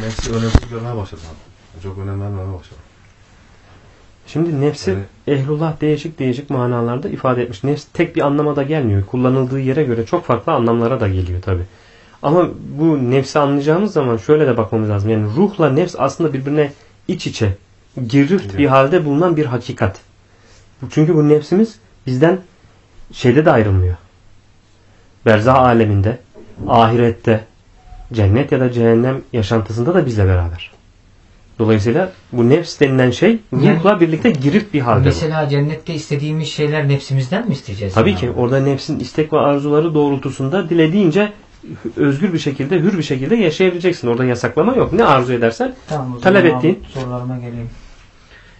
nefsi önemsiz görmeye başladım. Çok önem vermemeye başladım. Şimdi nefsi Evet. ehlullah değişik değişik manalarda ifade etmiş. Nefs tek bir anlamada gelmiyor. Kullanıldığı yere göre çok farklı anlamlara da geliyor tabi. Ama bu nefsi anlayacağımız zaman şöyle de bakmamız lazım. Yani ruhla nefs aslında birbirine iç içe, girift bir halde bulunan bir hakikat. Çünkü bu nefsimiz bizden şeyde de ayrılmıyor. Berzah aleminde, ahirette, cennet ya da cehennem yaşantısında da bizle beraber. Dolayısıyla bu nefs denilen şey ruhla birlikte girip bir halde. bu. Mesela cennette istediğimiz şeyler nefsimizden mi isteyeceğiz? Tabii yani? ki orada nefsin istek ve arzuları doğrultusunda dilediğince özgür bir şekilde, hür bir şekilde yaşayabileceksin. Orada yasaklama yok. Ne arzu edersen Tamam, talep ettiğin- sorularıma geleyim.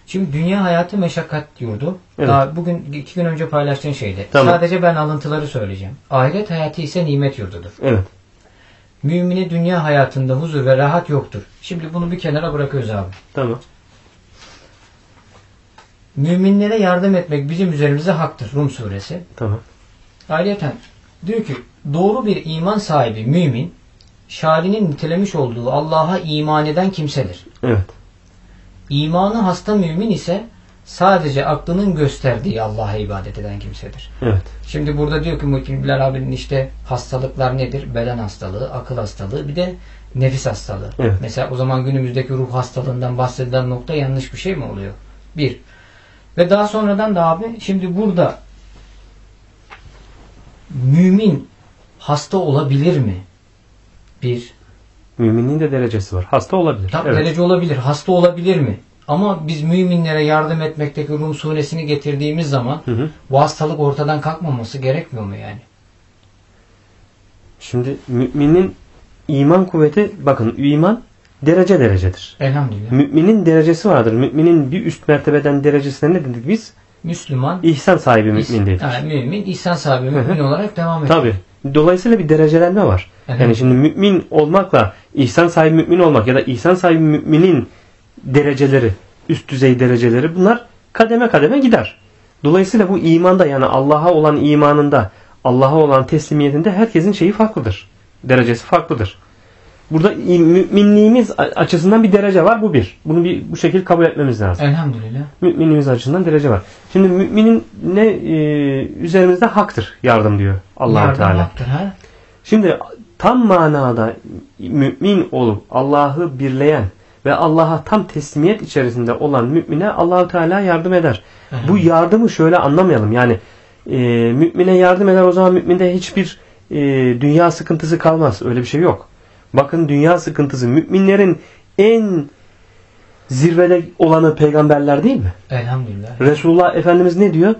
Şimdi dünya hayatı meşakkat diyordu. Evet. Daha bugün iki gün önce paylaştığın şeydi. Tamam. Sadece ben alıntıları söyleyeceğim. Ahiret hayatı ise nimet yurdudur. evet. Mümine dünya hayatında huzur ve rahat yoktur. Şimdi bunu bir kenara bırakıyoruz abi. Tamam. Müminlere yardım etmek bizim üzerimize haktır. Rum suresi. Tamam. Ayrıca diyor ki doğru bir iman sahibi mümin şarinin nitelemiş olduğu Allah'a iman eden kimsedir. Evet. İmanı hasta mümin ise sadece aklının gösterdiği Allah'a ibadet eden kimsedir. Evet. Şimdi burada diyor ki Muhittin Bilal abinin işte hastalıklar nedir? Beden hastalığı, akıl hastalığı bir de nefis hastalığı. Evet. Mesela o zaman günümüzdeki ruh hastalığından bahsedilen nokta yanlış bir şey mi oluyor? Bir. Ve daha sonradan da abi şimdi burada mümin hasta olabilir mi? Bir. Müminliğin de derecesi var. Hasta olabilir. Tam evet. derece olabilir. Hasta olabilir mi? Ama biz müminlere yardım etmekteki Rum suresini getirdiğimiz zaman Hı hı. bu hastalık ortadan kalkmaması gerekmiyor mu yani? Şimdi müminin iman kuvveti bakın iman derece derecedir. Elhamdülillah. Müminin derecesi vardır. Müminin bir üst mertebeden derecesine ne dedik biz? Müslüman, İhsan sahibi mümin dedik. yani mümin, ihsan sahibi mümin olarak devam ediyor. Tabi. Dolayısıyla bir derecelenme var. Yani şimdi mümin olmakla ihsan sahibi mümin olmak ya da ihsan sahibi müminin dereceleri, üst düzey dereceleri bunlar kademe kademe gider. Dolayısıyla bu imanda yani Allah'a olan imanında, Allah'a olan teslimiyetinde herkesin şeyi farklıdır. Derecesi farklıdır. Burada müminliğimiz açısından bir derece var. Bu bir. Bunu bir bu şekilde kabul etmemiz lazım. Elhamdülillah. Müminimiz açısından derece var. Şimdi müminin ne e, üzerimizde haktır yardım diyor allah Teala. haktır, ha? Şimdi tam manada mümin olup Allah'ı birleyen ve Allah'a tam teslimiyet içerisinde olan mümine Allahu Teala yardım eder. Hı hı. Bu yardımı şöyle anlamayalım. Yani e, mümine yardım eder o zaman müminde hiçbir e, dünya sıkıntısı kalmaz. Öyle bir şey yok. Bakın dünya sıkıntısı müminlerin en zirvede olanı peygamberler değil mi? Elhamdülillah. Resulullah Efendimiz ne diyor?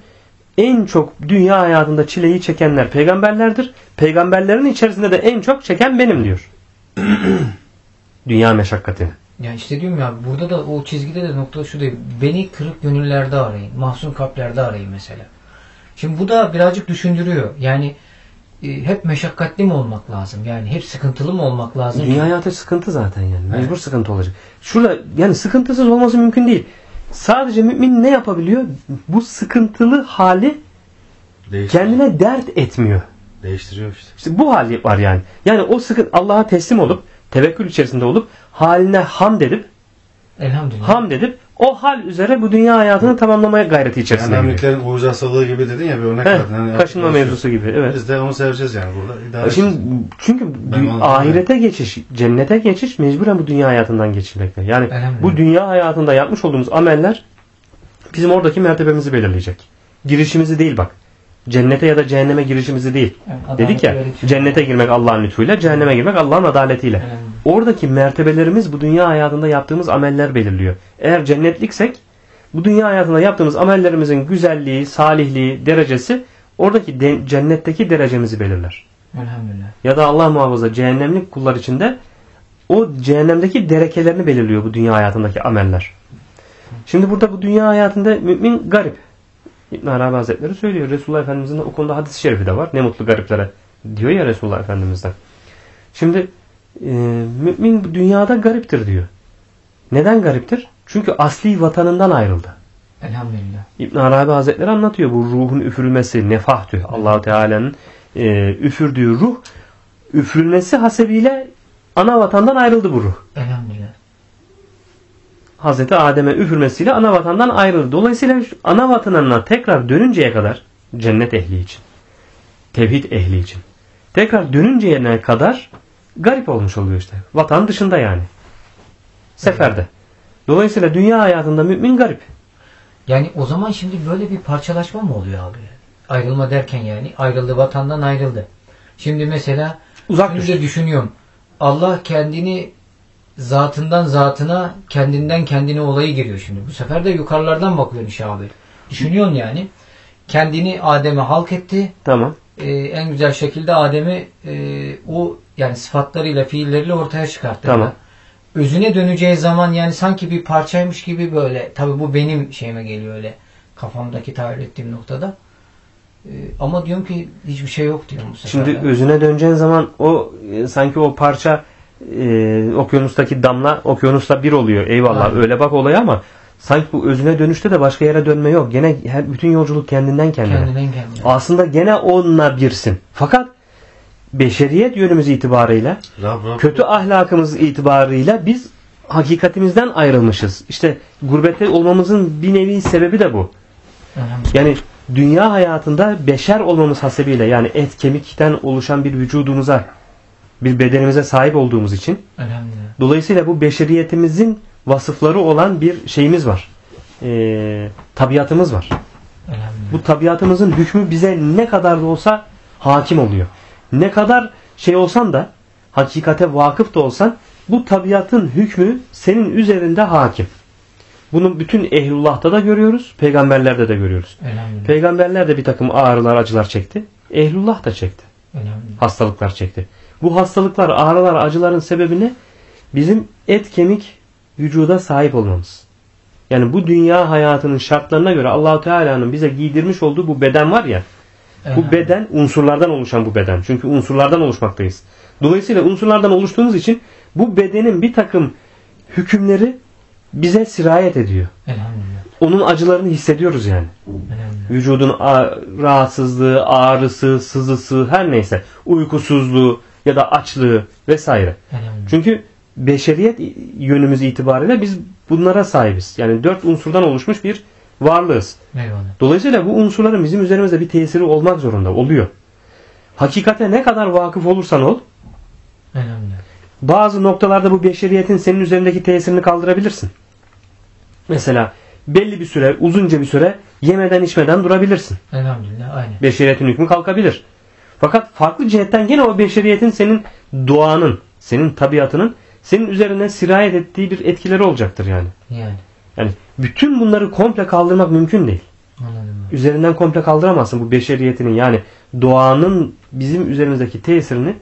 En çok dünya hayatında çileyi çekenler peygamberlerdir. Peygamberlerin içerisinde de en çok çeken benim diyor. dünya meşakkatini. Ya işte diyorum ya burada da o çizgide de nokta şu değil. Beni kırık gönüllerde arayın. Mahzun kalplerde arayın mesela. Şimdi bu da birazcık düşündürüyor. Yani e, hep meşakkatli mi olmak lazım? Yani hep sıkıntılı mı olmak lazım? Dünya hayatı sıkıntı zaten yani. Mecbur Evet. sıkıntı olacak. Şurada yani sıkıntısız olması mümkün değil. Sadece mümin ne yapabiliyor? Bu sıkıntılı hali kendine dert etmiyor. Değiştiriyor işte. İşte bu hali var yani. Yani o sıkıntı Allah'a teslim olup tevekkül içerisinde olup haline hamd edip Elhamdülillah. hamd edip o hal üzere bu dünya hayatını tamamlamaya gayreti içerisinde Yani. Mehmetlerin uyuz hastalığı gibi dedin ya bir örnek Heh, verdin. Hani kaşınma yapıyoruz. mevzusu gibi evet. Biz de onu seveceğiz yani burada. İdare E Şimdi edeceğiz. çünkü ahirete geçiş, cennete geçiş mecburen bu dünya hayatından geçilmekte. Yani bu dünya hayatında yapmış olduğumuz ameller bizim oradaki mertebemizi belirleyecek. Girişimizi değil bak. Cennete ya da cehenneme girişimizi değil. Evet, Dedik ya cennete girmek Allah'ın lütfuyla, cehenneme girmek Allah'ın adaletiyle. Elhamdülillah. Oradaki mertebelerimiz bu dünya hayatında yaptığımız ameller belirliyor. Eğer cennetliksek bu dünya hayatında yaptığımız amellerimizin güzelliği, salihliği, derecesi oradaki de- cennetteki derecemizi belirler. Elhamdülillah. Ya da Allah muhafaza cehennemlik kullar içinde o cehennemdeki derekelerini belirliyor bu dünya hayatındaki ameller. Şimdi burada bu dünya hayatında mümin garip. İbn Arabi Hazretleri söylüyor. Resulullah Efendimizin de o konuda hadis-i şerifi de var. Ne mutlu gariplere diyor ya Resulullah Efendimiz'den. Şimdi e, mümin dünyada gariptir diyor. Neden gariptir? Çünkü asli vatanından ayrıldı. Elhamdülillah. İbn Arabi Hazretleri anlatıyor bu ruhun üfürülmesi nefahtü. Allahu Teala'nın e, üfürdüğü ruh üfürülmesi hasebiyle ana vatandan ayrıldı bu ruh. Elhamdülillah. Hazreti Adem'e üfürmesiyle ana vatandan ayrılır. Dolayısıyla ana vatanına tekrar dönünceye kadar cennet ehli için, tevhid ehli için tekrar dönünceye kadar garip olmuş oluyor işte. Vatan dışında yani. Seferde. Dolayısıyla dünya hayatında mümin garip. Yani o zaman şimdi böyle bir parçalaşma mı oluyor abi? Ayrılma derken yani ayrıldı vatandan ayrıldı. Şimdi mesela Uzak da düşünüyorum. Allah kendini zatından zatına kendinden kendine olayı giriyor şimdi. Bu sefer de yukarılardan bakıyor iş abi. Düşünüyorsun yani. Kendini Adem'e halk etti. Tamam. Ee, en güzel şekilde Adem'i e, o yani sıfatlarıyla fiilleriyle ortaya çıkarttı. Tamam. Özüne döneceği zaman yani sanki bir parçaymış gibi böyle. Tabi bu benim şeyime geliyor öyle. Kafamdaki tahayyül ettiğim noktada. Ee, ama diyorum ki hiçbir şey yok diyorum bu sefer. Şimdi özüne döneceğin zaman o e, sanki o parça e, okyanustaki damla okyanusla bir oluyor. Eyvallah Aynen. öyle bak olaya ama sanki bu özüne dönüşte de başka yere dönme yok. Gene her, bütün yolculuk kendinden kendine. kendinden kendine. Aslında gene onunla birsin. Fakat beşeriyet yönümüz itibarıyla Rab Rab. kötü ahlakımız itibarıyla biz hakikatimizden ayrılmışız. İşte gurbette olmamızın bir nevi sebebi de bu. Yani dünya hayatında beşer olmamız hasebiyle yani et kemikten oluşan bir vücudumuza bir bedenimize sahip olduğumuz için Elhamdülillah. dolayısıyla bu beşeriyetimizin vasıfları olan bir şeyimiz var. Ee, tabiatımız var. Bu tabiatımızın hükmü bize ne kadar da olsa hakim oluyor. Ne kadar şey olsan da hakikate vakıf da olsan bu tabiatın hükmü senin üzerinde hakim. Bunu bütün ehlullah'ta da görüyoruz. Peygamberlerde de görüyoruz. Peygamberler de bir takım ağrılar, acılar çekti. Ehlullah da çekti. Hastalıklar çekti. Bu hastalıklar, ağrılar, acıların sebebi ne? Bizim et kemik vücuda sahip olmamız. Yani bu dünya hayatının şartlarına göre Allahu Teala'nın bize giydirmiş olduğu bu beden var ya. Bu beden unsurlardan oluşan bu beden. Çünkü unsurlardan oluşmaktayız. Dolayısıyla unsurlardan oluştuğumuz için bu bedenin bir takım hükümleri bize sirayet ediyor. Elhamdülillah. Onun acılarını hissediyoruz yani. Elhamdülillah. Vücudun rahatsızlığı, ağrısı, sızısı her neyse uykusuzluğu ya da açlığı vesaire. Elhamdülillah. Çünkü beşeriyet yönümüz itibariyle biz bunlara sahibiz. Yani dört unsurdan oluşmuş bir varlığız. Eyvallah. Dolayısıyla bu unsurların bizim üzerimizde bir tesiri olmak zorunda. Oluyor. Hakikate ne kadar vakıf olursan ol, Elhamdülillah. bazı noktalarda bu beşeriyetin senin üzerindeki tesirini kaldırabilirsin. Mesela belli bir süre, uzunca bir süre yemeden içmeden durabilirsin. Elhamdülillah. Aynen. Beşeriyetin hükmü kalkabilir. Fakat farklı cihetten gene o beşeriyetin senin doğanın, senin tabiatının senin üzerine sirayet ettiği bir etkileri olacaktır yani. Yani. Yani bütün bunları komple kaldırmak mümkün değil. Anladım. Üzerinden komple kaldıramazsın bu beşeriyetinin yani doğanın bizim üzerimizdeki tesirini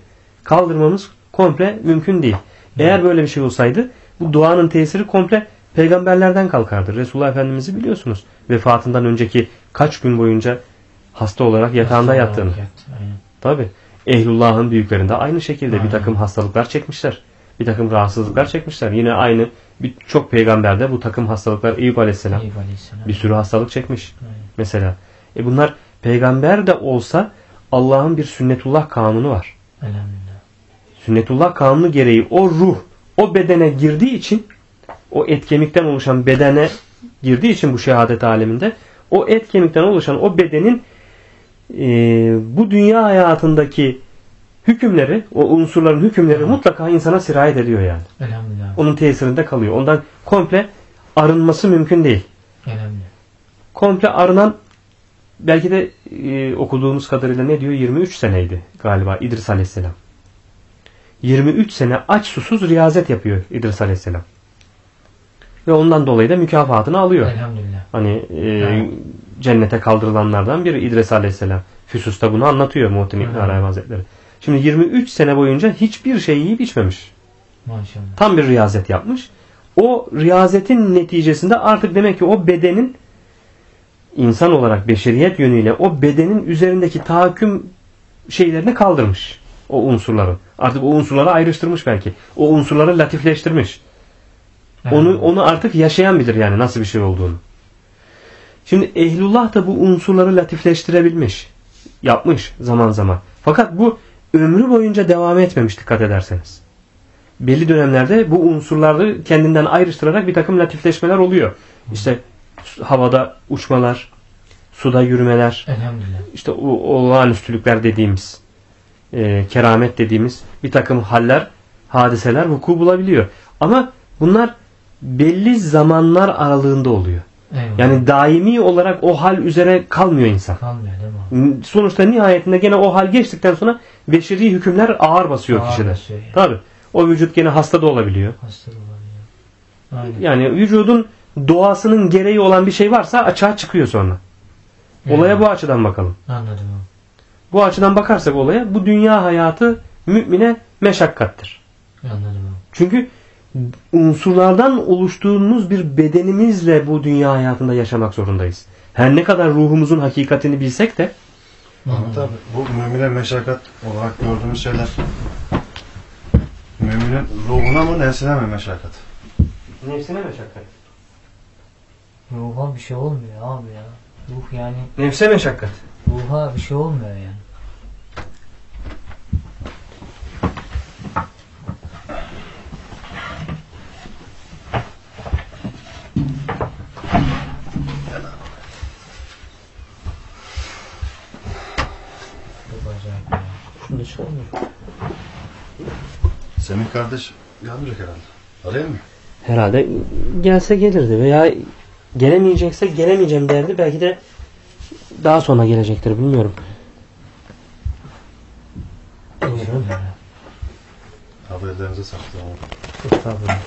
kaldırmamız komple mümkün değil. Eğer böyle bir şey olsaydı bu doğanın tesiri komple peygamberlerden kalkardı. Resulullah Efendimiz'i biliyorsunuz. Vefatından önceki kaç gün boyunca hasta olarak yatağında Nasıl yattığını. olarak yattı? Aynen. Tabi. Ehlullah'ın büyüklerinde aynı şekilde bir Aynen. takım hastalıklar çekmişler. Bir takım rahatsızlıklar çekmişler. Yine aynı birçok peygamberde bu takım hastalıklar Eyüp Aleyhisselam Eyüp Aleyhisselam. bir sürü hastalık çekmiş. Aynen. Mesela. E bunlar peygamber de olsa Allah'ın bir sünnetullah kanunu var. Elhamdülillah. Sünnetullah kanunu gereği o ruh o bedene girdiği için o et kemikten oluşan bedene girdiği için bu şehadet aleminde o et kemikten oluşan o bedenin e, bu dünya hayatındaki hükümleri, o unsurların hükümleri mutlaka insana sirayet ediyor yani. Elhamdülillah. Onun tesirinde kalıyor. Ondan komple arınması mümkün değil. Elhamdülillah. komple arınan belki de e, okuduğumuz kadarıyla ne diyor? 23 seneydi galiba İdris Aleyhisselam. 23 sene aç susuz riyazet yapıyor İdris Aleyhisselam. Ve ondan dolayı da mükafatını alıyor. Elhamdülillah. Hani e, Evet. Cennete kaldırılanlardan biri İdris Aleyhisselam. Füsus'ta bunu anlatıyor Muhittin İbn Evet. Arabi Hazretleri. Şimdi 23 sene boyunca hiçbir şey yiyip içmemiş. Maşallah. Tam bir riyazet yapmış. O riyazetin neticesinde artık demek ki o bedenin insan olarak beşeriyet yönüyle o bedenin üzerindeki tahakküm şeylerini kaldırmış. O unsurların. Artık o unsurları ayrıştırmış belki. O unsurları latifleştirmiş. Onu, Elhamdülillah. onu artık yaşayan bilir yani nasıl bir şey olduğunu. Şimdi ehlullah da bu unsurları latifleştirebilmiş. Yapmış zaman zaman. Fakat bu ömrü boyunca devam etmemiş dikkat ederseniz. belli dönemlerde bu unsurları kendinden ayrıştırarak bir takım latifleşmeler oluyor. İşte havada uçmalar, suda yürümeler, Elhamdülillah. işte o olağanüstülükler dediğimiz, e, keramet dediğimiz bir takım haller, hadiseler vuku bulabiliyor. Ama bunlar belli zamanlar aralığında oluyor. Eyvallah. Yani daimi olarak o hal üzere kalmıyor insan. kalmıyor değil mi? Sonuçta nihayetinde gene o hal geçtikten sonra beşeri hükümler ağır basıyor Ağır kişide. basıyor yani. Tabi. O vücut gene hasta da olabiliyor. Hasta da olabiliyor. Aynen. Yani vücudun doğasının gereği olan bir şey varsa açığa çıkıyor sonra. Olaya Evet. bu açıdan bakalım. Anladım. Bu açıdan bakarsak olaya bu dünya hayatı mümine meşakkattır. Anladım. Çünkü unsurlardan oluştuğumuz bir bedenimizle bu dünya hayatında yaşamak zorundayız. Her ne kadar ruhumuzun hakikatini bilsek de tabi bu mümine meşakkat olarak gördüğümüz şeyler müminin ruhuna mı nefsine mi meşakkat? nefsine meşakkat. Ruha bir şey olmuyor abi ya. Ruh yani Nefse meşakkat. ruha bir şey olmuyor yani. Çok acayip ya. Şunu çıkarmıyor. Semih kardeş gelmeyecek herhalde. Arayayım mı? Herhalde gelse gelirdi veya gelemeyecekse gelemeyeceğim derdi. Belki de daha sonra gelecektir bilmiyorum. Bilmiyorum. Haberlerinize saklı. Estağfurullah.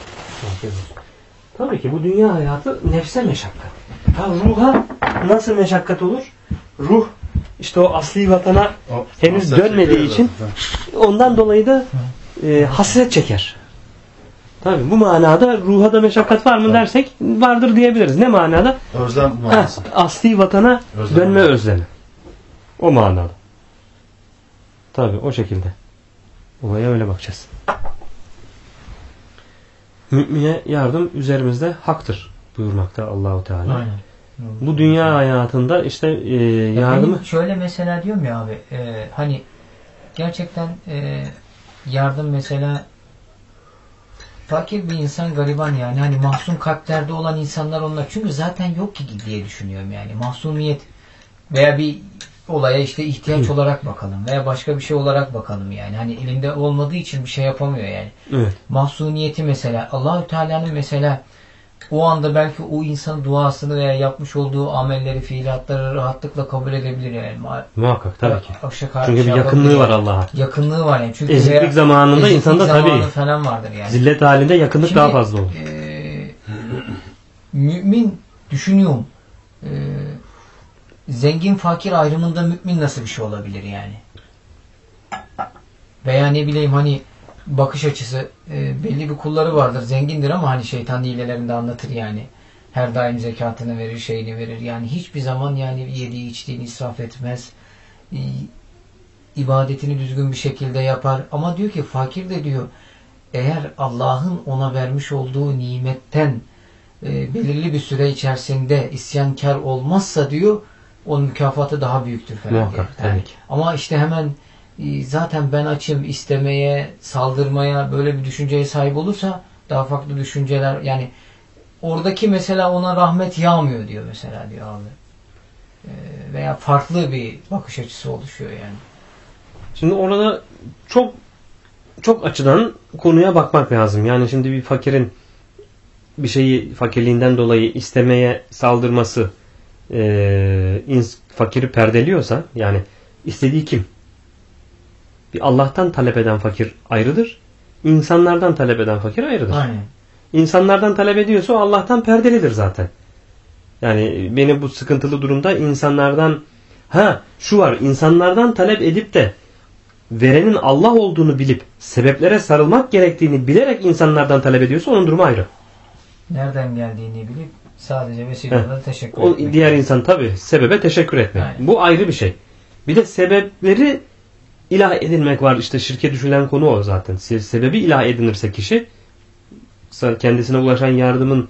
Tabii ki bu dünya hayatı nefse meşakkat. Ha ruha nasıl meşakkat olur? Ruh işte o asli vatana O, Henüz dönmediği için- zaten. ondan dolayı da e, hasret çeker. Tabii bu manada ruha da meşakkat var mı Tabii. dersek vardır diyebiliriz. Ne manada? Özlem Ha, manası. asli vatana Özlem. dönme özlemi. O manada. Tabii o şekilde. Olaya öyle bakacağız. Mümine yardım üzerimizde haktır buyurmakta Allahu Teala. Aynen. Bu dünya hayatında işte e, Ya yardımı benim şöyle mesela diyorum ya abi e, hani gerçekten e, yardım mesela fakir bir insan gariban yani. Hani mahzun kalplerde olan insanlar onlar. Çünkü zaten yok ki diye düşünüyorum yani. Mahzuniyet veya bir olaya işte ihtiyaç olarak bakalım veya başka bir şey olarak bakalım yani. Hani elinde olmadığı için bir şey yapamıyor yani. Evet. mahzuniyeti mesela Allahü Teala'nın mesela o anda belki o insanın duasını veya yapmış olduğu amelleri, fiilatları rahatlıkla kabul edebilir yani. Muhakkak tabii ki. Aşağı Çünkü bir şey yakınlığı var. Allah'a. Yakınlığı var yani. Çünkü Eziklik zamanında eziklik insanda tabii falan vardır yani. zillet halinde yakınlık Şimdi, daha fazla olur. e, mümin düşünüyorum. E, zengin fakir ayrımında mümin nasıl bir şey olabilir yani? Veya ne bileyim hani bakış açısı e, belli bir kulları vardır. Zengindir ama hani şeytan hilelerinde anlatır yani. Her daim zekatını verir, şeyini verir. Yani hiçbir zaman yani yediği içtiğini israf etmez. E, ibadetini düzgün bir şekilde yapar. Ama diyor ki fakir de diyor eğer Allah'ın ona vermiş olduğu nimetten e, belirli bir süre içerisinde isyankar olmazsa diyor onun mükafatı daha büyüktür falan Muhakkak, Yani. Ama işte hemen zaten ben açım istemeye, saldırmaya böyle bir düşünceye sahip olursa daha farklı düşünceler yani oradaki mesela ona rahmet yağmıyor diyor mesela diyor abi. E, veya farklı bir bakış açısı oluşuyor yani. Şimdi orada çok çok açıdan konuya bakmak lazım. Yani şimdi bir fakirin bir şeyi fakirliğinden dolayı istemeye saldırması e, fakiri perdeliyorsa yani istediği kim? Bir Allah'tan talep eden fakir ayrıdır. İnsanlardan talep eden fakir ayrıdır. Aynen. İnsanlardan talep ediyorsa o Allah'tan perdelidir zaten. Yani beni bu sıkıntılı durumda insanlardan ha şu var insanlardan talep edip de verenin Allah olduğunu bilip sebeplere sarılmak gerektiğini bilerek insanlardan talep ediyorsa onun durumu ayrı. Nereden geldiğini bilip sadece vesilelerine teşekkür O etmek. diğer insan tabi sebebe teşekkür etmek. Aynen. Bu ayrı bir şey. Bir de sebepleri ilah edilmek var. İşte şirke düşülen konu o zaten. Se- Sebebi ilah edinirse kişi kendisine ulaşan yardımın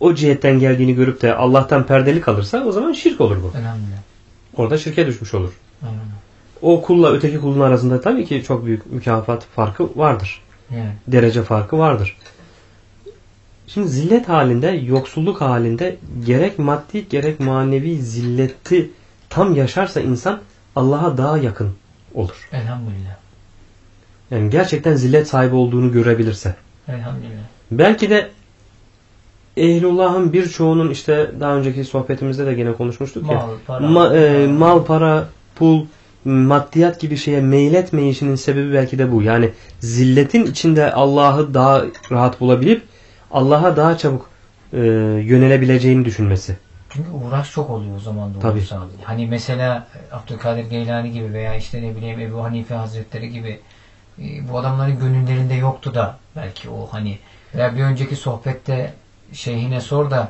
o cihetten geldiğini görüp de Allah'tan perdeli kalırsa o zaman şirk olur bu. Orada şirke düşmüş olur. O kulla öteki kulun arasında tabii ki çok büyük mükafat farkı vardır. Derece farkı vardır. Şimdi zillet halinde, yoksulluk halinde gerek maddi gerek manevi zilleti tam yaşarsa insan Allah'a daha yakın olur. Elhamdülillah. Yani gerçekten zillet sahibi olduğunu görebilirse. Elhamdülillah. Belki de ehlullahın birçoğunun işte daha önceki sohbetimizde de gene konuşmuştuk ya. Mal, para. Ma- e, mal, para, pul, maddiyat gibi şeye meyletmeyişinin sebebi belki de bu. Yani zilletin içinde Allah'ı daha rahat bulabilip Allah'a daha çabuk e, yönelebileceğini düşünmesi. Çünkü uğraş çok oluyor o zaman Tabii. doğrusu. Hani mesela Abdülkadir Geylani gibi veya işte ne bileyim Ebu Hanife Hazretleri gibi e, bu adamların gönüllerinde yoktu da belki o hani veya bir önceki sohbette şeyhine sor da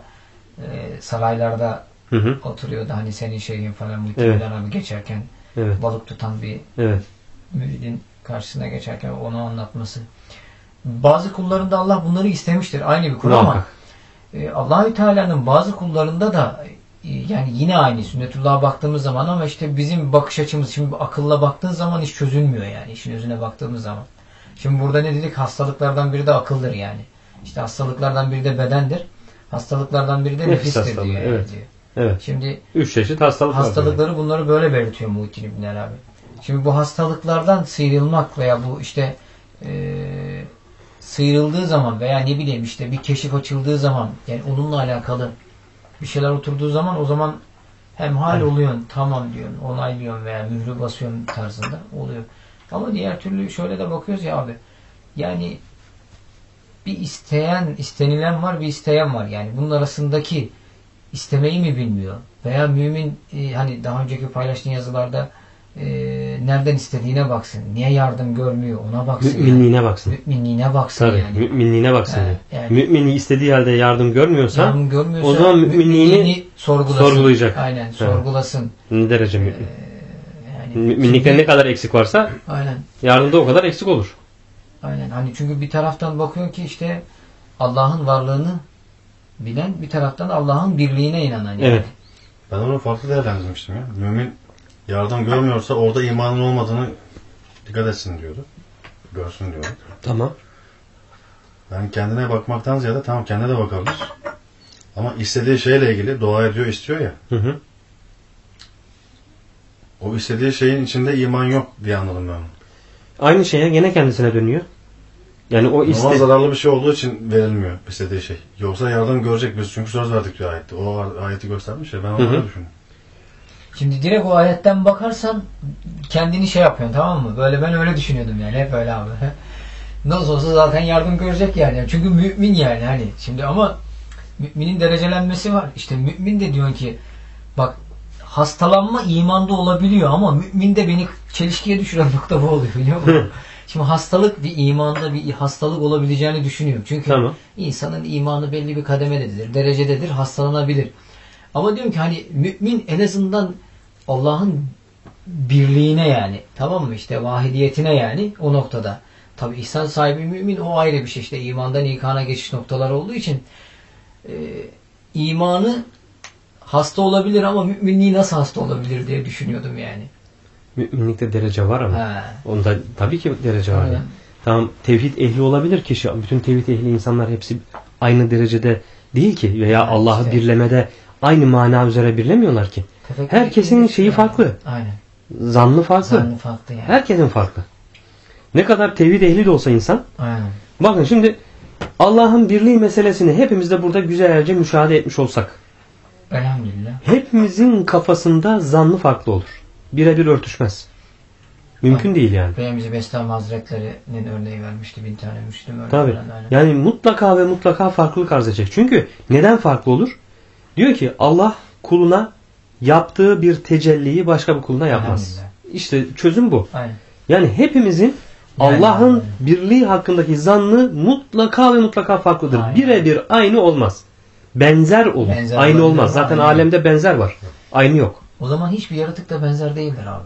e, saraylarda Hı hı. oturuyordu hani senin şeyhin falan Evet. Muhtemelen abi geçerken Evet. balık tutan bir Evet. müridin karşısına geçerken onu anlatması. Bazı kullarında Allah bunları istemiştir. Aynı bir kul ama. E, Allahü Teala'nın bazı kullarında da e, yani yine aynı sünnetullah'a baktığımız zaman ama işte bizim bakış açımız şimdi akılla baktığın zaman iş çözülmüyor yani işin özüne baktığımız zaman. Şimdi burada ne dedik? Hastalıklardan biri de akıldır yani. İşte hastalıklardan biri de bedendir. Hastalıklardan biri de Nefis nefistir diyor. yani evet. diyor. Evet. Şimdi Üç çeşit hastalık hastalıkları bunları böyle belirtiyor Muhittin İbn Arabi. Şimdi bu hastalıklardan sıyrılmak veya bu işte e, sıyrıldığı zaman veya ne bileyim işte bir keşif açıldığı zaman yani onunla alakalı bir şeyler oturduğu zaman o zaman hem hal oluyorsun tamam diyorsun onaylıyorsun veya mührü basıyorsun tarzında oluyor. Ama diğer türlü şöyle de bakıyoruz ya abi yani bir isteyen istenilen var bir isteyen var. Yani bunun arasındaki istemeyi mi bilmiyor? Veya mümin e, hani daha önceki paylaştığın yazılarda e, nereden istediğine baksın niye yardım görmüyor ona baksın yani. Müminliğine baksın. müminliğine baksın Tabii. yani Müminliğine baksın. Evet, diyor. yani. Mümin istediği halde yardım görmüyorsa yardım görmüyorsa o zaman müminliğini sorgulasın. sorgulayacak. aynen sorgulasın ne derece Ee, mümin? yani Müminlikte ne kadar eksik varsa aynen yardımda o kadar eksik olur. Aynen. Hani çünkü bir taraftan bakıyorsun ki işte Allah'ın varlığını bilen bir taraftan Allah'ın birliğine inanan yani. Evet. Ben onu farklı değerlendirmiştim ya. Mümin yardım görmüyorsa orada imanın olmadığını dikkat etsin diyordu. Görsün diyordu. Tamam. Yani kendine bakmaktan ziyade tamam kendine de bakabilir. Ama istediği şeyle ilgili dua ediyor istiyor ya. Hı hı. O istediği şeyin içinde iman yok diye anladım ben. Aynı şeye gene kendisine dönüyor. Yani o Ama iste zararlı bir şey olduğu için verilmiyor istediği şey. Yoksa yardım görecek biz çünkü söz verdik diyor ayette. O ayeti göstermiş ya ben onu düşündüm. Şimdi direkt o ayetten bakarsan kendini şey yapıyorsun tamam mı? Böyle ben öyle düşünüyordum yani hep öyle abi. Nasıl olsa zaten yardım görecek yani. Çünkü mümin yani hani. Şimdi ama müminin derecelenmesi var. İşte mümin de diyor ki bak hastalanma imanda olabiliyor ama mümin de beni çelişkiye düşüren nokta bu oluyor biliyor musun? Şimdi hastalık bir imanda bir hastalık olabileceğini düşünüyorum. Çünkü Tamam. insanın imanı belli bir kademededir, derecededir, hastalanabilir. Ama diyorum ki hani mümin en azından Allah'ın birliğine yani tamam mı işte vahidiyetine yani o noktada. Tabi ihsan sahibi mümin o ayrı bir şey işte imandan ikana geçiş noktaları olduğu için e, imanı hasta olabilir ama müminliği nasıl hasta olabilir diye düşünüyordum yani. müminlikte derece var ama. Ha. Onda tabii ki derece var. Aynen. Tamam tevhid ehli olabilir kişi. Bütün tevhid ehli insanlar hepsi aynı derecede değil ki veya Evet, Allah'ı işte. birlemede aynı mana üzere birlemiyorlar ki. Tefekkür Herkesin şeyi farklı. Aynen. Zannı farklı. Zannı farklı yani. Herkesin farklı. Ne kadar tevhid ehli de olsa insan. Aynen. Bakın şimdi Allah'ın birliği meselesini hepimiz de burada güzelce müşahede etmiş olsak. Elhamdülillah. Hepimizin kafasında zannı farklı olur. Birebir örtüşmez. Mümkün değil yani. Peygamber Bestami Hazretleri'nin örneği vermişti. Bin tane Müslüm örneği Tabii. Yani mutlaka ve mutlaka farklılık arz edecek. Çünkü neden farklı olur? Diyor ki Allah kuluna yaptığı bir tecelliyi başka bir kuluna yapmaz. İşte çözüm bu. Aynen. Yani hepimizin Allah'ın birliği hakkındaki zannı mutlaka ve mutlaka farklıdır. Birebir aynı olmaz. Benzer olur. Benzer aynı olmaz. Zaten aynı alemde benzer var. Aynı yok. O zaman hiçbir yaratık da benzer değildir abi.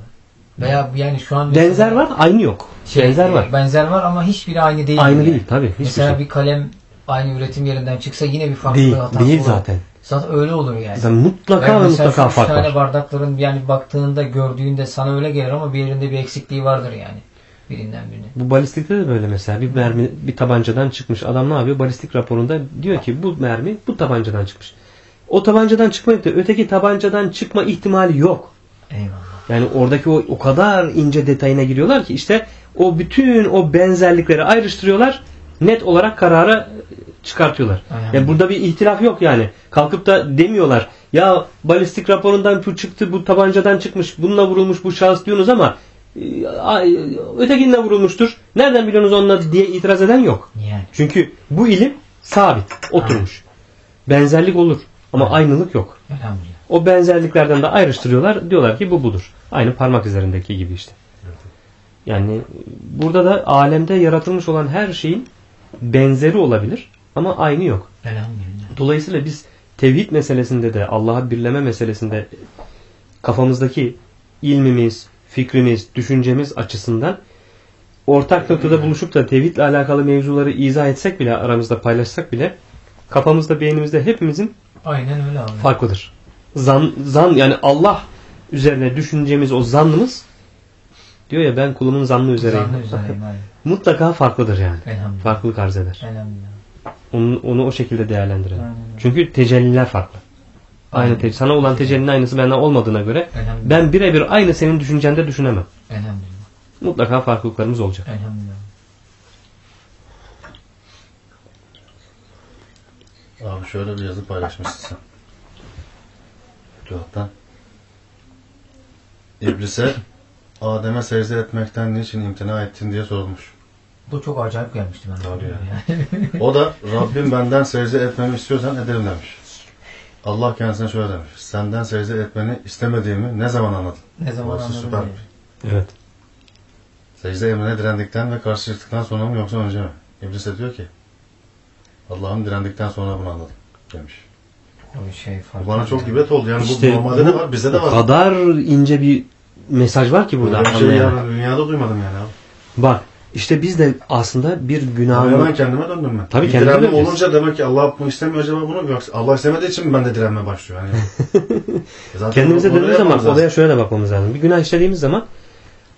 Veya yani şu an Benzer var, aynı yok. Şey, benzer e, var. Benzer var ama hiçbiri aynı değil. Aynı yani. değil tabii. Mesela şey. bir kalem aynı üretim yerinden çıksa yine bir farklı Değil, hata değil olur. zaten. Zaten öyle olur yani. Zaten mutlaka Yani ve mesela mutlaka fark tane var. bardakların yani baktığında gördüğünde sana öyle gelir ama bir yerinde bir eksikliği vardır yani. birinden birine. Bu balistikte de böyle mesela bir mermi bir tabancadan çıkmış. Adam ne yapıyor? Balistik raporunda diyor ki bu mermi bu tabancadan çıkmış. O tabancadan çıkmayıp da öteki tabancadan çıkma ihtimali yok. Eyvallah. Yani oradaki o, o kadar ince detayına giriyorlar ki işte o bütün o benzerlikleri ayrıştırıyorlar. Net olarak karara çıkartıyorlar. Aynen. Yani burada bir ihtilaf yok yani. Kalkıp da demiyorlar. Ya balistik raporundan bu çıktı, bu tabancadan çıkmış, bununla vurulmuş bu şahıs diyorsunuz ama e, a- ötekinle vurulmuştur. Nereden biliyorsunuz onunla diye itiraz eden yok. Yani. Çünkü bu ilim sabit, oturmuş. Benzerlik olur ama aynılık yok. Elhamdülillah. O benzerliklerden de ayrıştırıyorlar. Diyorlar ki bu budur. Aynı parmak izlerindeki gibi işte. Yani burada da alemde yaratılmış olan her şeyin benzeri olabilir ama aynı yok. Elhamdülillah. Dolayısıyla biz tevhid meselesinde de Allah'a birleme meselesinde kafamızdaki ilmimiz, fikrimiz, düşüncemiz açısından ortak noktada buluşup da tevhidle alakalı mevzuları izah etsek bile, aramızda paylaşsak bile kafamızda, beynimizde hepimizin Aynen öyle abi. farklıdır. Zan, zan yani Allah üzerine düşüncemiz o zannımız diyor ya ben kulumun zannı üzereyim. Zanlı üzereyim. Mutlaka farklıdır yani. Farklılık arz eder. Elhamdülillah. Onu, onu o şekilde değerlendirelim. Aynen. Çünkü tecelliler farklı. Aynı Aynen. te- sana olan tecellinin aynısı benden olmadığına göre ben birebir aynı senin düşüncende düşünemem. Elhamdülillah. Mutlaka farklılıklarımız olacak. Elhamdülillah. Abi şöyle bir yazı paylaşmışsın sen. Fütuhat'tan. İblise Adem'e secde etmekten niçin imtina ettin diye sorulmuş. Bu çok acayip gelmişti bana. Tabii ya. Yani. O da Rabbim benden secde etmemi istiyorsan ederim demiş. Allah kendisine şöyle demiş. Senden secde etmeni istemediğimi ne zaman anladın? ne zaman Burası anladım süper. Evet. Secde emrine direndikten ve karşı çıktıktan sonra mı yoksa önce mi? İblis de diyor ki Allah'ım direndikten sonra bunu anladım demiş. O şey Bu farklı. bana çok ibret oldu. Yani İşte bu normalde de var, bize de var. kadar ince bir mesaj var ki burada. Böyle bir şey yani dünyada duymadım yani abi. Bak işte biz de aslında bir Ama günahı hemen kendime döndüm ben. Tabii bir kendine direnme döneceğiz. olunca demek ki Allah bunu istemiyor acaba bunu yoksa Allah istemediği için mi bende direnme başlıyor yani. E zaten Kendimize döndüğümüz zaman lazım. olaya şöyle de bakmamız lazım. Bir günah işlediğimiz zaman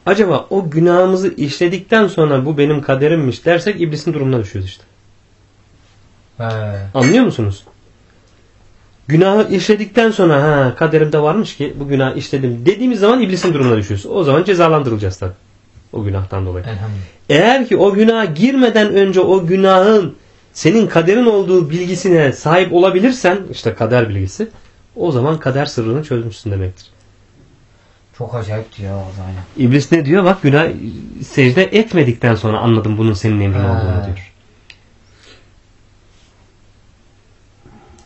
acaba o günahımızı işledikten sonra bu benim kaderimmiş dersek iblisin durumuna düşüyoruz işte. He. Anlıyor musunuz? Günahı işledikten sonra ha kaderimde varmış ki bu günah işledim dediğimiz zaman iblisin durumuna düşüyoruz. O zaman cezalandırılacağız tabii. O günahtan dolayı. Eğer ki o günaha girmeden önce o günahın senin kaderin olduğu bilgisine sahip olabilirsen işte kader bilgisi o zaman kader sırrını çözmüşsün demektir. Çok acayipti ya o zaman. İblis ne diyor? Bak günah secde etmedikten sonra anladım bunun senin emrin Ha. olduğunu diyor.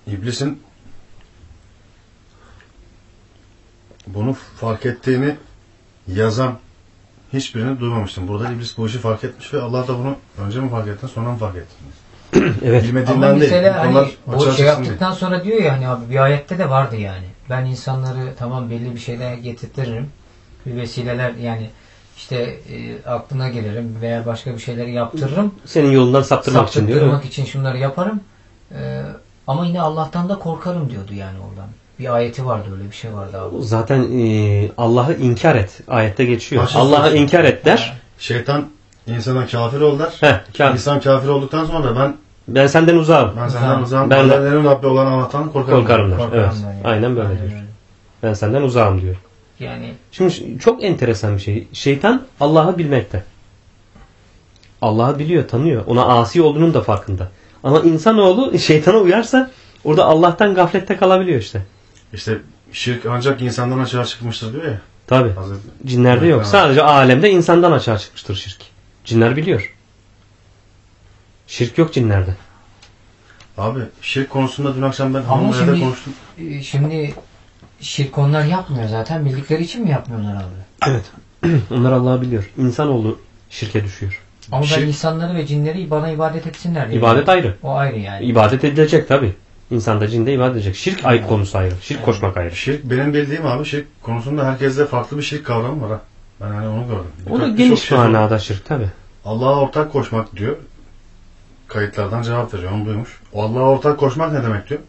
İblisin bunu fark ettiğini yazan hiçbirini duymamıştım. Burada iblis bu işi fark etmiş ve Allah da bunu önce mi fark ettin sonra mı fark ettin? Evet. Bilmediğinden Ama değil. mesela hani bu açığa şey çıksın yaptıktan sonra diyor ya hani abi bir ayette de vardı yani. Ben insanları tamam belli bir şeyler getirtirim. Bir vesileler yani işte e, aklına gelirim veya başka bir şeyleri yaptırırım. Senin yolundan saptırmak için diyor. Saptırmak için şunları yaparım. E, ama yine Allah'tan da korkarım diyordu yani oradan. Bir ayeti vardı öyle bir şey vardı abi. Zaten e, Allah'ı inkar et. Ayette geçiyor. Başka Allah'ı söylüyor. inkar et der. Şeytan insana kafir ol der. Heh, kafir. İnsan kafir olduktan sonra ben Ben senden uzağım. ben senden Uzağım. Ben- Alemlerin Rabbi olan Allah'tan korkarım. Korkarım der. Korkarım Evet. yani. Aynen böyle Aynen diyor. öyle. Ben senden uzağım diyor. Yani Şimdi çok enteresan bir şey. Şeytan Allah'ı bilmekte. Allah'ı biliyor, tanıyor. Ona asi olduğunun da farkında. Ama insanoğlu şeytana uyarsa orada Allah'tan gaflette kalabiliyor işte. İşte şirk ancak insandan açığa çıkmıştır diyor ya. Tabi. Hazreti Cinlerde yok. Evet, Sadece alemde insandan açığa çıkmıştır şirk. Cinler biliyor. Şirk yok cinlerde. Abi şirk konusunda dün akşam ben Ama hanımla evde şimdi- konuştum. e, şimdi şirk onlar yapmıyor zaten. Bildikleri için mi yapmıyorlar abi? Evet. Onlar Allah'ı biliyor. İnsanoğlu şirke düşüyor. Ama ben Şirk- insanları ve cinleri bana ibadet etsinler diye. İbadet ayrı. O ayrı yani. İbadet edilecek tabi. İnsanda cinde ibadet edecek. Şirk ayıp konusu ayrı. Şirk koşmak ayrı. Şirk benim bildiğim abi şirk konusunda herkeste farklı bir şirk kavramı var ha. Ben hani onu gördüm. O da geniş şey manada şirk tabi. Allah'a ortak koşmak diyor. Kayıtlardan cevap veriyor. Onu duymuş. Allah'a ortak koşmak ne demek diyor.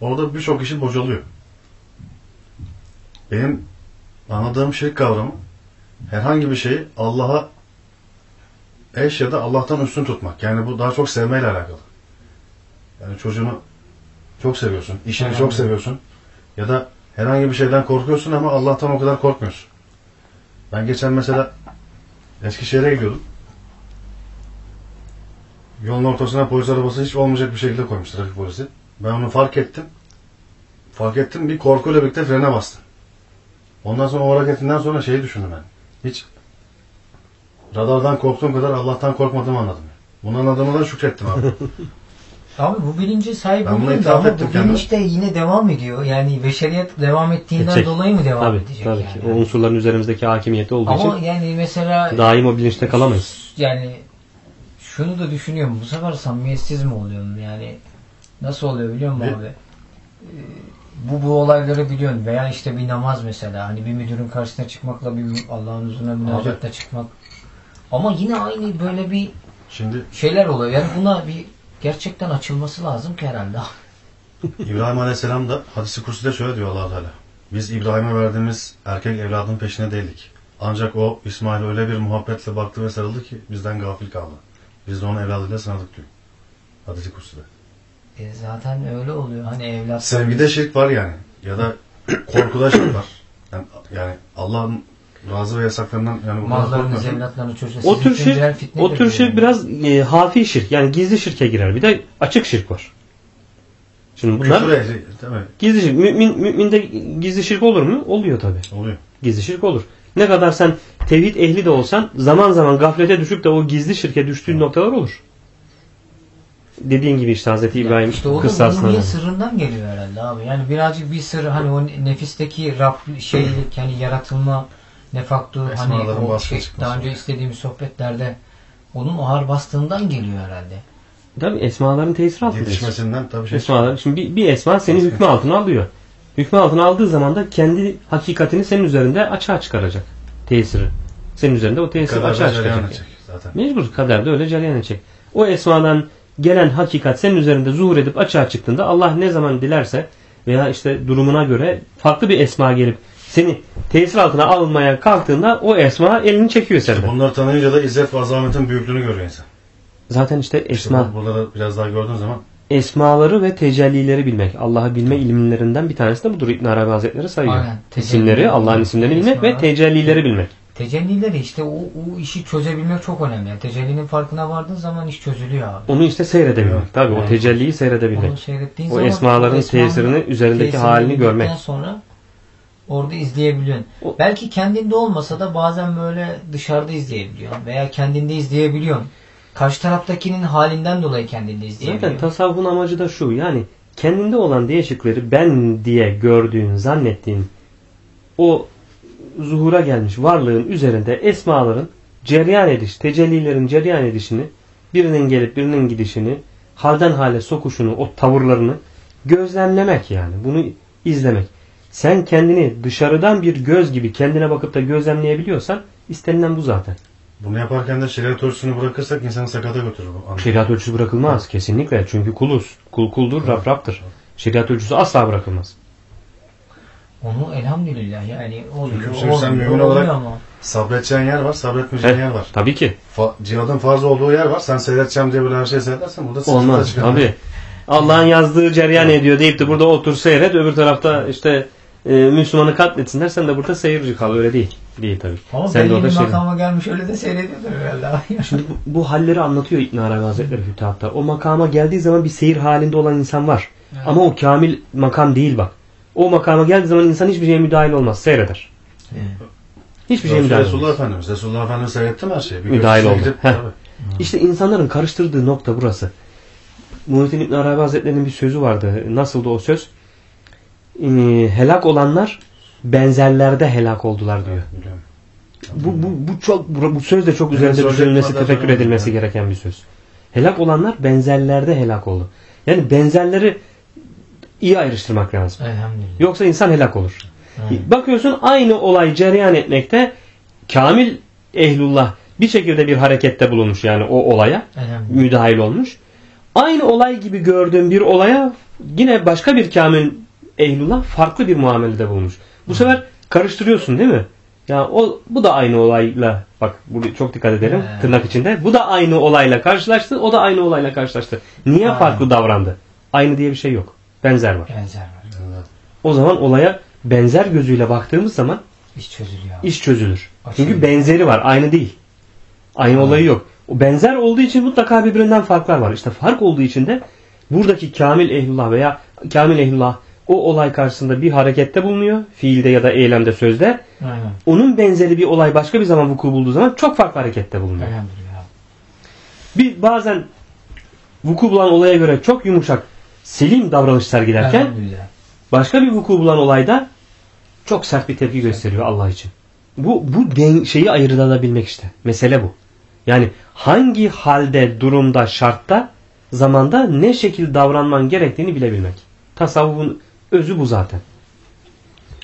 Orada birçok kişi bocalıyor. Benim anladığım şirk kavramı herhangi bir şeyi Allah'a eş ya da Allah'tan üstün tutmak. Yani bu daha çok sevmeyle alakalı. Yani çocuğunu çok seviyorsun, işini Aynen. çok seviyorsun ya da herhangi bir şeyden korkuyorsun ama Allah'tan o kadar korkmuyorsun. Ben geçen mesela Eskişehir'e gidiyordum. Yolun ortasına polis arabası hiç olmayacak bir şekilde koymuş trafik polisi. Ben onu fark ettim. Fark ettim bir korkuyla birlikte frene bastım. Ondan sonra o hareketinden sonra şeyi düşündüm ben. Hiç radardan korktuğum kadar Allah'tan korkmadığımı anladım. Bunu anladığıma da şükrettim abi. Abi bu bilinci sahip itiraf ama bu bilinç de yine devam ediyor. Yani beşeriyet devam ettiğinden Edecek. dolayı mı devam Tabii, edecek tabii yani? ki. O unsurların üzerimizdeki hakimiyeti olduğu Ama için yani mesela daim o bilinçte kalamayız. yani şunu da düşünüyorum. Bu sefer samimiyetsiz mi oluyorum? Yani nasıl oluyor biliyor musun Ne? abi? Ee, Bu bu olayları biliyorsun veya işte bir namaz mesela hani bir müdürün karşısına çıkmakla bir Allah'ın huzuruna münacatla çıkmak ama yine aynı böyle bir Şimdi şeyler oluyor. Yani buna bir gerçekten açılması lazım ki herhalde. İbrahim Aleyhisselam da hadisi kursida şöyle diyor allah Teala. Biz İbrahim'e verdiğimiz erkek evladın peşine değildik. Ancak o İsmail öyle bir muhabbetle baktı ve sarıldı ki bizden gafil kaldı. Biz de onu evladıyla sınadık diyor. Hadisi kursida. E zaten öyle oluyor. Hani evlat Sevgide şirk var yani. Ya da korkuda şirk var. Yani, yani Allah'ın razı ve yasaklarından yani bu korkmuyorsun. evlatlarınız, çocuklar. O tür şirk, fitnedir o tür şirk yani. biraz e, hafi şirk. Yani gizli şirke girer. Bir de açık şirk var. Şimdi bunlar Kültür ehli, değil mi? gizli şirk. Mümin, müminde gizli şirk olur mu? Oluyor tabi. Oluyor. Gizli şirk olur. Ne kadar sen tevhid ehli de olsan zaman zaman gaflete düşüp de o gizli şirke düştüğün noktalar olur. Dediğin gibi işte Hazreti İbrahim İşte o da kıssasında. bunun sırrından geliyor herhalde abi. Yani birazcık bir sır hani o nefisteki Rab şeylik yani yaratılma nefaktu hani Esmaların o şey, daha önce istediğimiz sohbetlerde onun ağır bastığından geliyor herhalde. Tabii esmaların tesiri altındayız. Yetişmesinden tabii şey Esmalar. Şimdi bir, bir esma seni hükmü altına alıyor. Hükmü altına aldığı zaman da kendi hakikatini senin üzerinde açığa çıkaracak. Tesiri. Senin üzerinde o tesiri kadar açığa çıkaracak. zaten. Mecbur kaderde öyle cereyan edecek. O esmadan gelen hakikat senin üzerinde zuhur edip açığa çıktığında Allah ne zaman dilerse veya işte durumuna göre farklı bir esma gelip seni tesir altına almaya kalktığında o esma elini çekiyor senden. Bunları tanıyınca da izzet ve azametin büyüklüğünü görüyor insan. Zaten işte İşte esma, bu- Buraları biraz daha gördüğün zaman esmaları ve tecellileri bilmek. Allah'ı bilme ilimlerinden bir tanesi de budur. İbn Arabi Hazretleri sayıyor. Aynen. İsimleri, Allah'ın isimlerini bilmek ve tecellileri bilmek. Tecellileri işte o, o işi çözebilmek çok önemli. Yani tecellinin farkına vardığın zaman iş çözülüyor abi. Onu işte seyredebilmek. Evet. Tabii o Evet. tecelliyi seyredebilmek. Onu seyrettiğin O zaman esmaların o esmanın tesirini üzerindeki halini görmek. sonra orada izleyebiliyorsun. O- Belki kendinde olmasa da bazen böyle dışarıda izleyebiliyorsun veya kendinde izleyebiliyorsun. Karşı taraftakinin halinden dolayı kendinde Zaten izleyebiliyorsun. tasavvufun amacı da şu. Yani kendinde olan değişikleri ben diye gördüğün, zannettiğin o zuhura gelmiş varlığın üzerinde esmaların cereyan ediş, tecellilerin cereyan edişini, birinin gelip birinin gidişini, halden hale sokuşunu, o tavırlarını gözlemlemek yani. Bunu izlemek. Sen kendini dışarıdan bir göz gibi kendine bakıp da gözlemleyebiliyorsan istenilen bu zaten. bunu yaparken de şeriat ölçüsünü bırakırsak insanı sakata götürür. Şeriat ölçüsü bırakılmaz. Kesinlikle. Çünkü kuluz. Kul kuldur, Rab Rab'dır. Şeriat ölçüsü asla bırakılmaz. Onu elhamdülillah yani oluyor. Çünkü şimdi sen mümin olarak- ama. Sabredeceğin yer var, sabretmeyeceğin Heh, yer var. Tabii ki. Fa- cihadın farz olduğu yer var. Sen seyredeceğim diye böyle her şey seyredersen burada sıkıntı Olmaz. çıkar. Tabii. Allah'ın yazdığı cereyan ediyor deyip de burada otur seyret. Öbür tarafta işte e, Müslümanı katletsinler. Sen de burada seyirci kal. Öyle değil. Değil tabii. Ama Sen de orada şey... makama gelmiş öyle de seyrediyordur herhalde. Şimdi bu, bu halleri anlatıyor İbn Arabi Hazretleri Fütuhat'ta. O makama geldiği zaman bir seyir halinde olan insan var. Evet. Ama o kamil makam değil bak. O makama geldiği zaman insan hiçbir şeye müdahil olmaz. Seyreder. Hiçbir şeye müdahil olmaz. Resulullah Efendimiz. Resulullah Efendimiz seyretti mi her şeyi? Bir Müdahil oldu. gidip- Heh. tabii. İşte insanların karıştırdığı nokta burası. Muhittin İbn Arabi Hazretleri'nin bir sözü vardı. Nasıldı o söz? Ee, helak olanlar benzerlerde helak oldular diyor. Biliyorum. Bu, bu, bu çok bu, söz de çok üzerinde düşünülmesi, tefekkür edilmesi yani. gereken bir söz. Helak olanlar benzerlerde helak oldu. Yani benzerleri iyi ayrıştırmak lazım. Yoksa insan helak olur. Bakıyorsun aynı olay cereyan etmekte kamil ehlullah bir şekilde bir harekette bulunmuş yani o olaya müdahil olmuş. Aynı olay gibi gördüğün bir olaya yine başka bir kamil ehlullah farklı bir muamelede bulmuş. Bu sefer karıştırıyorsun değil mi? Ya o bu da aynı olayla bak burada çok dikkat edelim He. tırnak içinde. Bu da aynı olayla karşılaştı. O da aynı olayla karşılaştı. Niye Aynen. farklı davrandı? Aynı diye bir şey yok. Benzer var. Benzer var. O zaman olaya benzer gözüyle baktığımız zaman İş çözülüyor. iş çözülür. Açılıyor. Çünkü benzeri var. Aynı değil. Aynı olayı yok. O benzer olduğu için mutlaka birbirinden farklar var. İşte fark olduğu için de buradaki kamil ehlullah veya kamil ehlullah o olay karşısında bir harekette bulunuyor. Fiilde ya da eylemde, sözde. Aynen. Onun benzeri bir olay başka bir zaman vuku bulduğu zaman çok farklı harekette bulunuyor. Bir bazen vuku bulan olaya göre çok yumuşak, selim davranış sergilerken başka bir vuku bulan olayda çok sert bir tepki gösteriyor Allah için. Bu bu den şeyi ayırabilmek işte. Mesele bu. Yani hangi halde, durumda, şartta, zamanda ne şekil davranman gerektiğini bilebilmek. Tasavvufun özü bu zaten.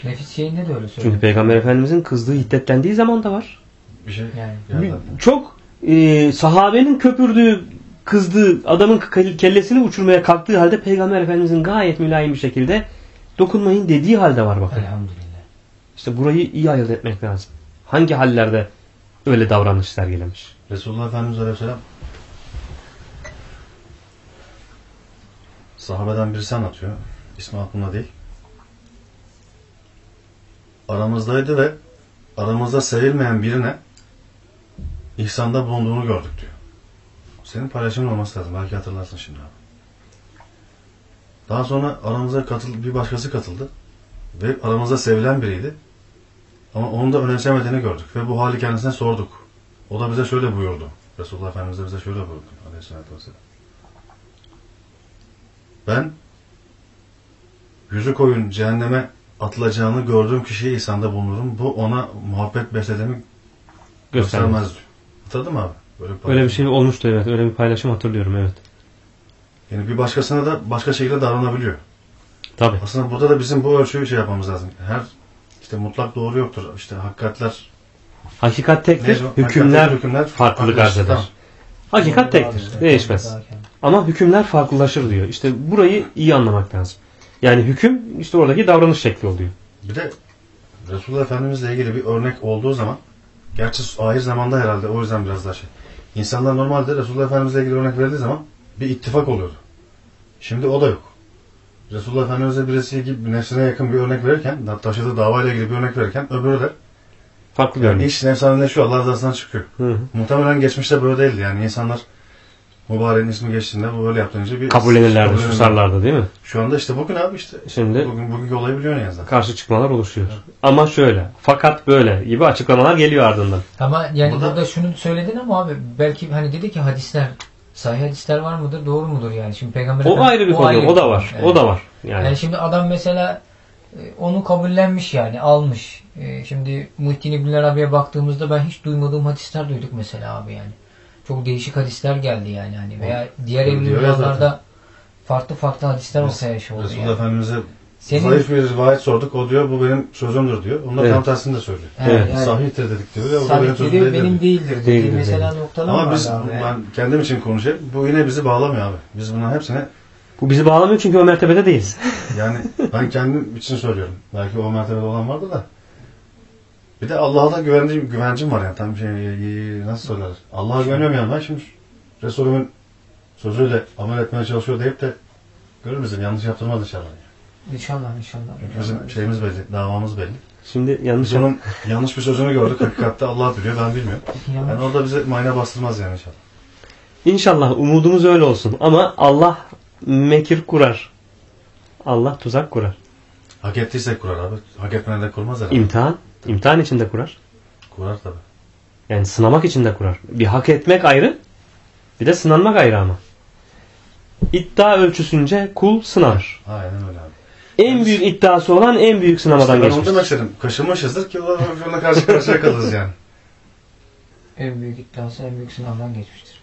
Nefis şeyinde de öyle Çünkü söylüyor. Peygamber Efendimizin kızdığı, hiddetlendiği zaman da var. Bir şey Yani. geldi. Çok e, sahabenin köpürdüğü, kızdığı, adamın kellesini uçurmaya kalktığı halde Peygamber Efendimizin gayet mülayim bir şekilde dokunmayın dediği halde var bakın. Elhamdülillah. İşte burayı iyi ayırt etmek lazım. Hangi hallerde öyle davranış sergilemiş? Resulullah Efendimiz Aleyhisselam sahabeden birisi anlatıyor. İsmi aklımda değil. Aramızdaydı ve aramızda sevilmeyen birine ihsanda bulunduğunu gördük diyor. Senin paylaşımın olması lazım. Belki hatırlarsın şimdi abi. Daha sonra aramıza katıl bir başkası katıldı. Ve aramızda sevilen biriydi. Ama onu da önemsemediğini gördük. Ve bu hali kendisine sorduk. O da bize şöyle buyurdu. Resulullah Efendimiz de bize şöyle buyurdu. Aleyhisselatü Vesselam. Ben yüzü koyun cehenneme atılacağını gördüğüm kişiye ihsanda bulunurum. Bu ona muhabbet beslediğimi Göstermez. diyor. Hatırladın mı abi? Böyle bir, Öyle bir şey olmuştu evet. Öyle bir paylaşım hatırlıyorum evet. Yani bir başkasına da başka şekilde davranabiliyor. Tabi. Aslında burada da bizim bu ölçüyü şey yapmamız lazım. Her işte mutlak doğru yoktur. İşte hakikatler, Hakikat tektir. o? Hükümler hükümler farklılık arz eder. Hakikat tektir. Değişmez. Ama hükümler farklılaşır diyor. İşte burayı iyi anlamak lazım. Yani hüküm işte oradaki davranış şekli oluyor. Bir de Resulullah Efendimizle ilgili bir örnek olduğu zaman gerçi ahir zamanda herhalde o yüzden biraz daha şey. İnsanlar normalde Resulullah Efendimizle ilgili örnek verdiği zaman bir ittifak oluyordu. Şimdi o da yok. Resulullah Efendimiz'e birisi gibi nefsine yakın bir örnek verirken, taşıdığı davayla ilgili bir örnek verirken öbürü de Farklı bir örnek. iş nefsaneleşiyor, Allah rızasından çıkıyor. Hı hı. Muhtemelen geçmişte böyle değildi. Yani insanlar mübareğin ismi geçtiğinde bu böyle yaptığınca bir Kabullenirlerdi, kabullenirler. susarlardı değil mi? Şu anda işte bugün abi işte. Şimdi Bugün bugünkü olayı biliyorsun en azından. karşı çıkmalar oluşuyor. Ama şöyle, fakat böyle gibi açıklamalar geliyor ardından. Ama yani Burada- burada, şunu söyledin ama abi belki hani dedi ki hadisler sahih hadisler var mıdır doğru mudur yani şimdi peygamber O ayrı bir konu, ayrı o da var. Evet. O da var. Yani, Yani şimdi adam mesela e, onu kabullenmiş yani almış. E, Şimdi Muhittin İbn Arabi'ye baktığımızda ben hiç duymadığım hadisler duyduk mesela abi yani. Çok değişik hadisler geldi yani hani veya diğer Diyor ya evliyalarda farklı farklı hadisler ortaya şey oldu Resulullah yani. Efendimiz'e Senin zayıf bir rivayet sorduk. O diyor bu benim sözümdür diyor. Onlar Evet. tam tersini de söylüyor. Evet, Evet. yani Sahihtir dedik diyor. Ya, bu benim sabit sözüm değildir benim diyor. değildir dediği Değildir, mesela noktalar Ama biz abi. ben kendim için konuşayım. Bu yine bizi bağlamıyor abi. Biz bunların hepsine bu bizi bağlamıyor çünkü o mertebede değiliz. yani ben kendim için söylüyorum. Belki o mertebede olan vardı da. Bir de Allah'a da güvencim, güvencim var yani. Tam şey nasıl söyler? Allah'a güveniyorum yani. Ben şimdi Resulümün sözüyle amel etmeye çalışıyor deyip de görür müsün? Yanlış yaptırmaz inşallah. İnşallah inşallah. Çünkü bizim şeyimiz belli, davamız belli. Şimdi yanlış Biz onun yanlış bir sözünü gördük. Hakikatte Allah biliyor, ben bilmiyorum. Yanlış. Yani orada bize mayna bastırmaz yani inşallah. İnşallah umudumuz öyle olsun. Ama Allah mekir kurar. Allah tuzak kurar. Hak ettiysek kurar abi. Hak etmeden de kurmaz herhalde. İmtihan. İmtihan için de kurar. Kurar tabii. Yani sınamak için de kurar. Bir hak etmek ayrı. Bir de sınanmak ayrı ama. İddia ölçüsünce kul sınanır. Aynen öyle abi. En büyük iddiası olan en büyük sınamadan İşte ben onu geçmiştir. demek istedim. Kaşınmışızdır ki öbürüne karşı karşıya kalırız yani. En büyük iddiası en büyük sınavdan geçmiştir.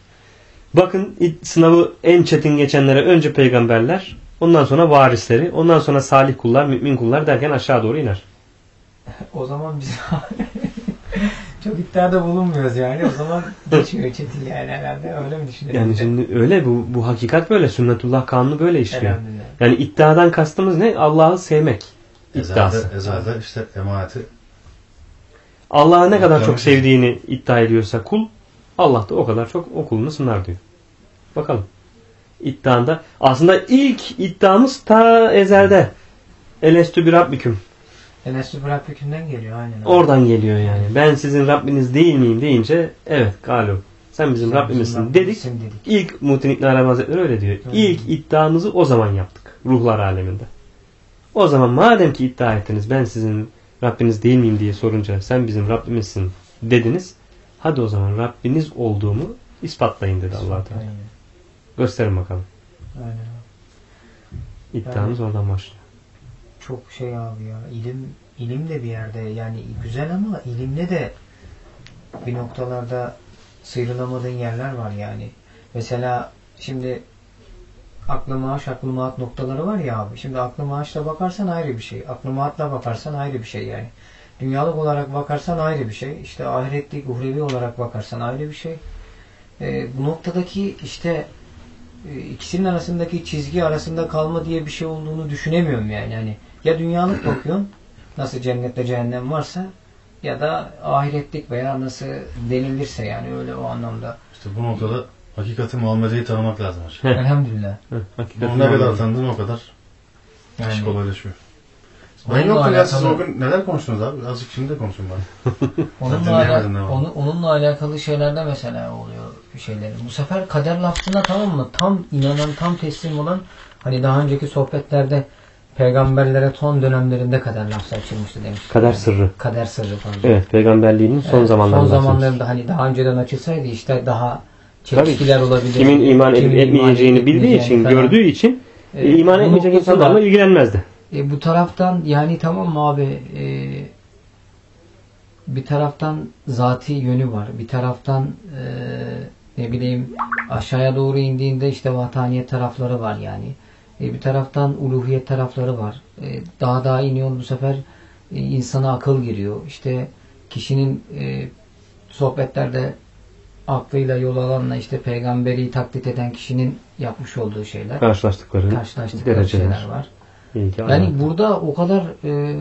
Bakın sınavı en çetin geçenlere önce peygamberler, ondan sonra varisleri, ondan sonra salih kullar, mümin kullar derken aşağı doğru iner. O zaman biz çok iddiada bulunmuyoruz yani. O zaman geçiyor çetil yani herhalde. Öyle mi düşünüyorsun? Yani şimdi öyle bu, bu hakikat böyle. Sünnetullah kanunu böyle işliyor. Elhamdülillah. Yani iddiadan kastımız ne? Allah'ı sevmek. İddiası. Ezelde, ezelde işte emaneti Allah'ı ne kadar çok sevdiğini iddia ediyorsa kul, Allah da o kadar çok o kulunu sınar diyor. Bakalım. İddianda aslında ilk iddiamız ta ezelde. Elestü bir Rabbiküm. Enes Bırak hükümden geliyor aynen. Oradan geliyor yani. Ben sizin Rabbiniz değil miyim deyince evet Galo sen bizim Sen Rabbimizsin dedik. Dedik. İlk Muhittin İbn Arabi Hazretleri öyle diyor. Hı. İlk iddiamızı o zaman yaptık. Ruhlar aleminde. O zaman madem ki iddia ettiniz ben sizin Rabbiniz değil miyim diye sorunca sen bizim Rabbimizsin dediniz. Hadi o zaman Rabbiniz olduğumu ispatlayın dedi allah Teala. Gösterin bakalım. Aynen. İddiamız oradan başlıyor. Çok şey abi ya ilim ilim de bir yerde yani güzel ama ilimde de bir noktalarda sıyrılamadığın yerler var yani. Mesela şimdi aklı maaş aklı maat noktaları var ya abi. Şimdi aklı maaşla bakarsan ayrı bir şey. Aklı maatla bakarsan ayrı bir şey yani. Dünyalık olarak bakarsan ayrı bir şey. İşte ahiretlik, uhrevi olarak bakarsan ayrı bir şey. Ee, bu noktadaki işte e, ikisinin arasındaki çizgi arasında kalma diye bir şey olduğunu düşünemiyorum yani. yani ya dünyalık bakıyorsun nasıl cennette cehennem varsa ya da ahiretlik veya nasıl denilirse yani öyle o anlamda. İşte bu noktada hakikati Muhammed'i tanımak lazım. hocam. Elhamdülillah. Bunu ne kadar tanıdın o kadar iş Yani kolaylaşıyor. Ben Onunla yoktum ya siz o gün neler konuştunuz abi? Azıcık şimdi de konuşun bari. onunla, ala- onu, onunla alakalı şeylerde mesela oluyor bir şeyler. Bu sefer kader lafzına tamam mı? Tam inanan, tam teslim olan hani daha önceki sohbetlerde peygamberlere ton dönemlerinde kader lafzı açılmıştı demiş. Kader sırrı. Kader sırrı pardon. Evet peygamberliğinin son Evet, zamanlarında. Son zamanlarında hani daha önceden açılsaydı işte daha çelişkiler olabilir. Kimin iman edip etmeyeceğini bildiği için, falan. gördüğü için E, iman etmeyecek insanlarla ilgilenmezdi. E, bu taraftan yani tamam abi e, bir taraftan zati yönü var. Bir taraftan e, ne bileyim aşağıya doğru indiğinde işte vataniyet tarafları var yani. E, bir taraftan uluhiyet tarafları var. E, daha daha iniyor bu sefer e, insana akıl giriyor. İşte kişinin e, sohbetlerde aklıyla yol alanla işte peygamberi taklit eden kişinin yapmış olduğu şeyler, Karşılaştıkları karşılaştıkları dereceler. şeyler var. Yani anlattı. burada o kadar e,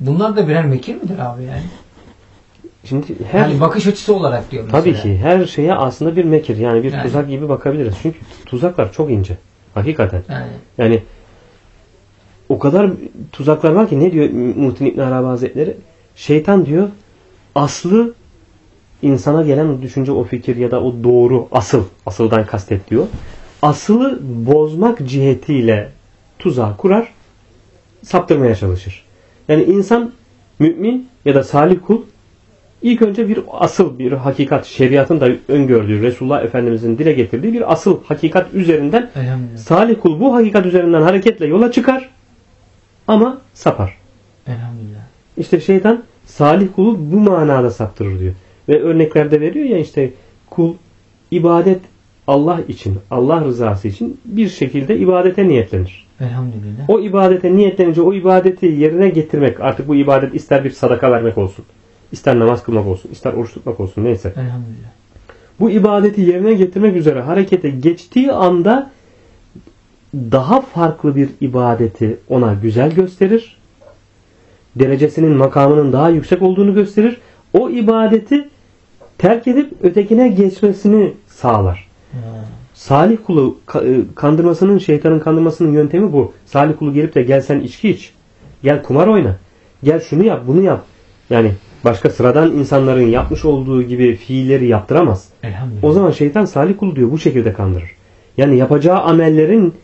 bunlar da birer mekir midir abi yani? Şimdi her yani bakış açısı olarak diyorum tabii mesela. ki her şeye aslında bir mekir yani bir Yani. tuzak gibi bakabiliriz. Çünkü tuzaklar çok ince. Hakikaten. Yani Yani o kadar tuzaklar var ki ne diyor Muhittin İbn Arabi Hazretleri? Şeytan diyor aslı insana gelen o düşünce, o fikir ya da o doğru, asıl, asıldan kastet diyor. Asılı bozmak cihetiyle tuzağı kurar, saptırmaya çalışır. Yani insan mümin ya da salih kul ilk önce bir asıl bir hakikat, şeriatın da öngördüğü, Resulullah Efendimizin dile getirdiği bir asıl hakikat üzerinden. Salih kul bu hakikat üzerinden hareketle yola çıkar ama sapar. Elhamdülillah. İşte şeytan salih kulu bu manada saptırır diyor. Ve örneklerde veriyor ya işte kul ibadet Allah için, Allah rızası için bir şekilde ibadete niyetlenir. Elhamdülillah. O ibadete niyetlenince o ibadeti yerine getirmek artık bu ibadet ister bir sadaka vermek olsun, ister namaz kılmak olsun, ister oruç tutmak olsun neyse. Elhamdülillah. bu ibadeti yerine getirmek üzere harekete geçtiği anda daha farklı bir ibadeti ona güzel gösterir. Derecesinin, makamının daha yüksek olduğunu gösterir. O ibadeti terk edip ötekine geçmesini sağlar. Ha. Salih kulu e, kandırmasının, şeytanın kandırmasının yöntemi bu. Salih kulu gelip de gel sen içki iç. Gel kumar oyna. Gel şunu yap, bunu yap. Yani başka sıradan insanların yapmış olduğu gibi fiilleri yaptıramaz. O zaman şeytan salih kulu diyor bu şekilde kandırır. Yani yapacağı amellerin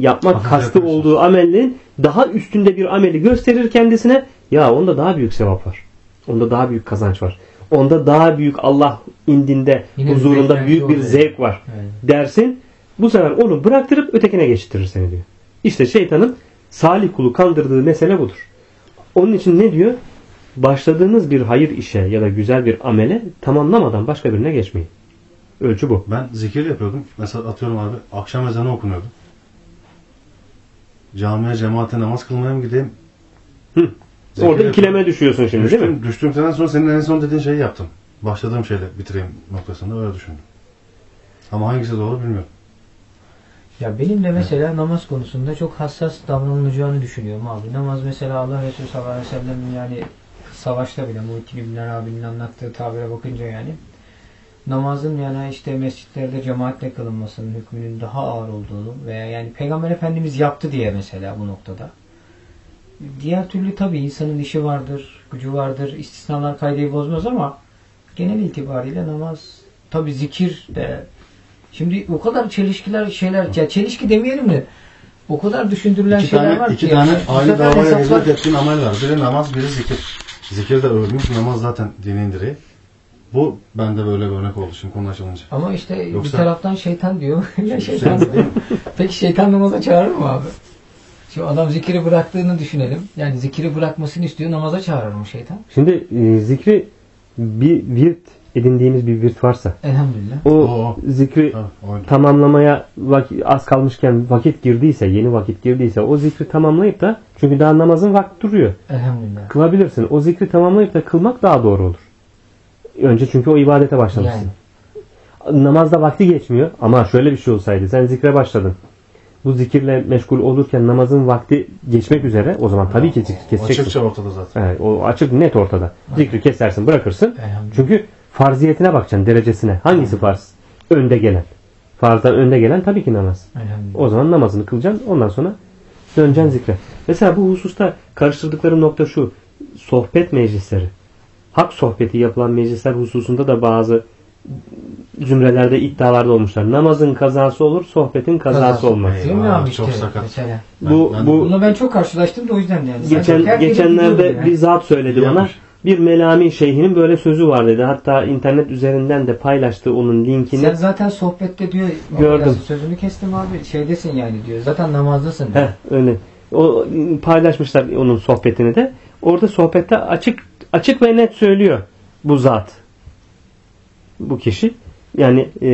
yapmak Hafif kastı olduğu amelin daha üstünde bir ameli gösterir kendisine. Ya onda daha büyük sevap var. Onda daha büyük kazanç var. Onda daha büyük Allah indinde Yine huzurunda büyük bir oluyor. zevk var Evet. dersin. Bu sefer onu bıraktırıp ötekine geçtirir seni diyor. İşte şeytanın salih kulu kandırdığı mesele budur. Onun için ne diyor? Başladığınız bir hayır işe ya da güzel bir amele tamamlamadan başka birine geçmeyin. Ölçü bu. Ben zikir yapıyordum. Mesela atıyorum abi akşam ezanı okunuyordu. Camiye cemaate namaz kılmaya mı gideyim? Hı. Zikir Orada ikileme düşüyorsun şimdi değil mi? Düştüm, düştüğüm sene sonra senin en son dediğin şeyi yaptım. Başladığım şeyle bitireyim noktasında öyle düşündüm. Ama hangisi doğru bilmiyorum. Ya benim de mesela namaz konusunda çok hassas davranılacağını düşünüyorum abi. Namaz mesela Allah Resulü sallallahu aleyhi ve sellem'in yani savaşta bile Muhittin İbn Arabi'nin anlattığı tabire bakınca yani namazın yani işte mescitlerde cemaatle kılınmasının hükmünün daha ağır olduğunu veya yani Peygamber Efendimiz yaptı diye mesela bu noktada. Diğer türlü tabii insanın işi vardır, gücü vardır, istisnalar kaydeyi bozmaz ama genel itibariyle namaz tabii zikir de şimdi o kadar çelişkiler şeyler ya çelişki demeyelim de o kadar düşündürülen İki şeyler tane, var iki ki tane yani bu aynı davaya hesaplar- hizmet ettiğin amel var. Biri namaz, biri zikir. Zikir de övülmüş, namaz zaten dinin direği. Bu bende böyle bir örnek oldu şimdi konu açılınca. Ama işte bir Yoksa- taraftan şeytan diyor. ya Şey şeytan. Peki şeytan namaza çağırır mı abi? Şimdi adam zikiri bıraktığını düşünelim. Yani zikiri bırakmasını istiyor namaza çağırır mı şeytan? Şimdi e, zikri bir virt edindiğimiz bir virt varsa Elhamdülillah. o O. zikri Ha, tamamlamaya az kalmışken vakit girdiyse, yeni vakit girdiyse o zikri tamamlayıp da çünkü daha namazın vakti duruyor. Elhamdülillah. Kılabilirsin. O zikri tamamlayıp da kılmak daha doğru olur. Önce çünkü o ibadete başlamışsın. Namazda vakti geçmiyor ama şöyle bir şey olsaydı. Sen zikre başladın. Bu zikirle meşgul olurken namazın vakti geçmek üzere o zaman tabii ki zikri keseceksin. Açıkça ortada zaten. Evet, o açık net ortada. Zikri kesersin bırakırsın. Çünkü farziyetine bakacaksın derecesine. Hangisi farz? Önde gelen. Farzdan önde gelen tabii ki namaz. O zaman namazını kılacaksın. Ondan sonra döneceksin zikre. Mesela bu hususta karıştırdıkları nokta şu. Sohbet meclisleri. Hak sohbeti yapılan meclisler hususunda da bazı cümlelerde iddialarda olmuşlar. Namazın kazası olur, sohbetin kazası, Kazası. olmaz. Değil mi abi çok işte sakat. mesela. Bu Ben- ben- bu Bununla ben çok karşılaştım da o yüzden yani. geçen geçenlerde bir yani. zat söyledi bana. Bir Melami şeyhinin böyle sözü var dedi. Hatta internet üzerinden de paylaştı onun linkini. Sen zaten sohbette diyor Gördüm. sözünü kestim abi şeydesin yani diyor. Zaten namazdasın. diyor. Heh, öyle. O paylaşmışlar onun sohbetini de. Orada sohbette açık açık ve net söylüyor bu zat. Bu kişi. Yani e,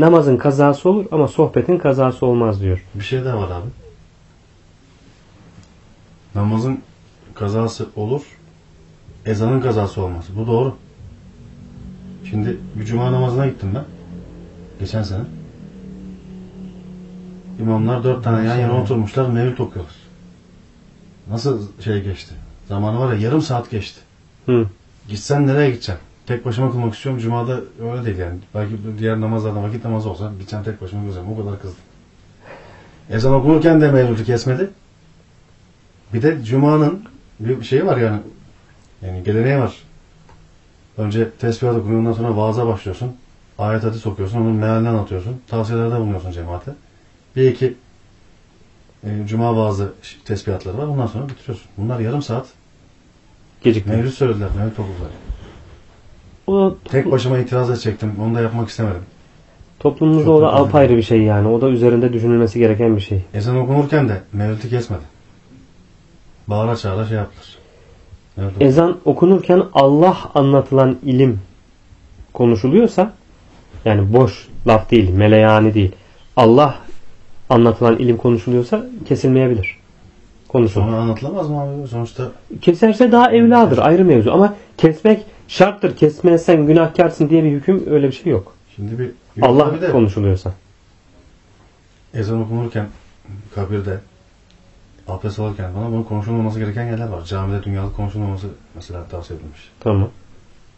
namazın kazası olur ama sohbetin kazası olmaz diyor. Bir şey daha var abi. Namazın kazası olur, ezanın kazası olmaz. Bu doğru. Şimdi bir cuma namazına gittim ben. Geçen sene. İmamlar dört tane yan yana oturmuşlar, mevlüt okuyorlar. Nasıl şey geçti? Zamanı var ya yarım saat geçti. Hı. Gitsen nereye gideceksin? Tek başıma kılmak istiyorum. Cuma'da öyle değil yani. Belki diğer namazlarda vakit namazı olsa gideceğim tek başıma kılacağım. O kadar kızdım. Ezan okunurken de mevlütü kesmedi. Bir de Cuma'nın bir şeyi var yani. Yani geleneği var. Önce tesbihat okunuyor. Ondan sonra vaaza başlıyorsun. Ayet hadis okuyorsun. Onun mealini anlatıyorsun. Tavsiyelerde bulunuyorsun cemaate. Bir iki e, Cuma vaazı tesbihatları var. Ondan sonra bitiriyorsun. Bunlar yarım saat Gecikti. mevlüt söylediler. Mevlüt okudular. O Tek başıma itiraz edecektim. Onu da yapmak istemedim. toplumumuzda Çok o da önemli. apayrı bir şey yani. O da üzerinde düşünülmesi gereken bir şey. Ezan okunurken de mevlütü kesmedi. Bağıra çağıra şey yaptılar. Evet, Ezan okunurken Allah anlatılan ilim konuşuluyorsa yani boş laf değil, meleyani değil. Allah anlatılan ilim konuşuluyorsa kesilmeyebilir. Konuşulur. Sonra anlatılamaz mı abi? Sonuçta Keserse daha evladır ayrı mevzu ama kesmek şarttır. Kesmezsen günahkarsın diye bir hüküm öyle bir şey yok. şimdi bir Allah bir de konuşuluyorsa. ezan okunurken kabirde abdest alırken falan bunun konuşulmaması gereken yerler var. Camide dünyalık konuşulmaması mesela tavsiye edilmiş. Tamam.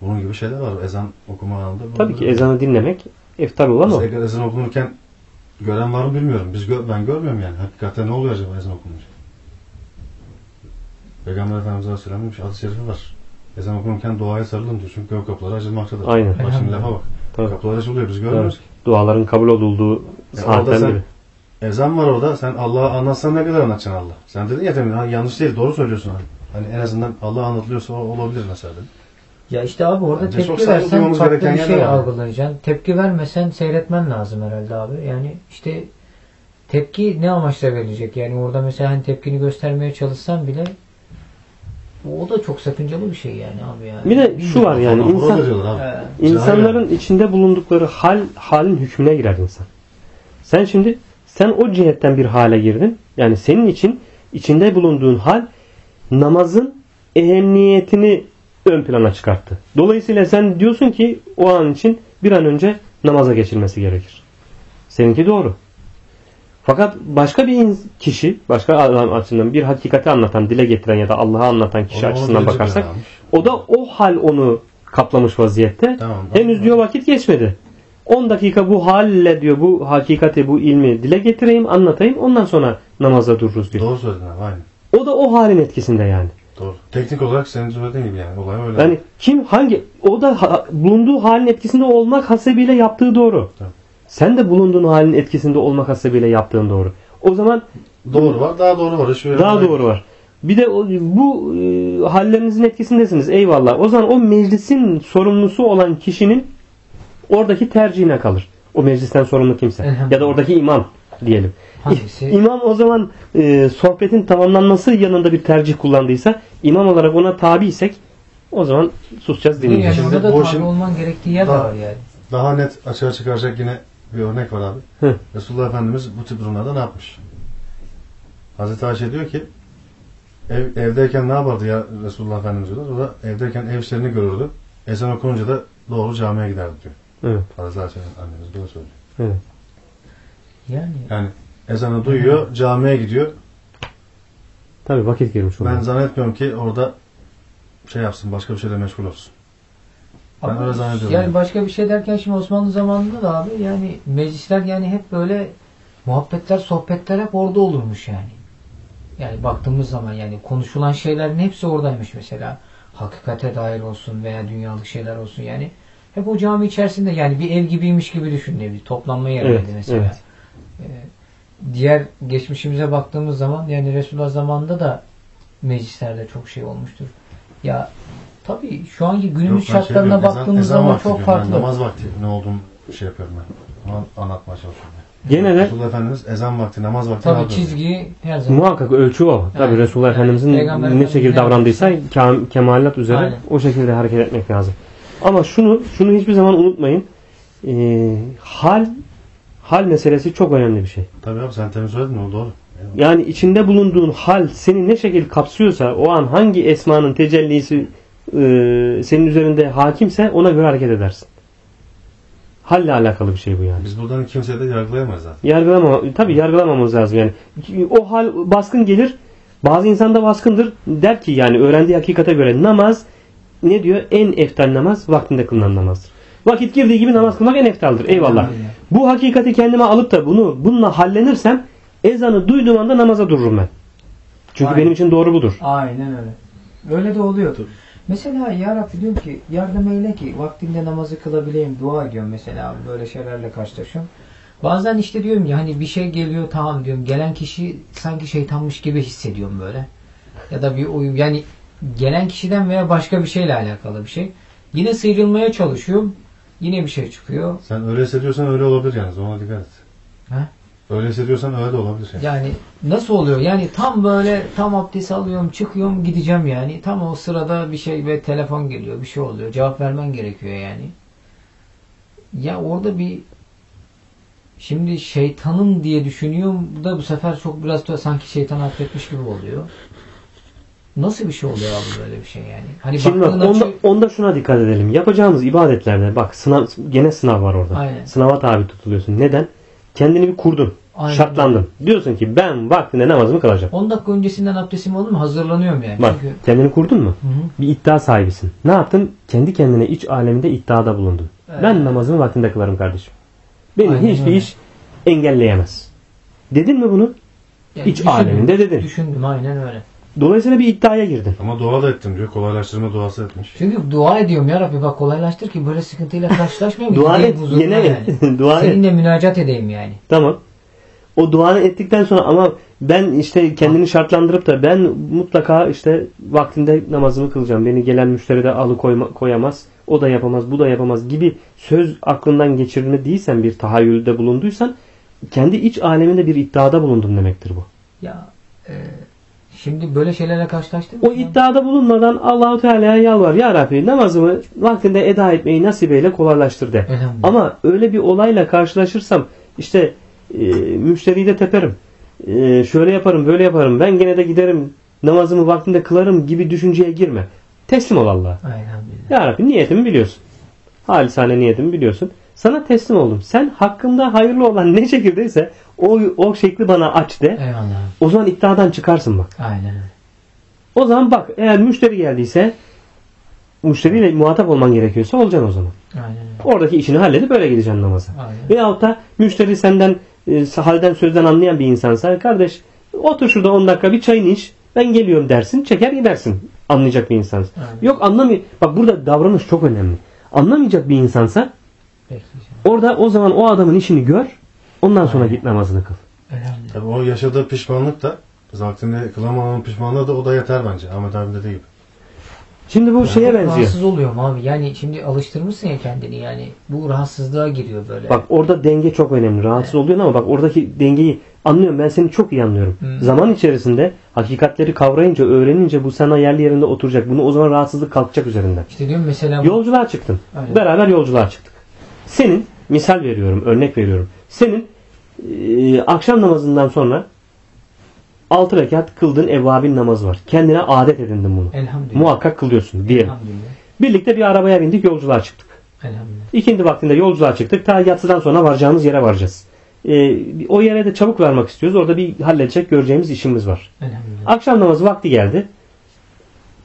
Bunun gibi şeyler var. Ezan okuma anında. Tabii ki ezanı dinlemek eftar olan o. Mesela ezan okunurken gören var mı bilmiyorum. Biz gö- ben görmüyorum yani. Hakikaten ne oluyor acaba ezan okununca? Peygamber Efendimiz Aleyhisselam'ın bir hadis-i şerifi var. Ezan okunurken duaya sarılın diyor. Çünkü o kapıları açılmaktadır. Aynen. Bak şimdi lafa bak. Tabii. Kapılar açılıyor. Biz görmüyoruz. ki. Duaların kabul olduğu orada saatler biri. Ezan var orada. Sen Allah'ı anlatsan ne kadar anlatacaksın Allah? Sen dedin ya demin ha, yanlış değil. Doğru söylüyorsun. Hani. hani en azından Allah anlatılıyorsa o olabilir mesela dedin. Ya işte abi orada Bence tepki versen farklı bir şey algılayacaksın. Tepki vermesen seyretmen lazım herhalde abi. Yani işte tepki ne amaçla verilecek? Yani orada mesela hani tepkini göstermeye çalışsan bile o da çok sakıncalı bir şey yani abi yani. Bir de şu var yani insan İnsanların içinde bulundukları hal halin hükmüne girer insan. Sen şimdi sen o cihetten bir hale girdin. Yani senin için içinde bulunduğun hal namazın ehemmiyetini ön plana çıkarttı. Dolayısıyla sen diyorsun ki o an için bir an önce namaza geçilmesi gerekir. Seninki doğru. Fakat başka bir kişi, başka adam açısından bir hakikati anlatan, dile getiren ya da Allah'ı anlatan kişi Onu- açısından bakarsak o da o hal onu kaplamış vaziyette. Tamam, tamam. Henüz diyor vakit geçmedi. 10 dakika bu halle diyor bu hakikati, bu ilmi dile getireyim, anlatayım. Ondan sonra namaza dururuz diyor. Doğru söyledin abi aynı. O da o halin etkisinde yani. Doğru. Teknik olarak senin söylediğin gibi yani. Olay öyle. Yani kim hangi o da ha- bulunduğu halin etkisinde olmak hasebiyle yaptığı doğru. Tabii. Sen de bulunduğun halin etkisinde olmak hasebiyle yaptığın doğru. O zaman doğru var. Daha doğru var. Hiçbir daha doğru var. Bir de o- bu e, hallerinizin etkisindesiniz. Eyvallah. O zaman o meclisin sorumlusu olan kişinin oradaki tercihine kalır. O meclisten sorumlu kimse. Ya da oradaki imam diyelim. Hangisi? İmam o zaman e, sohbetin tamamlanması yanında bir tercih kullandıysa imam olarak ona tabiysek o zaman susacağız Yani dinleyeceğiz. Şimdi orada da bu tabi işin- olman gerektiği yer Daha- var yani. Daha net açığa çıkaracak yine bir örnek var abi. Hı. Resulullah Efendimiz bu tip durumlarda ne yapmış? Hazreti Ayşe diyor ki ev, evdeyken ne yapardı ya Resulullah Efendimiz diyorlar. O da evdeyken ev işlerini görürdü. Ezan okununca da doğru camiye giderdi diyor. Evet. Hazreti Ayşe annemiz böyle söylüyor. Evet. Yani Yani ezanı duyuyor, camiye gidiyor. Tabii vakit girmiş oluyor. Ben zannetmiyorum ki orada şey yapsın, başka bir şeyle meşgul olsun. Ben Ama öyle zannediyorum. Yani başka bir şey derken şimdi Osmanlı zamanında da abi yani meclisler yani hep böyle muhabbetler, sohbetler hep orada olurmuş yani. Yani baktığımız zaman yani konuşulan şeylerin hepsi oradaymış mesela. Hakikate dair olsun veya dünyalık şeyler olsun yani. Hep o cami içerisinde yani bir ev gibiymiş gibi düşün bir toplanma yeriydi Evet, mesela. evet. Ee, diğer geçmişimize baktığımız zaman yani Resulullah zamanında da meclislerde çok şey olmuştur. Ya tabii şu anki günümüz Yok, şey şartlarına ezan- baktığımız ezan zaman çok diyorum. Ben farklı. namaz vakti ne olduğunu şey yapıyorum ben. Onu anlatmaya çalışıyorum. Gene de Resulullah Efendimiz ezan vakti, namaz vakti Tabii çizgi her zaman. muhakkak ölçü o. Tabii Aynen. Resulullah Yani Efendimizin Peygamber ne şekilde davrandıysa kemalat üzere Aynen. o şekilde hareket etmek lazım. Ama şunu şunu hiçbir zaman unutmayın. Ee, hal hal meselesi çok önemli bir şey. Tabii abi sen temiz söyledin o doğru. Yani içinde bulunduğun hal seni ne şekilde kapsıyorsa o an hangi esmanın tecellisi e, senin üzerinde hakimse ona göre hareket edersin. Halle alakalı bir şey bu yani. Biz buradan kimseyi de yargılayamayız zaten. Yargılama, tabii yargılamamız lazım yani. O hal baskın gelir. Bazı insan da baskındır. Der ki yani öğrendiği hakikate göre namaz ne diyor? En eftal namaz vaktinde kılınan namazdır. Vakit girdiği gibi namaz kılmak en eftaldir. Eyvallah. Bu hakikati kendime alıp da bunu bununla hallenirsem ezanı duyduğum anda namaza dururum ben. Çünkü Aynen. benim için doğru budur. Aynen öyle. Öyle de oluyor. Mesela ya Rabbi diyorum ki yardım eyle ki vaktinde namazı kılabileyim dua ediyorum mesela böyle şeylerle karşılaşıyorum. Bazen işte diyorum ya hani bir şey geliyor tamam diyorum gelen kişi sanki şeytanmış gibi hissediyorum böyle. Ya da bir oyun yani gelen kişiden veya başka bir şeyle alakalı bir şey. Yine sıyrılmaya çalışıyorum. Yine bir şey çıkıyor. Sen öyle hissediyorsan öyle olabilir yalnız ona dikkat et. Ha? Öyle hissediyorsan öyle de olabilir. Yani. Yani nasıl oluyor? Yani tam böyle tam abdest alıyorum, çıkıyorum, gideceğim yani. Tam o sırada bir şey ve telefon geliyor, bir şey oluyor. Cevap vermen gerekiyor yani. Ya orada bir şimdi şeytanın diye düşünüyorum. Da bu sefer çok biraz da sanki şeytan affetmiş gibi oluyor. Nasıl bir şey oluyor abi böyle bir şey yani? Hani Şimdi bak, onda, çö- onda şuna dikkat edelim. Yapacağımız ibadetlerde bak sınav gene sınav var orada. Aynen. Sınava tabi tutuluyorsun. Neden? Kendini bir kurdun. Aynen. Şartlandın. Diyorsun ki ben vaktinde namazımı kılacağım. 10 dakika öncesinden abdestim oldu mu hazırlanıyorum yani. Bak Çünkü kendini kurdun mu? Hı hı. Bir iddia sahibisin. Ne yaptın? Kendi kendine iç aleminde iddiada bulundun. Evet. Ben namazımı vaktinde kılarım kardeşim. Beni Aynen hiçbir öyle. iş engelleyemez. Dedin mi bunu? yani İç aleminde dedin. Düşündüm aynen öyle. Dolayısıyla bir iddiaya girdin. Ama dua da ettim diyor. Kolaylaştırma duası etmiş. Çünkü dua ediyorum ya Rabbi bak kolaylaştır ki böyle sıkıntıyla karşılaşmayayım. Dua et. Yine et. yani. Dua et. Seninle münacat edeyim yani. Tamam. O duanı ettikten sonra ama ben işte kendini şartlandırıp da ben mutlaka işte vaktinde namazımı kılacağım. Beni gelen müşteri de alıkoyma, koyamaz. O da yapamaz, bu da yapamaz gibi söz aklından geçirme değilsen bir tahayyülde bulunduysan kendi iç aleminde bir iddiada bulundun demektir bu. Ya e, şimdi böyle şeylerle karşılaştın O iddiada bulunmadan Allahu Teala'ya yalvar. Ya Rabbi namazımı vaktinde eda etmeyi nasip eyle kolaylaştır de. Ama öyle bir olayla karşılaşırsam işte e, müşteriyi de teperim. E, şöyle yaparım böyle yaparım. Ben gene de giderim namazımı vaktinde kılarım gibi düşünceye girme. Teslim ol Allah'a. Ya Rabbi niyetimi biliyorsun. Halisane niyetimi biliyorsun. Sana teslim oldum. Sen hakkımda hayırlı olan ne şekildeyse o, o şekli bana aç de. Eyvallah. O zaman iddiadan çıkarsın bak. Aynen. O zaman bak eğer müşteri geldiyse müşteriyle muhatap olman gerekiyorsa olacaksın o zaman. Aynen. Oradaki işini halledip öyle gideceksin namaza. Aynen. Veyahut da müşteri senden e, halden sözden anlayan bir insansa kardeş otur şurada 10 dakika bir çayını iç ben geliyorum dersin çeker gidersin anlayacak bir insansın. Aynen. Yok anlamıyor. Bak burada davranış çok önemli. Anlamayacak bir insansa. Orada o zaman o adamın işini gör ondan sonra git namazını kıl. Tabii o yaşadığı pişmanlık da vaktinde kılamamanın pişmanlığı da o da yeter bence. Ahmet abi dediği gibi. Şimdi bu şeye benziyor. Rahatsız oluyorum abi. Yani şimdi alıştırmışsın ya kendini yani. Bu rahatsızlığa giriyor böyle. Bak orada denge çok önemli. Rahatsız oluyorsun ama bak oradaki dengeyi anlıyorum. Ben seni çok iyi anlıyorum. Hmm. Zaman içerisinde hakikatleri kavrayınca, öğrenince bu sana yerli yerinde oturacak. Bunu o zaman rahatsızlık kalkacak üzerinden. İşte diyorum mesela Yolculuğa çıktın. Aynen. Beraber yolculuğa çıktık. Senin, misal veriyorum, örnek veriyorum. Senin e, akşam namazından sonra 6 rekat kıldığın evvabin namazı var. Kendine adet edindin bunu. Elhamdülillah. Muhakkak kılıyorsun diyelim. Elhamdülillah. Birlikte bir arabaya bindik yolculuğa çıktık. Elhamdülillah. İkindi vaktinde yolculuğa çıktık. Ta yatsıdan sonra varacağımız yere varacağız. E, o yere de çabuk varmak istiyoruz. Orada bir halledecek göreceğimiz işimiz var. Elhamdülillah. Akşam namazı vakti geldi.